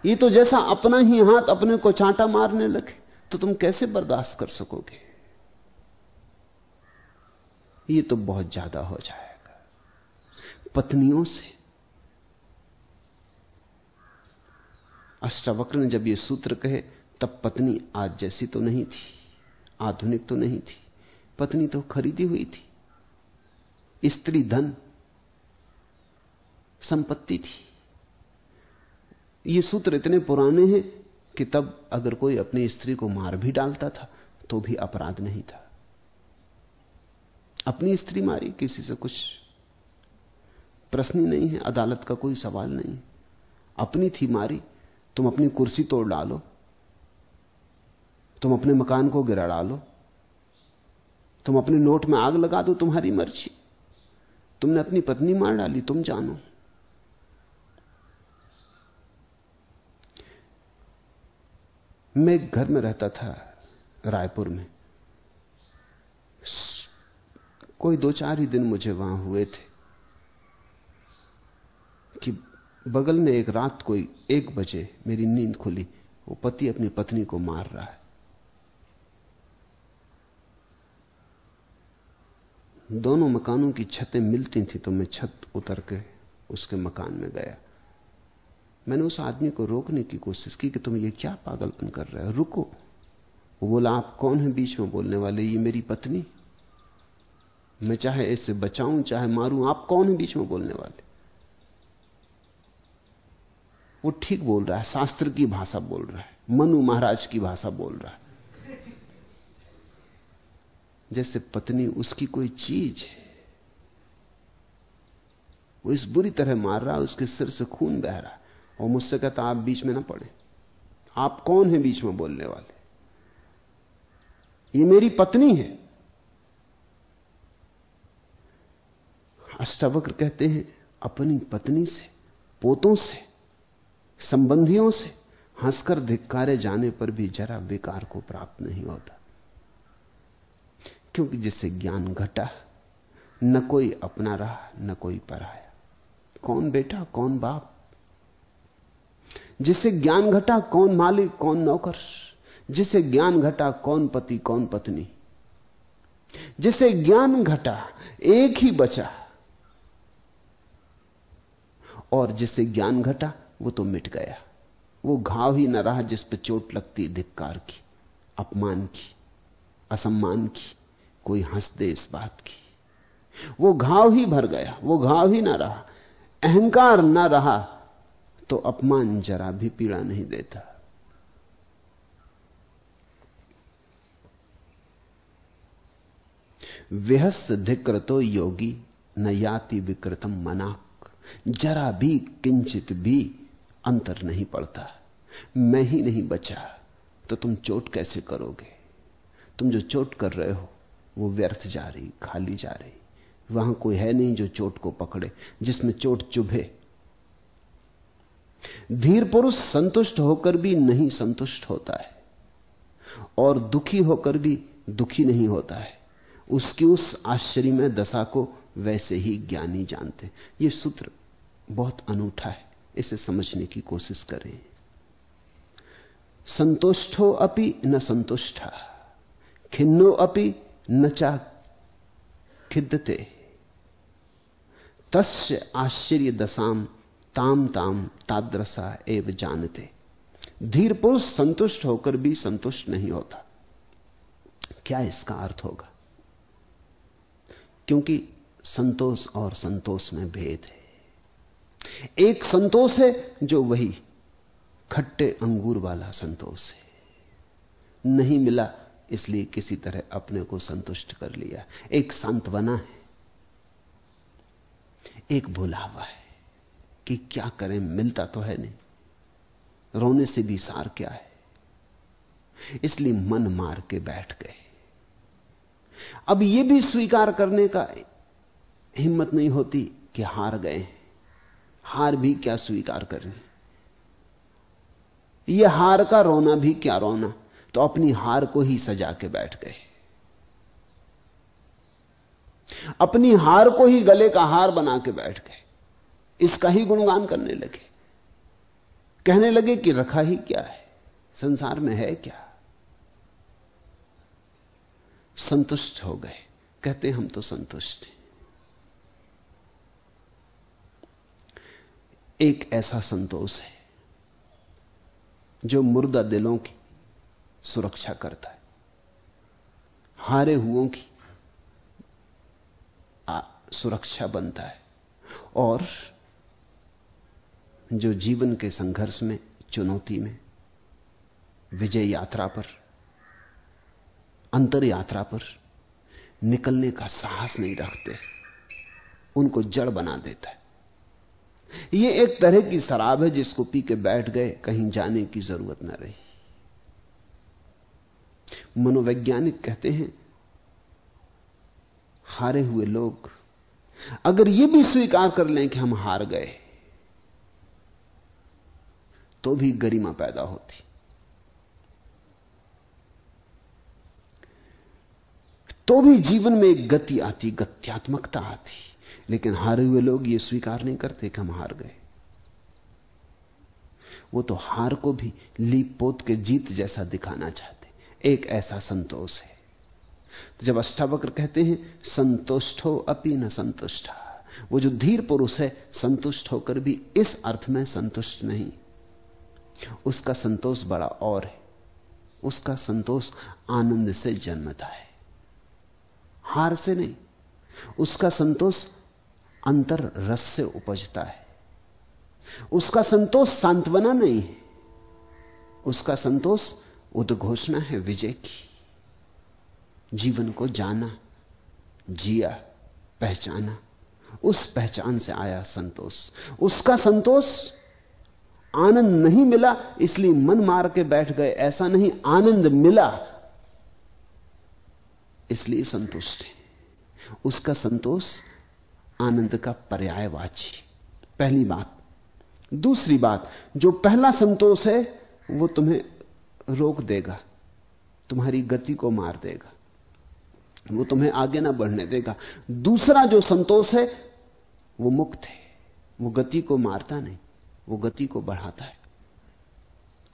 ये तो जैसा अपना ही हाथ अपने को चांटा मारने लगे। तो तुम कैसे बर्दाश्त कर सकोगे? ये तो बहुत ज़्यादा हो जाएगा। पत्नियों से। अष्टावक्र ने जब ये सूत्र कहे, तब पत्नी आज जैसी तो नहीं थी, आधुनिक तो नहीं थी। पत्नी तो खरीदी हुई थी। स्त्री धन, संपत्ति थी। ये सूत्र इतने पुराने हैं कि तब अगर कोई अपनी स्त्री को मार भी डालता था तो भी अपराध नहीं था। अपनी स्त्री मारी, किसी से कुछ प्रश्न नहीं है, अदालत का कोई सवाल नहीं। अपनी थी मारी, तुम अपनी कुर्सी तोड़ डालो, तुम अपने मकान को गिरा डालो, तुम अपने नोट में आग लगा दो, तुम्हारी मर्ज़ी। तुमने अपनी पत्नी मार डाली, तुम जानो। मैं एक घर में रहता था, रायपुर में। कोई दो चार ही दिन मुझे वहाँ हुए थे कि बगल में एक रात कोई एक बजे मेरी नींद खुली, वो पति अपनी पत्नी को मार रहा है। दोनों मकानों की छतें मिलती थी तो मैं छत उतर के उसके मकान में गया। मैंने उस आदमी को रोकने की कोशिश की कि तुम ये क्या पागलपन कर रहे हो? रुको। वो बोला, आप कौन है बीच में बोलने वाले? ये मेरी पत्नी। मैं चाहे इससे बचाऊं, चाहे मारूं, आप कौन है बीच में बोलने वाले? वो ठीक बोल रहा है, शास्त्र की भाषा बोल रहा है, मनु महाराज की भाषा बोल रहा है। जैसे पत्नी उसकी कोई चीज़ है, वो इस बुरी तरह मार रहा है, उसके सिर से खून बह रहा है। और मुझसे कहता, आप बीच में ना पड़े। आप कौन है बीच में बोलने वाले? ये मेरी पत्नी है। अष्टावक्र कहते हैं, अपनी पत्नी से, पोतों से, संबंधियों से हंसकर धिक्कारे जाने पर भी जरा विकार को प्राप्त नहीं होता। क्योंकि जिससे ज्ञान घटा, न कोई अपना रहा, न कोई पराया। कौन बेटा, कौन बाप? जिसे ज्ञान घटा कौन मालिक, कौन नौकर? जिसे ज्ञान घटा कौन पति, कौन पत्नी? जिसे ज्ञान घटा, एक ही बचा। और जिसे ज्ञान घटा, वो तो मिट गया। वो घाव ही न रहा जिस पर चोट लगती, धिक्कार की, अपमान की, असम्मान की, कोई हंस दे इस बात की। वो घाव ही भर गया, वो घाव ही ना रहा, अहंकार ना रहा तो अपमान जरा भी पीड़ा नहीं देता। विहस्त धिकृतो योगी न याति विकृतम मनाक। जरा भी किंचित भी अंतर नहीं पड़ता। मैं ही नहीं बचा तो तुम चोट कैसे करोगे? तुम जो चोट कर रहे हो, वो व्यर्थ जा रही, खाली जा रही। वहाँ कोई है नहीं जो चोट को पकड़े, जिसमें चोट चुभे। धीर पुरुष संतुष्ट होकर भी नहीं संतुष्ट होता है और दुखी होकर भी दुखी नहीं होता है। उसकी उस आश्चर्य में दशा को वैसे ही ज्ञानी जानते ये सूत्र बहुत अनूठा है, इसे समझने की कोशिश करें। संतुष्टो अपि न संतुष्टा, खिन्नो अपि न चा खिदते तस्य आश्चर्य दशाम ताम ताम ताद्रसा एव जानते। धीर पुरुष संतुष्ट होकर भी संतुष्ट नहीं होता। क्या इसका अर्थ होगा? क्योंकि संतोष और संतोष में भेद है। एक संतोष है जो वही खट्टे अंगूर वाला संतोष है। नहीं मिला, इसलिए किसी तरह अपने को संतुष्ट कर लिया। एक सांत्वना है। एक भुलावा है। कि क्या करें, मिलता तो है नहीं। रोने से भी सार क्या है? इसलिए मन मार के बैठ गए। अब यह भी स्वीकार करने का हिम्मत नहीं होती कि हार गए हार भी क्या स्वीकार करें? यह हार का रोना भी क्या रोना? तो अपनी हार को ही सजा के बैठ गए। अपनी हार को ही गले का हार बना के बैठ गए। इसका ही गुणगान करने लगे। कहने लगे कि रखा ही क्या है? संसार में है क्या? संतुष्ट हो गए। कहते हम तो संतुष्ट हैं। एक ऐसा संतोष है जो मुर्दा दिलों की सुरक्षा करता है। हारे हुओं की सुरक्षा बनता है। और जो जीवन के संघर्ष में, चुनौती में, विजय यात्रा पर, अंतर यात्रा पर निकलने का साहस नहीं रखते, उनको जड़ बना देता है। यह एक तरह की शराब है जिसको पी के बैठ गए, कहीं जाने की ज़रूरत ना रही। मनोवैज्ञानिक कहते हैं, हारे हुए लोग, अगर यह भी स्वीकार कर लें कि हम हार गए तो भी गरिमा पैदा होती। तो भी जीवन में एक गति आती, गत्यात्मकता आती। लेकिन हारे हुए लोग यह स्वीकार नहीं करते कि हम हार गए। वो तो हार को भी लीप पोत के जीत जैसा दिखाना चाहते। एक ऐसा संतोष है। तो जब अष्टावक्र कहते हैं, संतुष्ट हो अपी न संतुष्ट। वो जो धीर पुरुष है, संतुष्ट होकर भी इस अर्थ में संतुष्ट नहीं। उसका संतोष बड़ा और है। उसका संतोष आनंद से जन्मता है। हार से नहीं, उसका संतोष अंतर रस से उपजता है। उसका संतोष सांत्वना नहीं है। उसका संतोष उद्घोषणा है विजय की। जीवन को जाना, जिया, पहचाना, उस पहचान से आया संतोष। उसका संतोष आनंद नहीं मिला, इसलिए मन मार के बैठ गए। ऐसा नहीं, आनंद मिला, इसलिए संतुष्ट है। उसका संतोष आनंद का पर्यायवाची। पहली बात। दूसरी बात, जो पहला संतोष है, वो तुम्हें रोक देगा, तुम्हारी गति को मार देगा, वो तुम्हें आगे ना बढ़ने देगा। दूसरा जो संतोष है, वो मुक्त है, वो गति को मारता नहीं। वो गति को बढ़ाता है।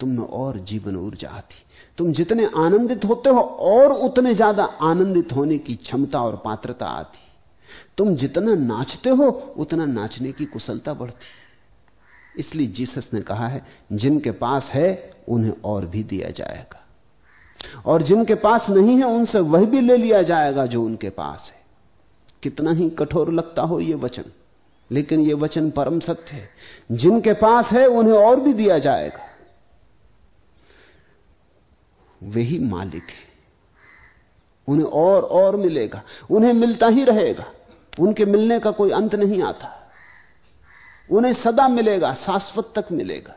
तुम में और जीवन ऊर्जा आती। तुम जितने आनंदित होते हो, और उतने ज़्यादा आनंदित होने की क्षमता और पात्रता आती। तुम जितना नाचते हो, उतना नाचने की कुशलता बढ़ती। इसलिए जीसस ने कहा है, जिनके पास है, उन्हें और भी दिया जाएगा। और जिनके पास नहीं है, उनसे वह भी ले लिया जाएगा जो उनके पास है। कितना ही कठोर लगता हो यह वचन लेकिन यह वचन परम सत्य है। जिनके पास है, उन्हें और भी दिया जाएगा। वही मालिक है। उन्हें और और मिलेगा। उन्हें मिलता ही रहेगा। उनके मिलने का कोई अंत नहीं आता। उन्हें सदा मिलेगा, शाश्वत तक मिलेगा।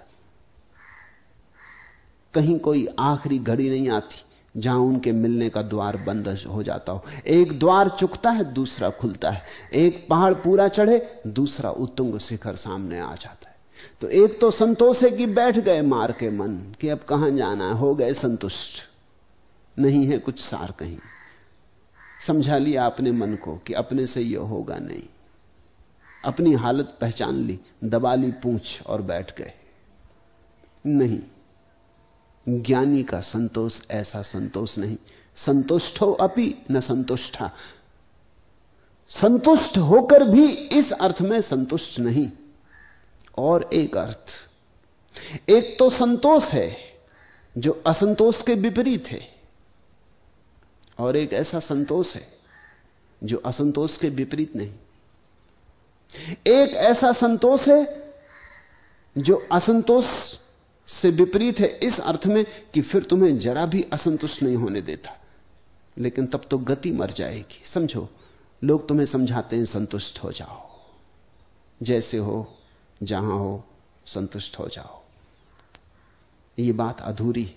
कहीं कोई आखिरी घड़ी नहीं आती। जहाँ उनके मिलने का द्वार बंद हो जाता हो। एक द्वार चुकता है, दूसरा खुलता है। एक पहाड़ पूरा चढ़े, दूसरा उत्तुंग शिखर सामने आ जाता है। तो एक तो संतोष है कि बैठ गए मार के मन, कि अब कहाँ जाना है? हो गए संतुष्ट। नहीं है कुछ सार कहीं। समझा लिया अपने मन को कि अपने से यह होगा नहीं। अपनी हालत पहचान ली, दबा ली पूछ और बैठ गए। नहीं। ज्ञानी का संतोष, ऐसा संतोष नहीं। संतुष्ट हो अपि न संतुष्टा। संतुष्ट होकर भी इस अर्थ में संतुष्ट नहीं। और एक अर्थ। एक तो संतोष है, जो असंतोष के विपरीत है। और एक ऐसा संतोष है, जो असंतोष के विपरीत नहीं। एक ऐसा संतोष है, जो असंतोष से विपरीत है इस अर्थ में कि फिर तुम्हें जरा भी असंतुष्ट नहीं होने देता। लेकिन तब तो गति मर जाएगी। समझो, लोग तुम्हें समझाते हैं, संतुष्ट हो जाओ। जैसे हो, जहाँ हो, संतुष्ट हो जाओ। ये बात अधूरी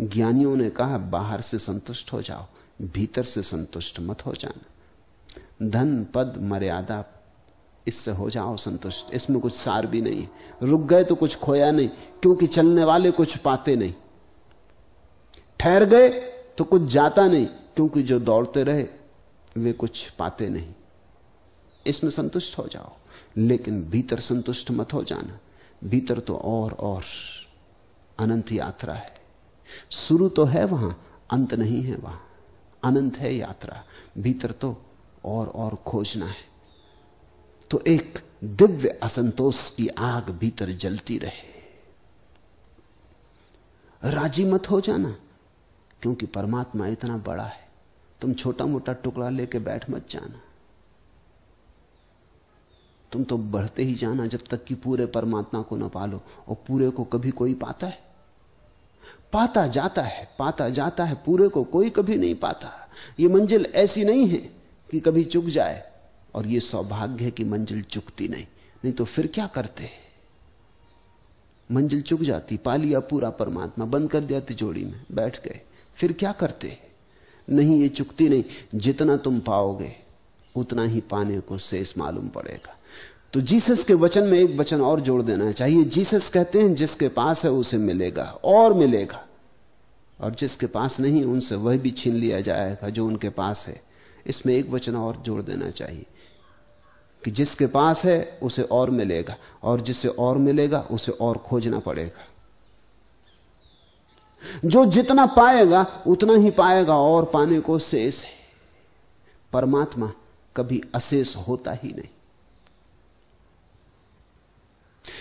ज्ञानियों ने कहा, बाहर से संतुष्ट हो जाओ, भीतर से संतुष्ट मत हो जाना। धन, पद, मर्यादा इससे हो जाओ संतुष्ट। इसमें कुछ सार भी नहीं रुक गए तो कुछ खोया नहीं, क्योंकि चलने वाले कुछ पाते नहीं। ठहर गए तो कुछ जाता नहीं, क्योंकि जो दौड़ते रहे, वे कुछ पाते नहीं। इसमें संतुष्ट हो जाओ, लेकिन भीतर संतुष्ट मत हो जाना। भीतर तो और और अनंत यात्रा है। शुरू तो है वहाँ, अंत नहीं है वहाँ। अनंत है यात्रा। भीतर तो और और खोजना है। तो एक दिव्य असंतोष की आग भीतर जलती रहे। राज़ी मत हो जाना, क्योंकि परमात्मा इतना बड़ा है, तुम छोटा मोटा टुकड़ा लेके बैठ मत जाना। तुम तो बढ़ते ही जाना जब तक कि पूरे परमात्मा को न पालो, और पूरे को कभी कोई पाता है। पाता जाता है, पाता जाता है, पूरे को कोई कभी नहीं पाता। यह मंजिल ऐसी नहीं है कि कभी चुक जाए और ये सौभाग्य है कि मंजिल चुकती नहीं। नहीं तो फिर क्या करते मंजिल चुक जाती पा लिया पूरा परमात्मा, बंद कर दिया तिजोड़ी में, बैठ गए। फिर क्या करते? नहीं, ये चुकती नहीं। जितना तुम पाओगे, उतना ही पाने को शेष मालूम पड़ेगा। तो जीसस के वचन में एक वचन और जोड़ देना चाहिए, जीसस कहते हैं, जिसके पास है, उसे मिलेगा, और मिलेगा। और जिसके पास नहीं, उनसे वह भी छीन लिया जाएगा, जो उनके पास है। इसमें एक वचन और जोड़ देना चाहिए। कि जिसके पास है, उसे और मिलेगा। और जिसे और मिलेगा, उसे और खोजना पड़ेगा। जो जितना पाएगा, उतना ही पाएगा, और पाने को शेष है। परमात्मा कभी अशेष होता ही नहीं।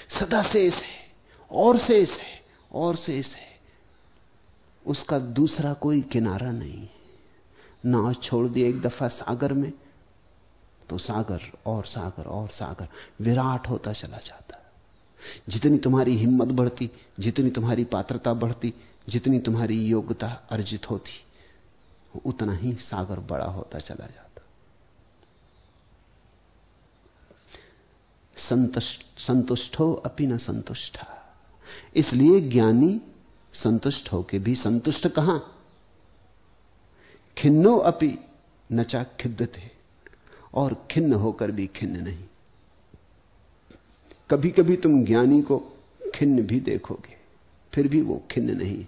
सदा शेष है, और शेष है, और शेष है। उसका दूसरा कोई किनारा नहीं नाव छोड़ दिया एक दफ़ा सागर में तो सागर और सागर और सागर विराट होता चला जाता। जितनी तुम्हारी हिम्मत बढ़ती, जितनी तुम्हारी पात्रता बढ़ती, जितनी तुम्हारी योग्यता अर्जित होती, उतना ही सागर बड़ा होता चला जाता। संतुष्ट हो अपी न संतुष्टा। इसलिए ज्ञानी संतुष्ट हो के भी संतुष्ट कहाँ? खिन्नो अपि नचा खिद्ध थे और खिन्न होकर भी खिन्न नहीं। कभी कभी तुम ज्ञानी को खिन्न भी देखोगे, फिर भी वो खिन्न नहीं।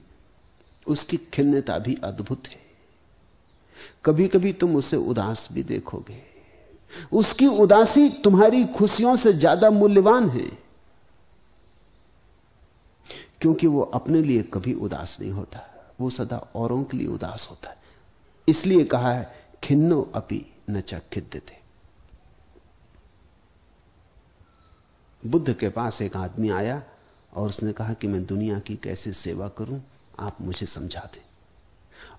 उसकी खिन्नता भी अद्भुत है। कभी कभी तुम उसे उदास भी देखोगे। उसकी उदासी तुम्हारी खुशियों से ज़्यादा मूल्यवान है, क्योंकि वो अपने लिए कभी उदास नहीं होता। वो सदा औरों के लिए उदास होता है। इसलिए कहा है, खिन्नो अपी। न खिद्दते बुद्ध के पास एक आदमी आया और उसने कहा कि मैं दुनिया की कैसे सेवा करूँ, आप मुझे समझा दें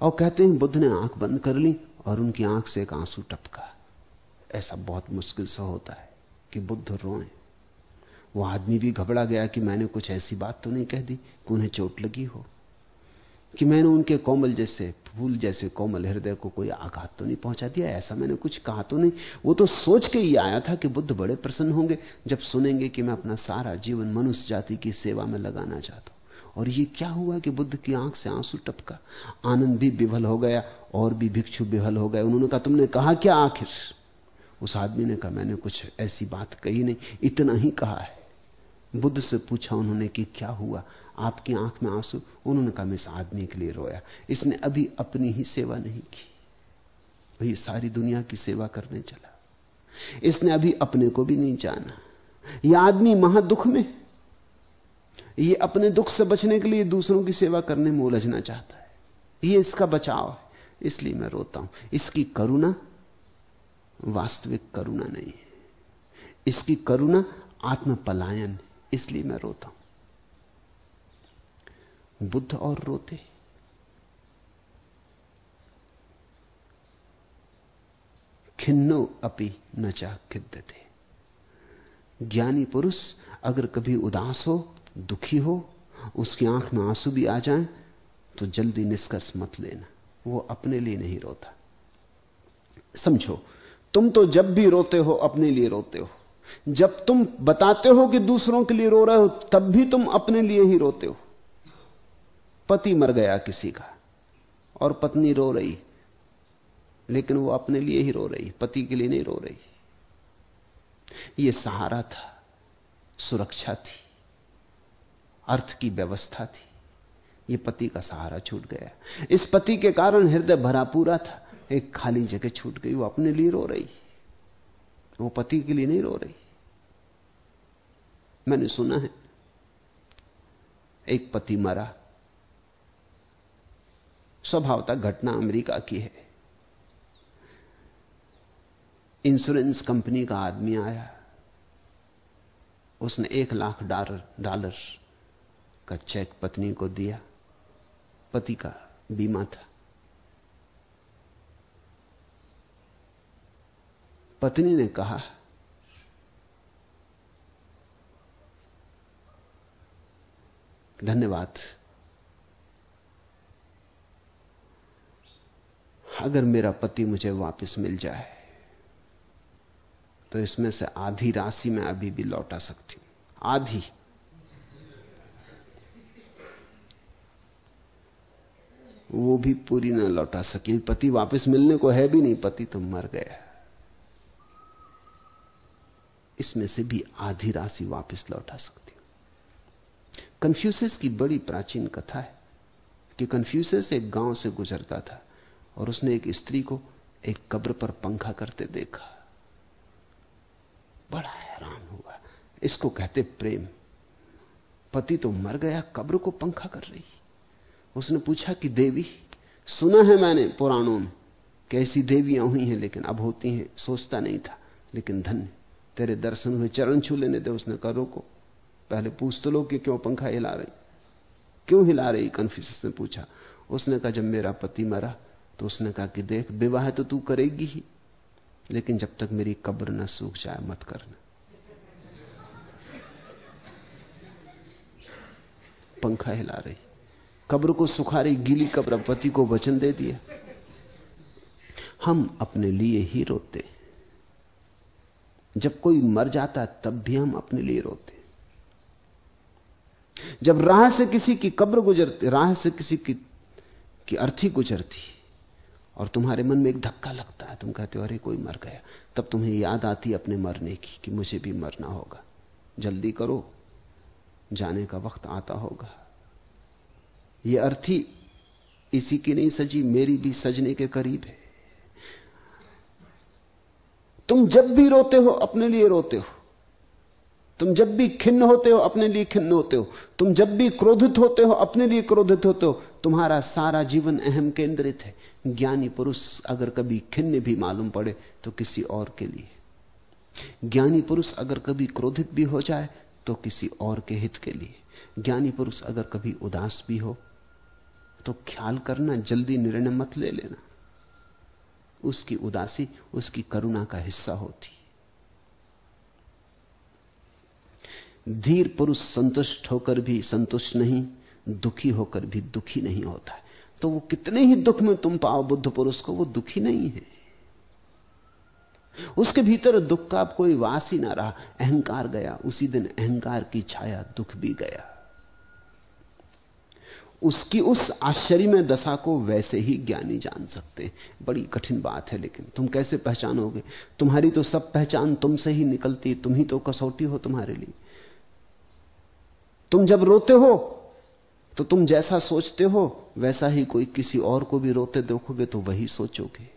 और कहते हैं, बुद्ध ने आँख बंद कर ली और उनकी आँख से एक आँसू टपका। ऐसा बहुत मुश्किल सा होता है कि बुद्ध रोए। वो आदमी भी घबरा गया कि मैंने कुछ ऐसी बात तो नहीं कह दी कि उन्हें चोट लगी हो। कि मैंने उनके कोमल जैसे, फूल जैसे कोमल हृदय को कोई आघात तो नहीं पहुँचा दिया, ऐसा मैंने कुछ कहा तो नहीं। वो तो सोच के ही आया था कि बुद्ध बड़े प्रसन्न होंगे, जब सुनेंगे कि मैं अपना सारा जीवन मनुष्य जाति की सेवा में लगाना चाहता हूँ। और ये क्या हुआ कि बुद्ध की आँख से आँसू टपका। आनंद भी विभल हो गया, और भी भिक्षु विभल हो गए। उन्होंने कहा, तुमने कहा क्या आखिर? उस आदमी ने कहा, मैंने कुछ ऐसी बात कही नहीं, इतना ही कहा है। बुद्ध से पूछा उन्होंने कि क्या हुआ? आपकी आँख में आँसू, उन्होंने कहा, मैं इस आदमी के लिए रोया। इसने अभी अपनी ही सेवा नहीं की। वही सारी दुनिया की सेवा करने चला। इसने अभी अपने को भी नहीं जाना। यह आदमी महादुख में ये अपने दुख से बचने के लिए दूसरों की सेवा करने में उलझना चाहता है। ये इसका बचाव है। इसलिए मैं रोता हूँ। इसकी करुणा वास्तविक करुणा नहीं है। इसकी करुणा आत्म पलायन इसलिए मैं रोता हूँ। बुद्ध और रोते। खिन्नो अपि न चाह खिद्दते ज्ञानी पुरुष अगर कभी उदास हो, दुखी हो, उसकी आँख में आँसू भी आ जाएँ तो जल्दी निष्कर्ष मत लेना। वो अपने लिए नहीं रोता। समझो, तुम तो जब भी रोते हो, अपने लिए रोते हो। जब तुम बताते हो कि दूसरों के लिए रो रहे हो, तब भी तुम अपने लिए ही रोते हो। पति मर गया किसी का, और पत्नी रो रही, लेकिन वो अपने लिए ही रो रही, पति के लिए नहीं रो रही। ये सहारा था, सुरक्षा थी, अर्थ की व्यवस्था थी। ये पति का सहारा छूट गया। इस पति के कारण हृदय भरा पूरा था। एक खाली जगह छूट गई, वो अपने लिए रो रही। वो पति के लिए नहीं रो रही। मैंने सुना है, एक पति मरा स्वभावता घटना अमेरिका की है। इंश्योरेंस कंपनी का आदमी आया। उसने एक लाख डॉलर डॉलर का चेक पत्नी को दिया। पति का बीमा था। पत्नी ने कहा, धन्यवाद। अगर मेरा पति मुझे वापस मिल जाए तो इसमें से आधी राशि मैं अभी भी लौटा सकती हूँ। आधी। वो भी पूरी ना लौटा सकी। पति वापस मिलने को है भी नहीं, पति तो मर गया। इसमें से भी आधी राशि वापस लौटा सकती हूँ। कन्फ्यूसिस की बड़ी प्राचीन कथा है कि कन्फ्यूसिस एक गाँव से गुजरता था। और उसने एक स्त्री को एक कब्र पर पंखा करते देखा। बड़ा हैरान हुआ। इसको कहते प्रेम। पति तो मर गया, कब्र को पंखा कर रही। उसने पूछा कि, देवी, सुना है मैंने पुराणों में, कैसी देवियाँ हुई हैं, लेकिन अब होती हैं, सोचता नहीं था। लेकिन धन्य, तेरे दर्शन हुए, चरण छू लेने दे उसने कहा रोको पहले पूछ तो लो कि क्यों पंखा हिला रही? क्यों हिला रही? कन्फ्यूज़ ने पूछा। उसने कहा, जब मेरा पति मरा तो उसने कहा कि देख, विवाह तो तू करेगी ही, लेकिन जब तक मेरी कब्र ना सूख जाए, मत करना। पंखा हिला रही। कब्र को सुखा रही, गीली कब्र। पति को वचन दे दिया। हम अपने लिए ही रोते। जब कोई मर जाता, तब भी हम अपने लिए रोते। जब राह से किसी की कब्र गुजरती, राह से किसी की की अर्थी गुजरती और तुम्हारे मन में एक धक्का लगता है। तुम कहते हो, अरे, कोई मर गया। तब तुम्हें याद आती अपने मरने की, कि मुझे भी मरना होगा। जल्दी करो। जाने का वक्त आता होगा। यह अर्थी इसी की नहीं सजी, मेरी भी सजने के करीब है। तुम जब भी रोते हो, अपने लिए रोते हो। तुम जब भी खिन्न होते हो, अपने लिए खिन्न होते हो। तुम जब भी क्रोधित होते हो, अपने लिए क्रोधित होते हो। तुम्हारा सारा जीवन अहम केंद्रित है। ज्ञानी पुरुष अगर कभी खिन्न भी मालूम पड़े तो किसी और के लिए। ज्ञानी पुरुष अगर कभी क्रोधित भी हो जाए तो किसी और के हित के लिए। ज्ञानी पुरुष अगर कभी उदास भी हो तो ख्याल करना, जल्दी निर्णय मत ले लेना। उसकी उदासी, उसकी करुणा का हिस्सा होती। धीर पुरुष संतुष्ट होकर भी संतुष्ट नहीं, दुखी होकर भी दुखी नहीं होता तो वो कितने ही दुख में तुम पाओ बुद्ध पुरुष को, वो दुखी नहीं है। उसके भीतर दुख का अब कोई वास ही ना रहा। अहंकार गया, उसी दिन अहंकार की छाया दुख भी गया। उसकी उस आश्चर्य में दशा को वैसे ही ज्ञानी जान सकते हैं। बड़ी कठिन बात है, लेकिन तुम कैसे पहचानोगे? तुम्हारी तो सब पहचान तुमसे ही निकलती, तुम ही तो कसौटी हो तुम्हारे लिए। तुम जब रोते हो तो तुम जैसा सोचते हो, वैसा ही कोई किसी और को भी रोते देखोगे तो वही सोचोगे।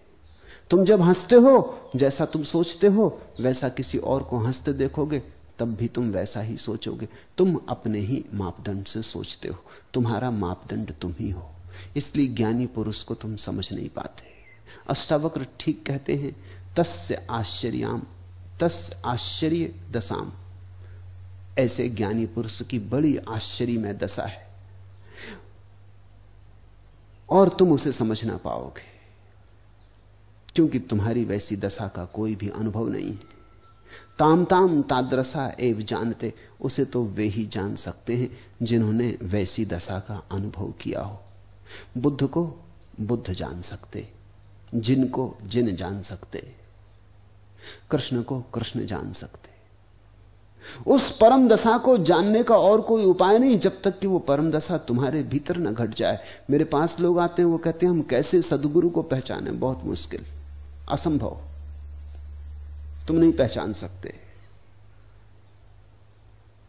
तुम जब हँसते हो, जैसा तुम सोचते हो, वैसा किसी और को हँसते देखोगे, तब भी तुम वैसा ही सोचोगे। तुम अपने ही मापदंड से सोचते हो, तुम्हारा मापदंड तुम ही हो। इसलिए ज्ञानी पुरुष को तुम समझ नहीं पाते। अष्टावक्र ठीक कहते हैं, तस्य आश्चर्याम तस् आश्चर्य दशाम। ऐसे ज्ञानी पुरुष की बड़ी आश्चर्य में दशा है। और तुम उसे समझ ना पाओगे, क्योंकि तुम्हारी वैसी दशा का कोई भी अनुभव नहीं है। ताम ताम तादरसा एव जानते, उसे तो वे ही जान सकते हैं जिन्होंने वैसी दशा का अनुभव किया हो। बुद्ध को बुद्ध जान सकते, जिनको जिन जान सकते। कृष्ण को कृष्ण जान सकते। उस परम दशा को जानने का और कोई उपाय नहीं जब तक कि वो परम दशा तुम्हारे भीतर न घट जाए। मेरे पास लोग आते हैं, वो कहते हैं, हम कैसे सदगुरु को पहचाने? बहुत मुश्किल। असंभव। तुम नहीं पहचान सकते।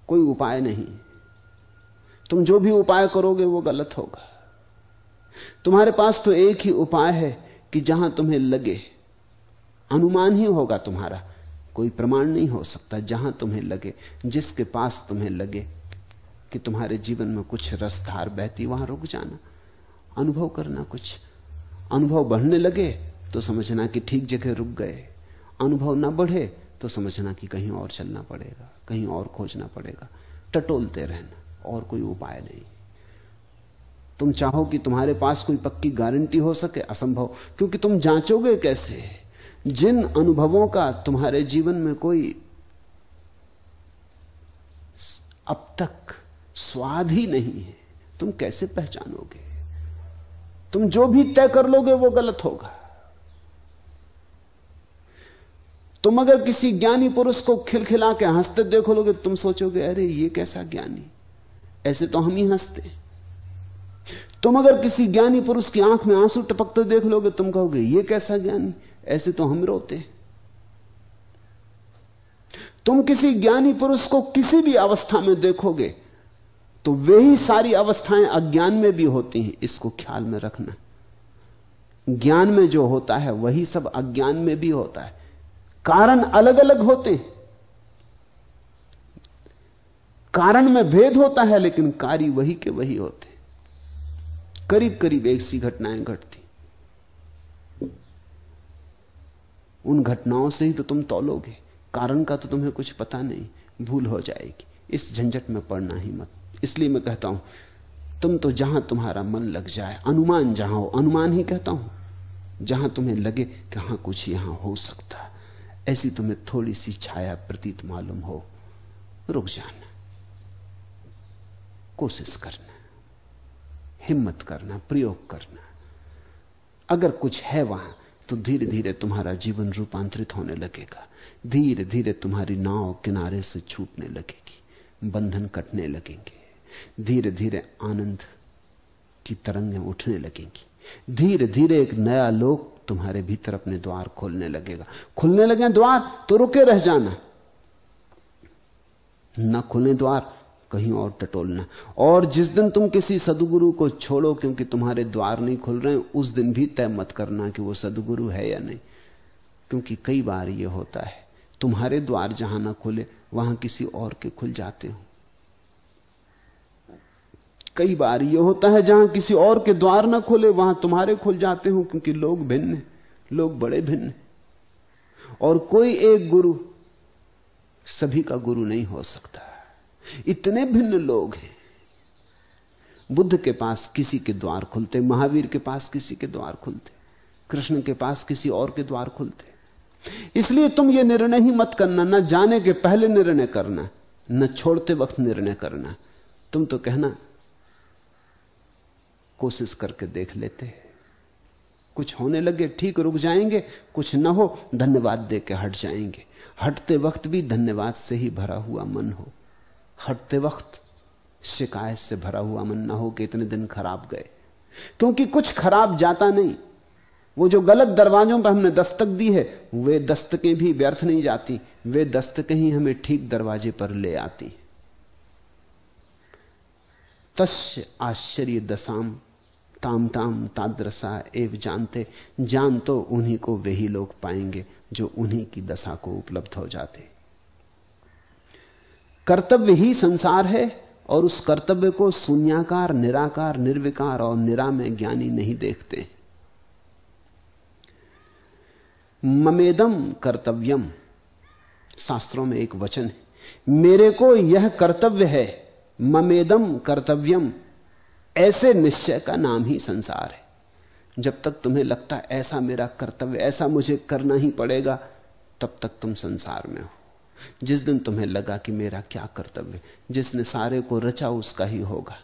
कोई उपाय नहीं। तुम जो भी उपाय करोगे, वो गलत होगा। तुम्हारे पास तो एक ही उपाय है कि जहाँ तुम्हें लगे। अनुमान ही होगा तुम्हारा। कोई प्रमाण नहीं हो सकता जहाँ तुम्हें लगे, जिसके पास तुम्हें लगे कि तुम्हारे जीवन में कुछ रसधार बहती, वहाँ रुक जाना। अनुभव करना कुछ। अनुभव बढ़ने लगे तो समझना कि ठीक जगह रुक गए। अनुभव ना बढ़े तो समझना कि कहीं और चलना पड़ेगा, कहीं और खोजना पड़ेगा। टटोलते रहना, और कोई उपाय नहीं। तुम चाहो कि तुम्हारे पास कोई पक्की गारंटी हो सके, असंभव, क्योंकि तुम जांचोगे कैसे? जिन अनुभवों का तुम्हारे जीवन में कोई अब तक स्वाद ही नहीं है, तुम कैसे पहचानोगे? तुम जो भी तय कर लोगे वो गलत होगा। तुम अगर किसी ज्ञानी पुरुष को खिलखिला के हँसते देखो लोगे, तुम सोचोगे, अरे, ये कैसा ज्ञानी? ऐसे तो हम ही हँसते तुम अगर किसी ज्ञानी पुरुष की आँख में आँसू टपकते देख लोगे, तुम कहोगे, ये कैसा ज्ञानी? ऐसे तो हम रोते तुम किसी ज्ञानी पुरुष को किसी भी अवस्था में देखोगे तो वे ही सारी अवस्थाएँ अज्ञान में भी होती हैं, इसको ख्याल में रखना। ज्ञान में जो होता है, वही सब अज्ञान में भी होता है। कारण अलग अलग होते हैं। कारण में भेद होता है, लेकिन कार्य वही के वही होते करीब करीब एक सी घटनाएँ घटती उन घटनाओं से ही तो तुम तोलोगे। कारण का तो तुम्हें कुछ पता नहीं। भूल हो जाएगी। इस झंझट में पड़ना ही मत। इसलिए मैं कहता हूँ, तुम तो जहाँ तुम्हारा मन लग जाए, अनुमान जहाँ हो, अनुमान ही कहता हूँ, जहाँ तुम्हें लगे कि हाँ, कुछ यहाँ हो सकता ऐसी तुम्हें थोड़ी सी छाया प्रतीत मालूम हो। रुक जाना। कोशिश करना। हिम्मत करना, प्रयोग करना। अगर कुछ है वहाँ तो धीरे धीरे तुम्हारा जीवन रूपांतरित होने लगेगा। धीरे धीरे तुम्हारी नाव किनारे से छूटने लगेगी, बंधन कटने लगेंगे। धीरे धीरे आनंद की तरंगें उठने लगेंगी। धीरे धीरे एक नया लोक तुम्हारे भीतर अपने द्वार खोलने लगेगा। खुलने लगे द्वार तो रुके रह जाना। न खुले द्वार कहीं और टटोलना। और जिस दिन तुम किसी सदगुरु को छोड़ो, क्योंकि तुम्हारे द्वार नहीं खुल रहे, उस दिन भी तय मत करना कि वो सदगुरु है या नहीं। क्योंकि कई बार यह होता है, तुम्हारे द्वार जहाँ ना खुले, वहाँ किसी और के खुल जाते हो। कई बार यह होता है, जहाँ किसी और के द्वार ना खुले, वहाँ तुम्हारे खुल जाते हो, क्योंकि लोग भिन्न लोग बड़े भिन्न और कोई एक गुरु सभी का गुरु नहीं हो सकता। इतने भिन्न लोग हैं। बुद्ध के पास किसी के द्वार खुलते, महावीर के पास किसी के द्वार खुलते, कृष्ण के पास किसी और के द्वार खुलते। इसलिए तुम यह निर्णय ही मत करना, न जाने के पहले निर्णय करना, न छोड़ते वक्त निर्णय करना। तुम तो कहना, कोशिश करके देख लेते। कुछ होने लगे, ठीक, रुक जाएँगे, कुछ न हो, धन्यवाद दे के हट जाएँगे। हटते वक्त भी धन्यवाद से ही भरा हुआ मन हो। हटते वक्त शिकायत से भरा हुआ मन ना हो कि इतने दिन खराब गए। क्योंकि कुछ खराब जाता नहीं। वो जो गलत दरवाजों पर हमने दस्तक दी है, वे दस्तकें भी व्यर्थ नहीं जाती। वे दस्तकें ही हमें ठीक दरवाजे पर ले आती। तस्य आश्चर्य दशाम, ताम ताम तादरसा एव जानते। जान तो उन्हीं को वही लोग पाएँगे जो उन्हीं की दशा को उपलब्ध हो जाते। कर्तव्य ही संसार है और उस कर्तव्य को शून्याकार, निराकार, निर्विकार और निरा में ज्ञानी नहीं देखते। ममेदम कर्तव्यम। शास्त्रों में एक वचन है। मेरे को यह कर्तव्य है। ममेदम कर्तव्यम। ऐसे निश्चय का नाम ही संसार है। जब तक तुम्हें लगता है ऐसा मेरा कर्तव्य, ऐसा मुझे करना ही पड़ेगा, तब तक तुम संसार में हो। जिस दिन तुम्हें लगा कि मेरा क्या कर्तव्य जिसने सारे को रचा उसका ही होगा।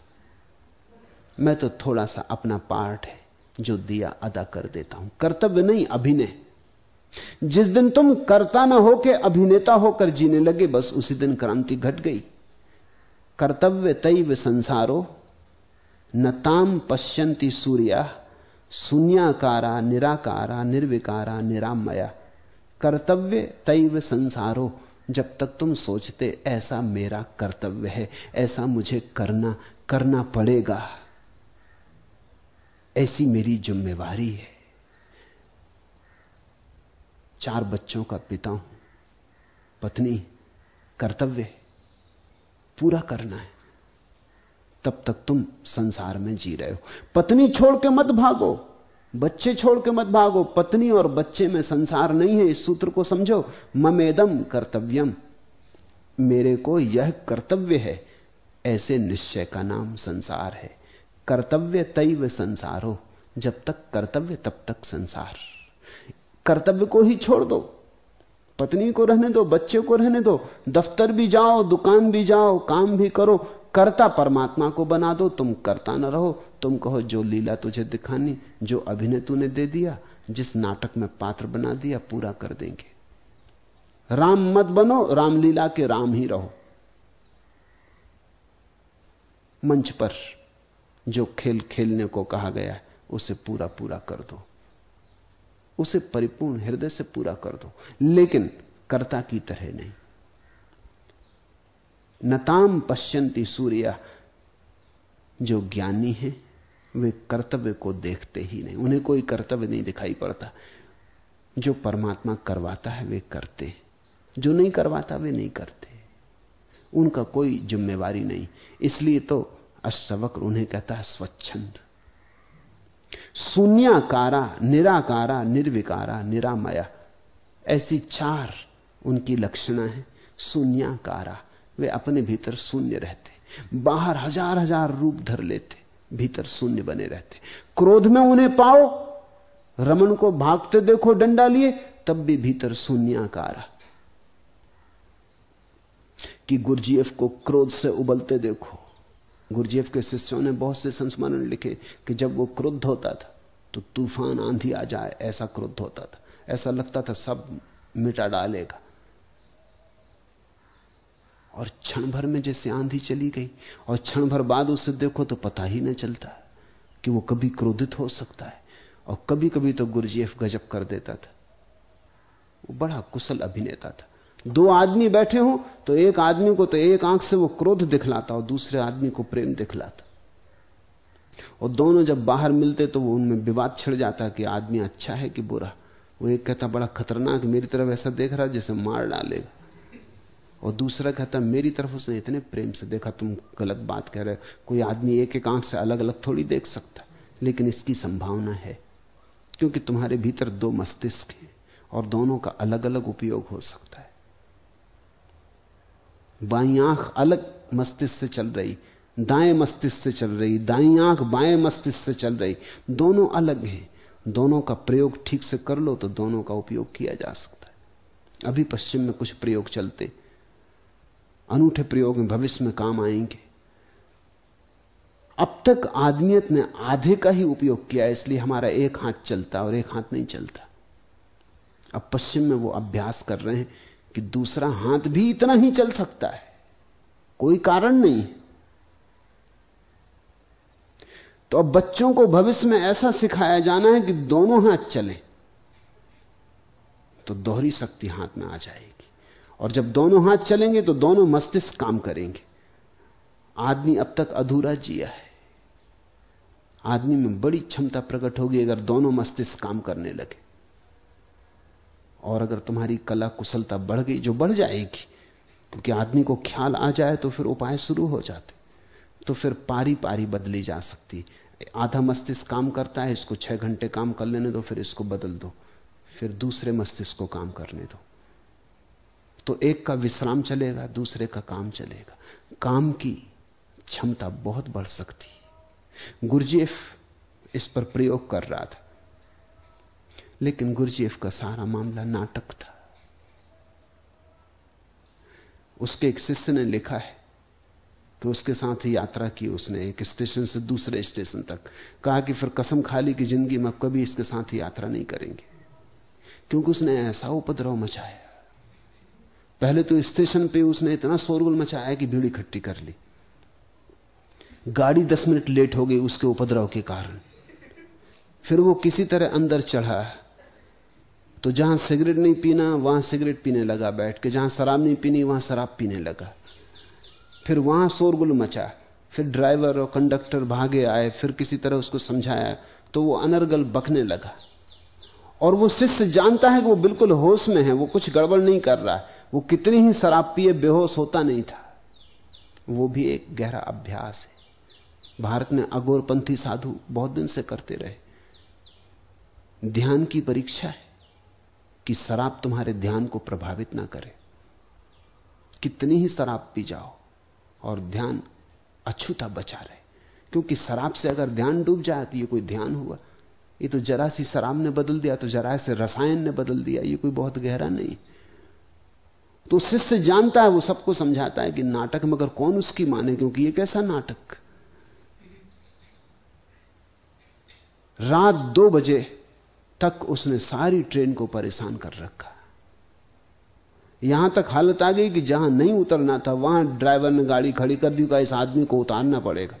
मैं तो थोड़ा सा अपना पार्ट है जो दिया अदा कर देता हूँ। कर्तव्य नहीं, अभिनय। जिस दिन तुम कर्ता ना हो के अभिनेता होकर जीने लगे, बस उसी दिन क्रांति घट गई। कर्तव्य तैव संसारो, न ताम पश्यंती सूर्या, शून्याकारा, निराकारा, निर्विकारा, निरामया। कर्तव्य तैव संसारो। जब तक तुम सोचते ऐसा मेरा कर्तव्य है, ऐसा मुझे करना करना पड़ेगा। ऐसी मेरी जिम्मेवारी है। चार बच्चों का पिता हूँ, पत्नी, कर्तव्य, पूरा करना है। तब तक तुम संसार में जी रहे हो। पत्नी छोड़ के मत भागो। बच्चे छोड़ के मत भागो, पत्नी और बच्चे में संसार नहीं है, इस सूत्र को समझो। ममेदम कर्तव्यम। मेरे को यह कर्तव्य है, ऐसे निश्चय का नाम संसार है। कर्तव्य तैव संसारो, जब तक कर्तव्य तब तक संसार। कर्तव्य को ही छोड़ दो, पत्नी को रहने दो, बच्चे को रहने दो, दफ्तर भी जाओ, दुकान भी जाओ, काम भी करो कर्ता परमात्मा को बना दो, तुम करता ना रहो। तुम कहो, जो लीला तुझे दिखानी, जो अभिनय तूने दे दिया, जिस नाटक में पात्र बना दिया, पूरा कर देंगे। राम मत बनो रामलीला के राम ही रहो। मंच पर जो खेल खेलने को कहा गया है, उसे पूरा पूरा कर दो। उसे परिपूर्ण हृदय से पूरा कर दो। लेकिन कर्ता की तरह नहीं। नताम पश्यंती सूर्य। जो ज्ञानी है, वे कर्तव्य को देखते ही नहीं। उन्हें कोई कर्तव्य नहीं दिखाई पड़ता। जो परमात्मा करवाता है, वे करते। जो नहीं करवाता, वे नहीं करते। उनका कोई जिम्मेवारी नहीं। इसलिए तो अष्टवक्र उन्हें कहता है स्वच्छंद। शून्याकारा, निराकारा, निर्विकारा, निरामया। ऐसी चार उनकी लक्षणा है। शून्याकारा। वे अपने भीतर शून्य रहते। बाहर हज़ार हज़ार रूप धर लेते, भीतर शून्य बने रहते। क्रोध में उन्हें पाओ, रमन को भागते देखो, डंडा लिए, तब भी भीतर शून्याकार कि गुरजीएफ को क्रोध से उबलते देखो। गुरजीएफ के शिष्यों ने बहुत से संस्मरण लिखे कि जब वो क्रोध होता था तो तूफ़ान आंधी आ जाए, ऐसा क्रोध होता था। ऐसा लगता था सब मिटा डालेगा। और क्षण भर में जैसे आंधी चली गई, और क्षण भर बाद उसे देखो तो पता ही ना चलता कि वो कभी क्रोधित हो सकता है, और कभी कभी तो गुरजेफ गजब कर देता था। वो बड़ा कुशल अभिनेता था। दो आदमी बैठे हो तो एक आदमी को तो एक आँख से वो क्रोध दिखलाता, और दूसरे आदमी को प्रेम दिखलाता। और दोनों जब बाहर मिलते तो वो उनमें विवाद छिड़ जाता कि आदमी अच्छा है कि बुरा। वो एक कहता, बड़ा खतरनाक, मेरी तरफ़ ऐसा देख रहा जैसे मार डालेगा। और दूसरा कहता मेरी तरफ़ उसने इतने प्रेम से देखा, तुम गलत बात कह रहे हो। कोई आदमी एक एक आँख से अलग अलग थोड़ी देख सकता लेकिन इसकी संभावना है, क्योंकि तुम्हारे भीतर दो मस्तिष्क हैं और दोनों का अलग अलग उपयोग हो सकता है। बाई आँख अलग मस्तिष्क से चल रही, दाएँ मस्तिष्क से चल रही, दाई आँख बाएँ मस्तिष्क से चल रही, दोनों अलग हैं। दोनों का प्रयोग ठीक से कर लो तो दोनों का उपयोग किया जा सकता है। अभी पश्चिम में कुछ प्रयोग चलते। अनूठे प्रयोग में भविष्य में काम आएँगे। अब तक आदमियत ने आधे का ही उपयोग किया, इसलिए हमारा एक हाथ चलता और एक हाथ नहीं चलता। अब पश्चिम में वो अभ्यास कर रहे हैं कि दूसरा हाथ भी इतना ही चल सकता है। कोई कारण नहीं। तो अब बच्चों को भविष्य में ऐसा सिखाया जाना है कि दोनों हाथ चलें तो दोहरी शक्ति हाथ में आ जाएगी। और जब दोनों हाथ चलेंगे तो दोनों मस्तिष्क काम करेंगे। आदमी अब तक अधूरा जिया है। आदमी में बड़ी क्षमता प्रकट होगी अगर दोनों मस्तिष्क काम करने लगे। और अगर तुम्हारी कला कुशलता बढ़ गई, जो बढ़ जाएगी, क्योंकि आदमी को ख्याल आ जाए तो फिर उपाय शुरू हो जाते। तो फिर पारी पारी बदली जा सकती। आधा मस्तिष्क काम करता है, इसको छह घंटे काम कर लेने दो, फिर इसको बदल दो। फिर दूसरे मस्तिष्क को काम करने दो। तो एक का विश्राम चलेगा, दूसरे का काम चलेगा। काम की क्षमता बहुत बढ़ सकती। गुरजेफ इस पर प्रयोग कर रहा था, लेकिन गुरजेफ का सारा मामला नाटक था। उसके एक शिष्य ने लिखा है कि उसके साथ ही यात्रा की उसने, एक स्टेशन से दूसरे स्टेशन तक। कहा कि फिर कसम खाली की ज़िंदगी में कभी इसके साथ ही यात्रा नहीं करेंगे, क्योंकि उसने ऐसा उपद्रव मचाया। पहले तो स्टेशन पे उसने इतना शोरगुल मचाया कि भीड़ इकट्ठी कर ली। गाड़ी दस मिनट लेट हो गई उसके उपद्रव के कारण। फिर वो किसी तरह अंदर चढ़ा। तो जहाँ सिगरेट नहीं पीना, वहाँ सिगरेट पीने लगा बैठ के। जहाँ शराब नहीं पीनी, वहाँ शराब पीने लगा। फिर वहाँ शोरगुल मचा। फिर ड्राइवर और कंडक्टर भागे आए। फिर किसी तरह उसको समझाया। तो वो अनर्गल बकने लगा। और वो शिष्य जानता है कि वो बिल्कुल होश में है, वो कुछ गड़बड़ नहीं कर रहा। है वो कितनी ही शराब पिए बेहोश होता नहीं था। वो भी एक गहरा अभ्यास है। भारत में अगोरपंथी साधु बहुत दिन से करते रहे। ध्यान की परीक्षा है कि शराब तुम्हारे ध्यान को प्रभावित ना करे। कितनी ही शराब पी जाओ और ध्यान अछूता बचा रहे। क्योंकि शराब से अगर ध्यान डूब जाए तो ये कोई ध्यान हुआ। ये तो जरा सी शराब ने बदल दिया तो जरा से रसायन ने बदल दिया, ये कोई बहुत गहरा नहीं। तो शिष्य जानता है, वो सबको समझाता है कि नाटक मगर कौन उसकी माने, क्योंकि ये कैसा नाटक? रात दो बजे तक उसने सारी ट्रेन को परेशान कर रखा। यहाँ तक हालत आ गई कि जहाँ नहीं उतरना था, वहाँ ड्राइवर ने गाड़ी खड़ी कर दी का इस आदमी को उतारना पड़ेगा।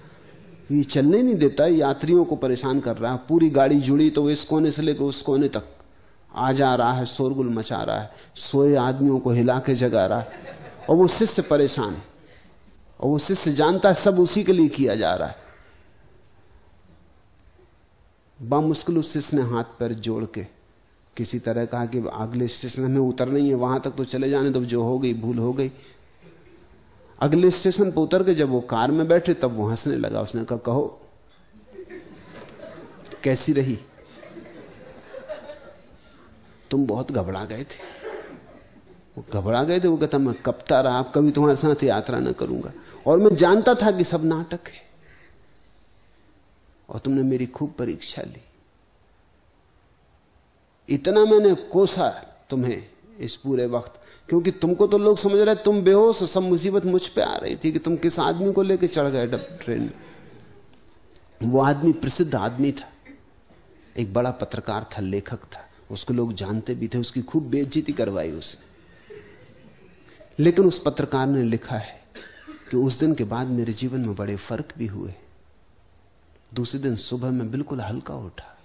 ये चलने नहीं देता, यात्रियों को परेशान कर रहा पूरी गाड़ी जुड़ी तो इस कोने से लेकर उस कोने तक। आ जा रहा है, शोरगुल मचा रहा है, सोए आदमियों को हिला के जगा रहा है। और वो शिष्य परेशान है। और वो शिष्य जानता है सब उसी के लिए किया जा रहा है। बामुश्किल उस शिष्य ने हाथ पैर जोड़ के किसी तरह कहा कि अगले स्टेशन में उतर नहीं है वहाँ तक तो चले जाने तब जो हो गई, भूल हो गई। अगले स्टेशन पर उतर के जब वो कार में बैठे, तब वो हंसने लगा। उसने कहा, कहो, कैसी रही? तुम बहुत घबरा गए थे। वो घबरा गए थे, वो कहता, मैं कपता रहा आप कभी तुम्हारे साथ यात्रा ना करूँगा। और मैं जानता था कि सब नाटक है। और तुमने मेरी खूब परीक्षा ली। इतना मैंने कोसा तुम्हें इस पूरे वक्त, क्योंकि तुमको तो लोग समझ रहे तुम बेहोश, सब मुसीबत मुझ पे आ रही थी कि तुम किस आदमी को लेकर चढ़ गए ट्रेन में। वो आदमी प्रसिद्ध आदमी था। एक बड़ा पत्रकार था, लेखक था। उसको लोग जानते भी थे, उसकी खूब बेइज्जती करवाई उसने लेकिन उस पत्रकार ने लिखा है कि उस दिन के बाद मेरे जीवन में बड़े फ़र्क भी हुए। दूसरे दिन सुबह में बिल्कुल हल्का उठा,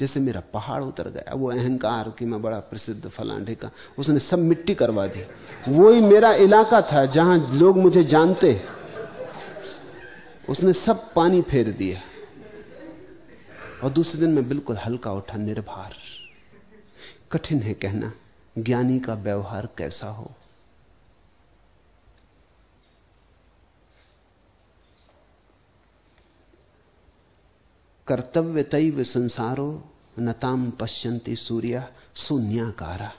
जैसे मेरा पहाड़ उतर गया, वो अहंकार कि मैं बड़ा प्रसिद्ध फलांडे का, उसने सब मिट्टी करवा दी। वो ही मेरा इलाका था जहाँ लोग मुझे जानते। उसने सब पानी फेर दिया। और दूसरे दिन मैं बिल्कुल हल्का उठा, निर्भर। कठिन है कहना, ज्ञानी का व्यवहार कैसा हो? कर्तव्य तैव संसारो नताम पश्यंती सूर्य शून्याकारा।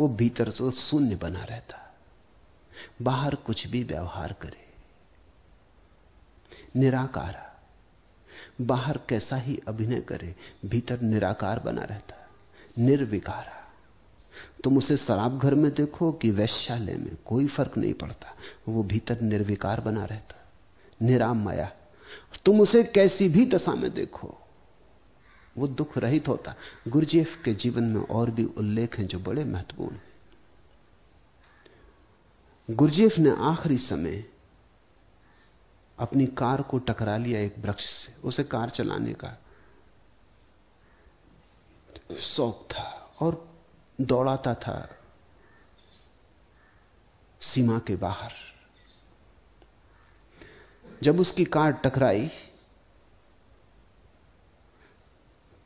वो भीतर तो शून्य बना रहता। बाहर कुछ भी व्यवहार करे। निराकारा। बाहर कैसा ही अभिनय करे, भीतर निराकार बना रहता। निर्विकारा तुम उसे शराब घर में देखो कि वैश्यालय में कोई फ़र्क नहीं पड़ता। वो भीतर निर्विकार बना रहता निराम माया। तुम उसे कैसी भी दशा में देखो, वो दुख रहित होता। गुरजेफ के जीवन में और भी उल्लेख हैं जो बड़े महत्वपूर्ण हैं। गुरजेफ ने आखिरी समय अपनी कार को टकरा लिया एक वृक्ष से, उसे कार चलाने का शौक था और दौड़ाता था सीमा के बाहर। जब उसकी कार टकराई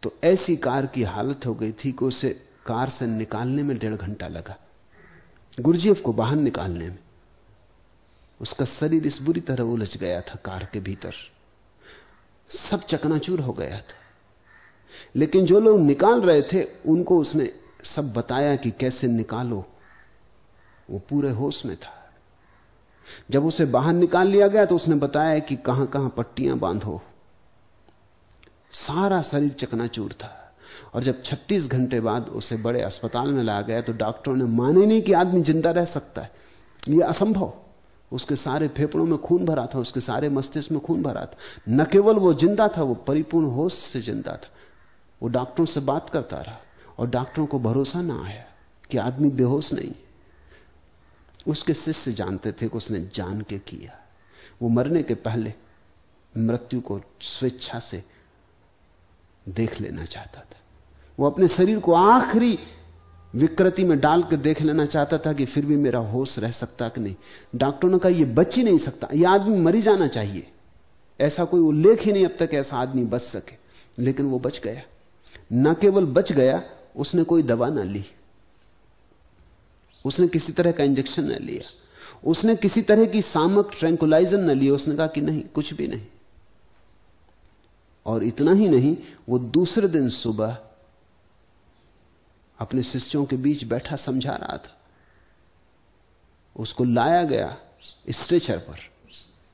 तो ऐसी कार की हालत हो गई थी कि उसे कार से निकालने में डेढ़ घंटा लगा गुरजीफ को बाहर निकालने में। उसका शरीर इस बुरी तरह उलझ गया था, कार के भीतर। सब चकनाचूर हो गया था। लेकिन जो लोग निकाल रहे थे, उनको उसने सब बताया कि कैसे निकालो। वो पूरे होश में था। जब उसे बाहर निकाल लिया गया तो उसने बताया कि कहाँ कहाँ पट्टियाँ बांधो। सारा शरीर चकनाचूर था। और जब 36 घंटे बाद उसे बड़े अस्पताल में लाया गया तो डॉक्टरों ने माने नहीं कि आदमी ज़िंदा रह सकता है। यह असंभव। उसके सारे फेफड़ों में खून भरा था, उसके सारे मस्तिष्क में खून भरा था। न केवल वो ज़िंदा था, वो परिपूर्ण होश से ज़िंदा था। वो डॉक्टरों से बात करता रहा और डॉक्टरों को भरोसा ना आया कि आदमी बेहोश नहीं। उसके शिष्य जानते थे कि उसने जान के किया। वो मरने के पहले मृत्यु को स्वेच्छा से देख लेना चाहता था। वो अपने शरीर को आखिरी विकृति में डाल कर देख लेना चाहता था कि फिर भी मेरा होश रह सकता कि नहीं। डॉक्टरों ने कहा यह बच ही नहीं सकता। यह आदमी मरी जाना चाहिए। ऐसा कोई उल्लेख ही नहीं अब तक ऐसा आदमी बच सके। लेकिन वो बच गया। न केवल बच गया, उसने कोई दवा ना ली। उसने किसी तरह का इंजेक्शन न लिया। उसने किसी तरह की सामक ट्रैंकुलाइजर न लिया उसने कहा कि नहीं, कुछ भी नहीं। और इतना ही नहीं, वो दूसरे दिन सुबह अपने शिष्यों के बीच बैठा समझा रहा था। उसको लाया गया स्ट्रेचर पर।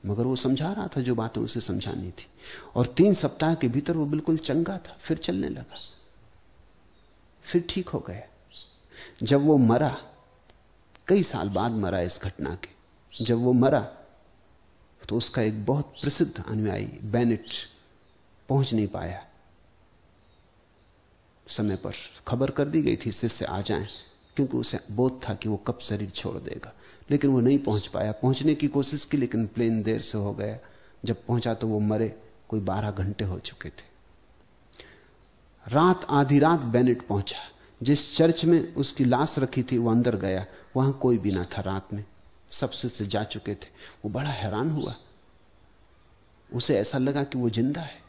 मगर वो समझा रहा था जो बातें उसे समझानी थी। और तीन सप्ताह के भीतर वो बिल्कुल चंगा था, फिर चलने लगा। फिर ठीक हो गया। जब वो मरा, कई साल बाद मरा इस घटना के। जब वो मरा तो उसका एक बहुत प्रसिद्ध अनुयायी बेनेट पहुँच नहीं पाया। समय पर खबर कर दी गई थी शिष्य आ जाएँ, क्योंकि उसे बोध था कि वो कब शरीर छोड़ देगा। लेकिन वो नहीं पहुँच पाया। पहुँचने की कोशिश की, लेकिन प्लेन देर से हो गया। जब पहुँचा तो वो मरे। कोई बारह घंटे हो चुके थे। रात, आधी रात बेनेट पहुँचा। जिस चर्च में उसकी लाश रखी थी, वो अंदर गया। वहाँ कोई भी ना था रात में। सबसे जा चुके थे। वो बड़ा हैरान हुआ। उसे ऐसा लगा कि वो ज़िंदा है।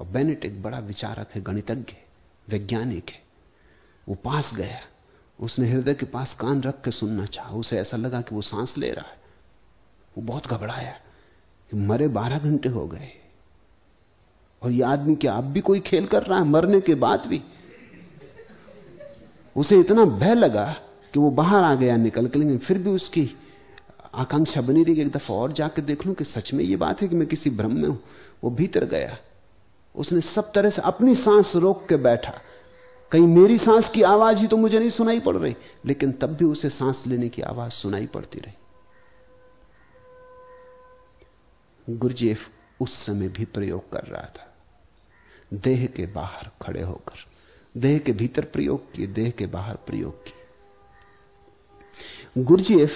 और बेनेट एक बड़ा विचारक है, गणितज्ञ वैज्ञानिक है। वो पास गया। उसने हृदय के पास कान रख के सुनना चाहा। उसे ऐसा लगा कि वो सांस ले रहा है। वो बहुत घबराया मरे बारह घंटे हो गए। और ये आदमी क्या अब भी कोई खेल कर रहा है? मरने के बाद भी? उसे इतना भय लगा कि वो बाहर आ गया निकल के, लेकिन फिर भी उसकी आकांक्षा बनी रही एक दफ़ा और जाकर देख लूँ कि सच में ये बात है कि मैं किसी भ्रम में हूँ। वो भीतर गया। उसने सब तरह से अपनी सांस रोक के बैठा। कहीं मेरी सांस की आवाज़ ही तो मुझे नहीं सुनाई पड़ रही, लेकिन तब भी उसे सांस लेने की आवाज़ सुनाई पड़ती रही। गुरजेफ उस समय भी प्रयोग कर रहा था। देह के बाहर खड़े होकर, देह के भीतर प्रयोग किए, देह के बाहर प्रयोग किए। गुरजेफ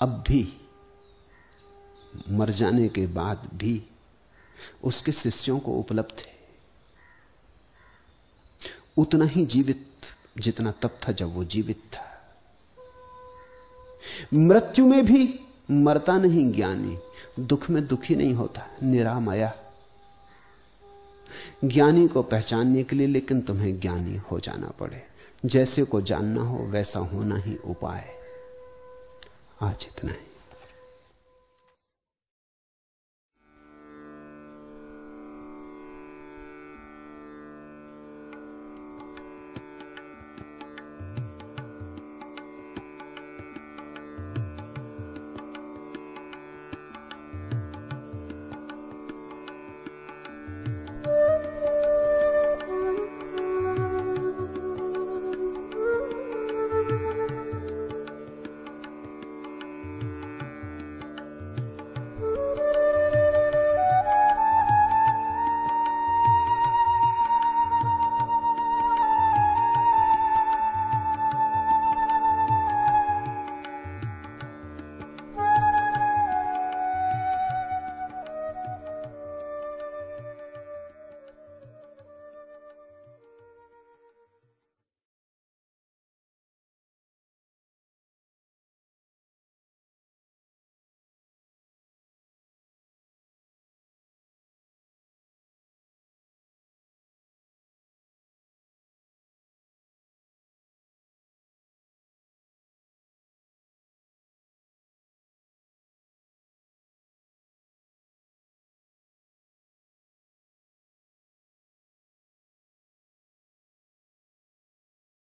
अब भी मर जाने के बाद भी उसके शिष्यों को उपलब्ध है। उतना ही जीवित जितना तब था जब वो जीवित था। मृत्यु में भी मरता नहीं ज्ञानी, दुख में दुखी नहीं होता, निरामया। ज्ञानी को पहचानने के लिए लेकिन तुम्हें ज्ञानी हो जाना पड़े। जैसे को जानना हो, वैसा होना ही उपाय। आज इतना ही।